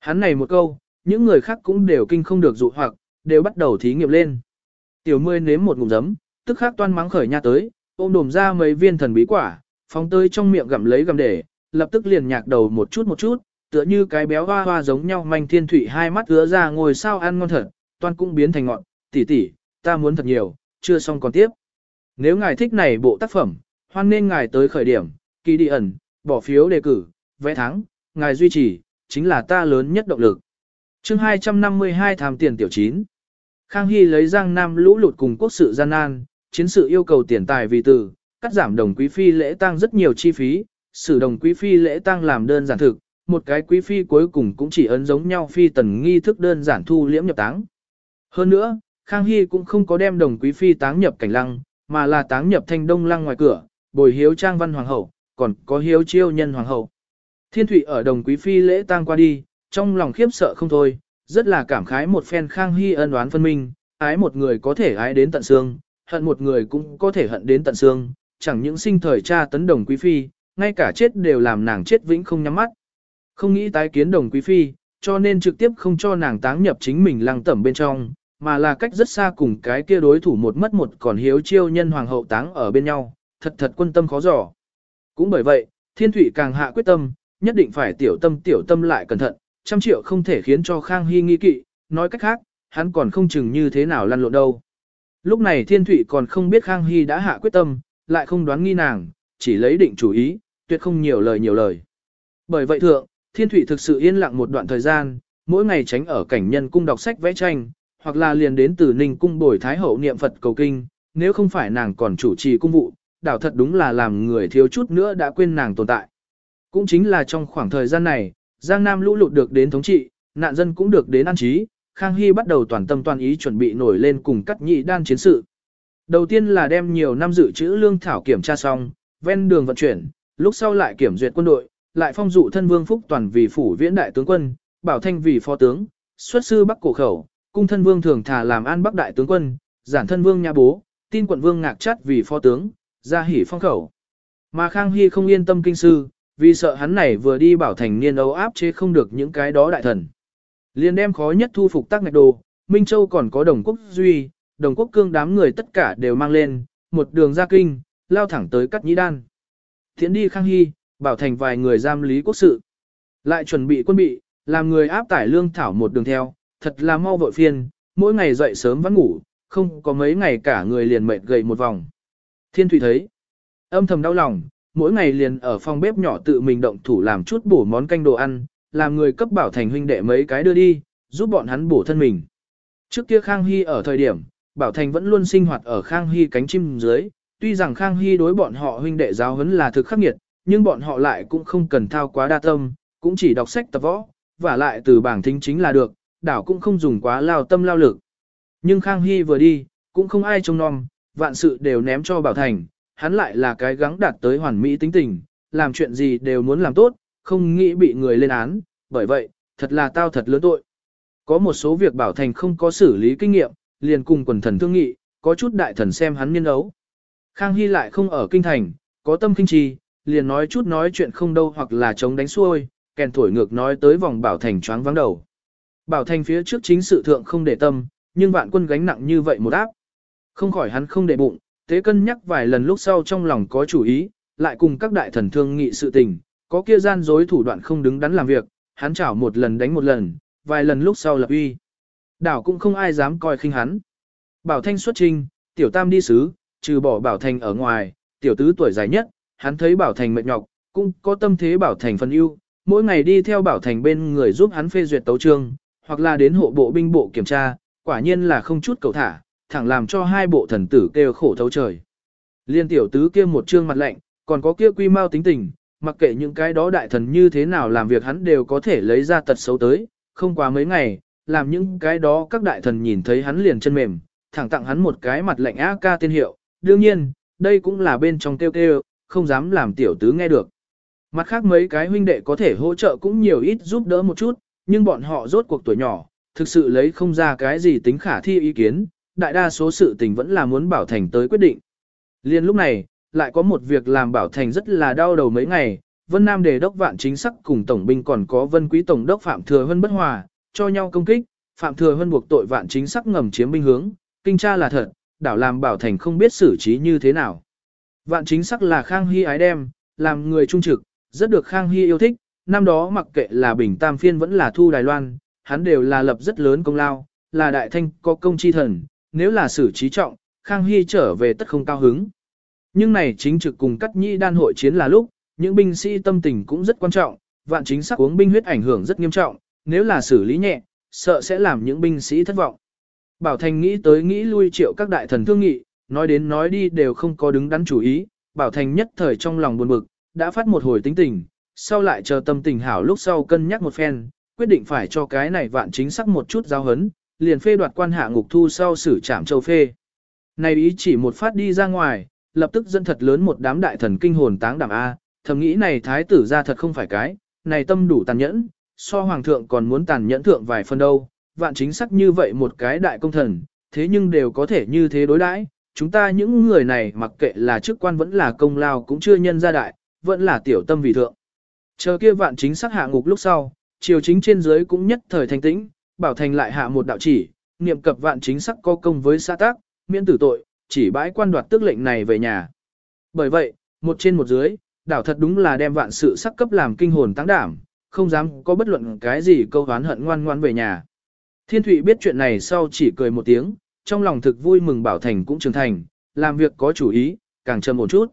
Hắn này một câu, những người khác cũng đều kinh không được dụ hoặc, đều bắt đầu thí nghiệm lên. Tiểu mươi nếm một ngụm giấm, tức khắc toan mắng khởi nha tới, ôm đồm ra mấy viên thần bí quả, phóng tới trong miệng gặm lấy gặm để, lập tức liền nhạc đầu một chút một chút, tựa như cái béo hoa hoa giống nhau manh thiên thủy hai mắt hứa ra ngồi sao ăn ngon thật, toan cũng biến thành ngọn, tỷ tỷ, ta muốn thật nhiều, chưa xong còn tiếp. Nếu ngài thích này bộ tác phẩm, hoan nên ngài tới khởi điểm, kỳ đi ẩn, bỏ phiếu đề cử, vẽ thắng, ngài duy trì, chính là ta lớn nhất động lực. chương 252 tham tiền tiểu chín. Khang Hy lấy Giang Nam lũ lụt cùng quốc sự gian nan, chiến sự yêu cầu tiền tài vì từ, cắt giảm đồng quý phi lễ tăng rất nhiều chi phí, sử đồng quý phi lễ tăng làm đơn giản thực, một cái quý phi cuối cùng cũng chỉ ấn giống nhau phi tần nghi thức đơn giản thu liễm nhập táng. Hơn nữa, Khang Hy cũng không có đem đồng quý phi táng nhập cảnh lăng, mà là táng nhập thanh đông lăng ngoài cửa, bồi hiếu trang văn hoàng hậu, còn có hiếu chiêu nhân hoàng hậu. Thiên Thụy ở đồng quý phi lễ tang qua đi, trong lòng khiếp sợ không thôi, rất là cảm khái một phen Khang Hy ân oán phân minh, ái một người có thể ái đến tận xương, hận một người cũng có thể hận đến tận xương, chẳng những sinh thời cha tấn đồng quý phi, ngay cả chết đều làm nàng chết vĩnh không nhắm mắt. Không nghĩ tái kiến đồng quý phi, cho nên trực tiếp không cho nàng táng nhập chính mình lăng tẩm bên trong, mà là cách rất xa cùng cái kia đối thủ một mất một còn hiếu chiêu nhân hoàng hậu táng ở bên nhau, thật thật quân tâm khó dò. Cũng bởi vậy, thiên thủy càng hạ quyết tâm, nhất định phải tiểu tâm tiểu tâm lại cẩn thận, trăm triệu không thể khiến cho Khang Hy nghi kỵ, nói cách khác, hắn còn không chừng như thế nào lăn lộn đâu. Lúc này thiên thụy còn không biết Khang Hy đã hạ quyết tâm, lại không đoán nghi nàng, chỉ lấy định chủ ý, tuyệt không nhiều lời nhiều lời. Bởi vậy thượng, thiên thụy thực sự yên lặng một đoạn thời gian, mỗi ngày tránh ở cảnh nhân cung đọc sách vẽ tranh, hoặc là liền đến từ ninh cung bồi thái hậu niệm Phật cầu kinh, nếu không phải nàng còn chủ trì cung vụ, đảo thật đúng là làm người thiếu chút nữa đã quên nàng tồn tại. Cũng chính là trong khoảng thời gian này, Giang Nam lũ lụt được đến thống trị, nạn dân cũng được đến an trí, Khang Hy bắt đầu toàn tâm toàn ý chuẩn bị nổi lên cùng cắt nhị đan chiến sự. Đầu tiên là đem nhiều năm dự trữ lương thảo kiểm tra xong, ven đường vận chuyển, lúc sau lại kiểm duyệt quân đội, lại phong dụ thân vương Phúc Toàn vì phủ viễn đại tướng quân, Bảo Thanh vì phó tướng, xuất sư Bắc Cổ Khẩu, cung thân vương thường thả làm an Bắc đại tướng quân, giản thân vương nhà bố, tin quận vương ngạc chát vì phó tướng, ra hỉ phong khẩu. Mà Khang Hy không yên tâm kinh sư, vì sợ hắn này vừa đi bảo thành niên âu áp chế không được những cái đó đại thần. Liền đem khó nhất thu phục tác ngạch đồ, Minh Châu còn có đồng quốc duy, đồng quốc cương đám người tất cả đều mang lên, một đường ra kinh, lao thẳng tới cắt nhĩ đan. Thiện đi Khang Hy, bảo thành vài người giam lý quốc sự. Lại chuẩn bị quân bị, làm người áp tải lương thảo một đường theo, thật là mau vội phiên, mỗi ngày dậy sớm vẫn ngủ, không có mấy ngày cả người liền mệt gầy một vòng. Thiên Thủy thấy, âm thầm đau lòng, mỗi ngày liền ở phòng bếp nhỏ tự mình động thủ làm chút bổ món canh đồ ăn, làm người cấp bảo thành huynh đệ mấy cái đưa đi, giúp bọn hắn bổ thân mình. Trước kia Khang Hy ở thời điểm, Bảo Thành vẫn luôn sinh hoạt ở Khang Hy cánh chim dưới, tuy rằng Khang Hy đối bọn họ huynh đệ giáo huấn là thực khắc nghiệt, nhưng bọn họ lại cũng không cần thao quá đa tâm, cũng chỉ đọc sách tập võ, và lại từ bảng thính chính là được, đảo cũng không dùng quá lao tâm lao lực. Nhưng Khang Hy vừa đi, cũng không ai trông nom, vạn sự đều ném cho Bảo Thành, hắn lại là cái gắng đạt tới hoàn mỹ tính tình, làm chuyện gì đều muốn làm tốt, không nghĩ bị người lên án, bởi vậy, thật là tao thật lớn tội. Có một số việc Bảo Thành không có xử lý kinh nghiệm, liền cùng quần thần thương nghị, có chút đại thần xem hắn miên ấu. Khang Hy lại không ở kinh thành, có tâm kinh trì, liền nói chút nói chuyện không đâu hoặc là chống đánh xuôi, kèn thổi ngược nói tới vòng Bảo Thành choáng vắng đầu. Bảo Thành phía trước chính sự thượng không để tâm, nhưng vạn quân gánh nặng như vậy một áp. Không khỏi hắn không để bụng, thế cân nhắc vài lần lúc sau trong lòng có chủ ý, lại cùng các đại thần thương nghị sự tình, có kia gian dối thủ đoạn không đứng đắn làm việc, hắn chảo một lần đánh một lần, vài lần lúc sau lập uy. Đảo cũng không ai dám coi khinh hắn. Bảo Thanh xuất trình, tiểu tam đi sứ, trừ bỏ Bảo Thành ở ngoài, tiểu tứ tuổi dài nhất, hắn thấy Bảo Thành mệt nhọc, cũng có tâm thế Bảo Thành phân ưu, mỗi ngày đi theo Bảo Thành bên người giúp hắn phê duyệt tấu trương, hoặc là đến hộ bộ binh bộ kiểm tra, quả nhiên là không chút cầu thả, thẳng làm cho hai bộ thần tử kêu khổ thấu trời. Liên tiểu tứ kia một trương mặt lạnh, còn có kia quy mau tính tình, mặc kệ những cái đó đại thần như thế nào làm việc hắn đều có thể lấy ra tật xấu tới, không quá mấy ngày, làm những cái đó các đại thần nhìn thấy hắn liền chân mềm, thẳng tặng hắn một cái mặt lạnh á ca tiên hiệu, đương nhiên, đây cũng là bên trong tiêu kêu, không dám làm tiểu tứ nghe được. Mặt khác mấy cái huynh đệ có thể hỗ trợ cũng nhiều ít giúp đỡ một chút, nhưng bọn họ rốt cuộc tuổi nhỏ, thực sự lấy không ra cái gì tính khả thi ý kiến, đại đa số sự tình vẫn là muốn Bảo Thành tới quyết định. Liên lúc này, lại có một việc làm Bảo Thành rất là đau đầu mấy ngày, Vân Nam đề đốc vạn chính sắc cùng tổng binh còn có Vân Quý tổng đốc Phạm Thừa Vân bất hòa, cho nhau công kích, Phạm Thừa Vân buộc tội vạn chính sắc ngầm chiếm binh hướng, kinh tra là thật, đảo làm Bảo Thành không biết xử trí như thế nào. Vạn chính sắc là Khang Hy ái đem, làm người trung trực, rất được Khang Hy yêu thích, năm đó mặc kệ là Bình Tam Phiên vẫn là Thu Đài Loan, hắn đều là lập rất lớn công lao, là đại thanh có công chi thần, nếu là xử trí trọng, Khang Hy trở về tất không cao hứng. Nhưng này chính trực cùng cắt nhĩ đan hội chiến là lúc, những binh sĩ tâm tình cũng rất quan trọng, vạn chính sắc uống binh huyết ảnh hưởng rất nghiêm trọng, nếu là xử lý nhẹ, sợ sẽ làm những binh sĩ thất vọng. Bảo Thành nghĩ tới nghĩ lui triệu các đại thần thương nghị, nói đến nói đi đều không có đứng đắn chủ ý, Bảo Thành nhất thời trong lòng buồn bực, đã phát một hồi tính tình, sau lại chờ tâm tình hảo lúc sau cân nhắc một phen, quyết định phải cho cái này vạn chính sắc một chút giao hấn, liền phê đoạt quan hạ ngục thu sau xử trảm châu phê. Này ý chỉ một phát đi ra ngoài, lập tức dân thật lớn một đám đại thần kinh hồn táng đảm A, thầm nghĩ này thái tử ra thật không phải cái, này tâm đủ tàn nhẫn, so hoàng thượng còn muốn tàn nhẫn thượng vài phần đâu, vạn chính sắc như vậy một cái đại công thần, thế nhưng đều có thể như thế đối đãi. Chúng ta những người này mặc kệ là chức quan vẫn là công lao cũng chưa nhân ra đại, vẫn là tiểu tâm vì thượng. Chờ kia vạn chính sắc hạ ngục lúc sau, triều chính trên dưới cũng nhất thời thanh tĩnh, bảo thành lại hạ một đạo chỉ, niệm cập vạn chính sắc có công với xã tác, miễn tử tội, chỉ bãi quan đoạt tước lệnh này về nhà. Bởi vậy, một trên một dưới, đảo thật đúng là đem vạn sự sắc cấp làm kinh hồn tăng đảm, không dám có bất luận cái gì câu hán hận ngoan ngoan về nhà. Thiên Thụy biết chuyện này sau chỉ cười một tiếng, trong lòng thực vui mừng Bảo Thành cũng trưởng thành, làm việc có chủ ý, càng trầm một chút.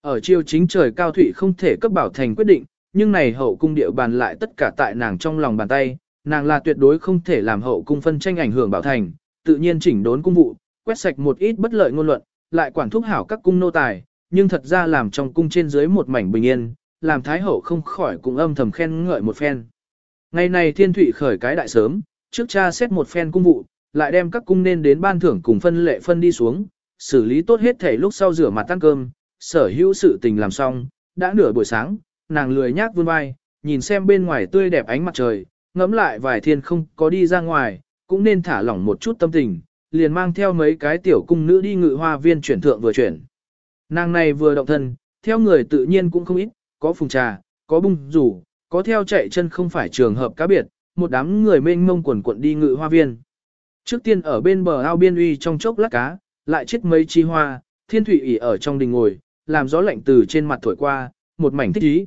Ở chiêu chính trời cao Thụy không thể cấp Bảo Thành quyết định, nhưng này hậu cung địa bàn lại tất cả tại nàng trong lòng bàn tay, nàng là tuyệt đối không thể làm hậu cung phân tranh ảnh hưởng Bảo Thành, tự nhiên chỉnh đốn cung vụ, quét sạch một ít bất lợi ngôn luận, lại quản thúc hảo các cung nô tài, nhưng thật ra làm trong cung trên dưới một mảnh bình yên, làm Thái Hậu không khỏi cũng âm thầm khen ngợi một phen. Ngày này Thiên thủy khởi cái đại sớm, trước cha xét một phen cung vụ, lại đem các cung nên đến ban thưởng cùng phân lệ phân đi xuống, xử lý tốt hết thể lúc sau rửa mặt ăn cơm, sở hữu sự tình làm xong, đã nửa buổi sáng, nàng lười nhác vươn vai, nhìn xem bên ngoài tươi đẹp ánh mặt trời, ngẫm lại vài thiên không có đi ra ngoài, cũng nên thả lỏng một chút tâm tình, liền mang theo mấy cái tiểu cung nữ đi ngự hoa viên chuyển thượng vừa chuyển. Nàng này vừa động thân, theo người tự nhiên cũng không ít, có phùng trà, có bung rủ, có theo chạy chân không phải trường hợp cá biệt, một đám người mênh mông quần quận đi ngự hoa viên. Trước tiên ở bên bờ ao biên uy trong chốc lát cá, lại chết mấy chi hoa, thiên thủy ỉ ở trong đình ngồi, làm gió lạnh từ trên mặt thổi qua, một mảnh thích ý.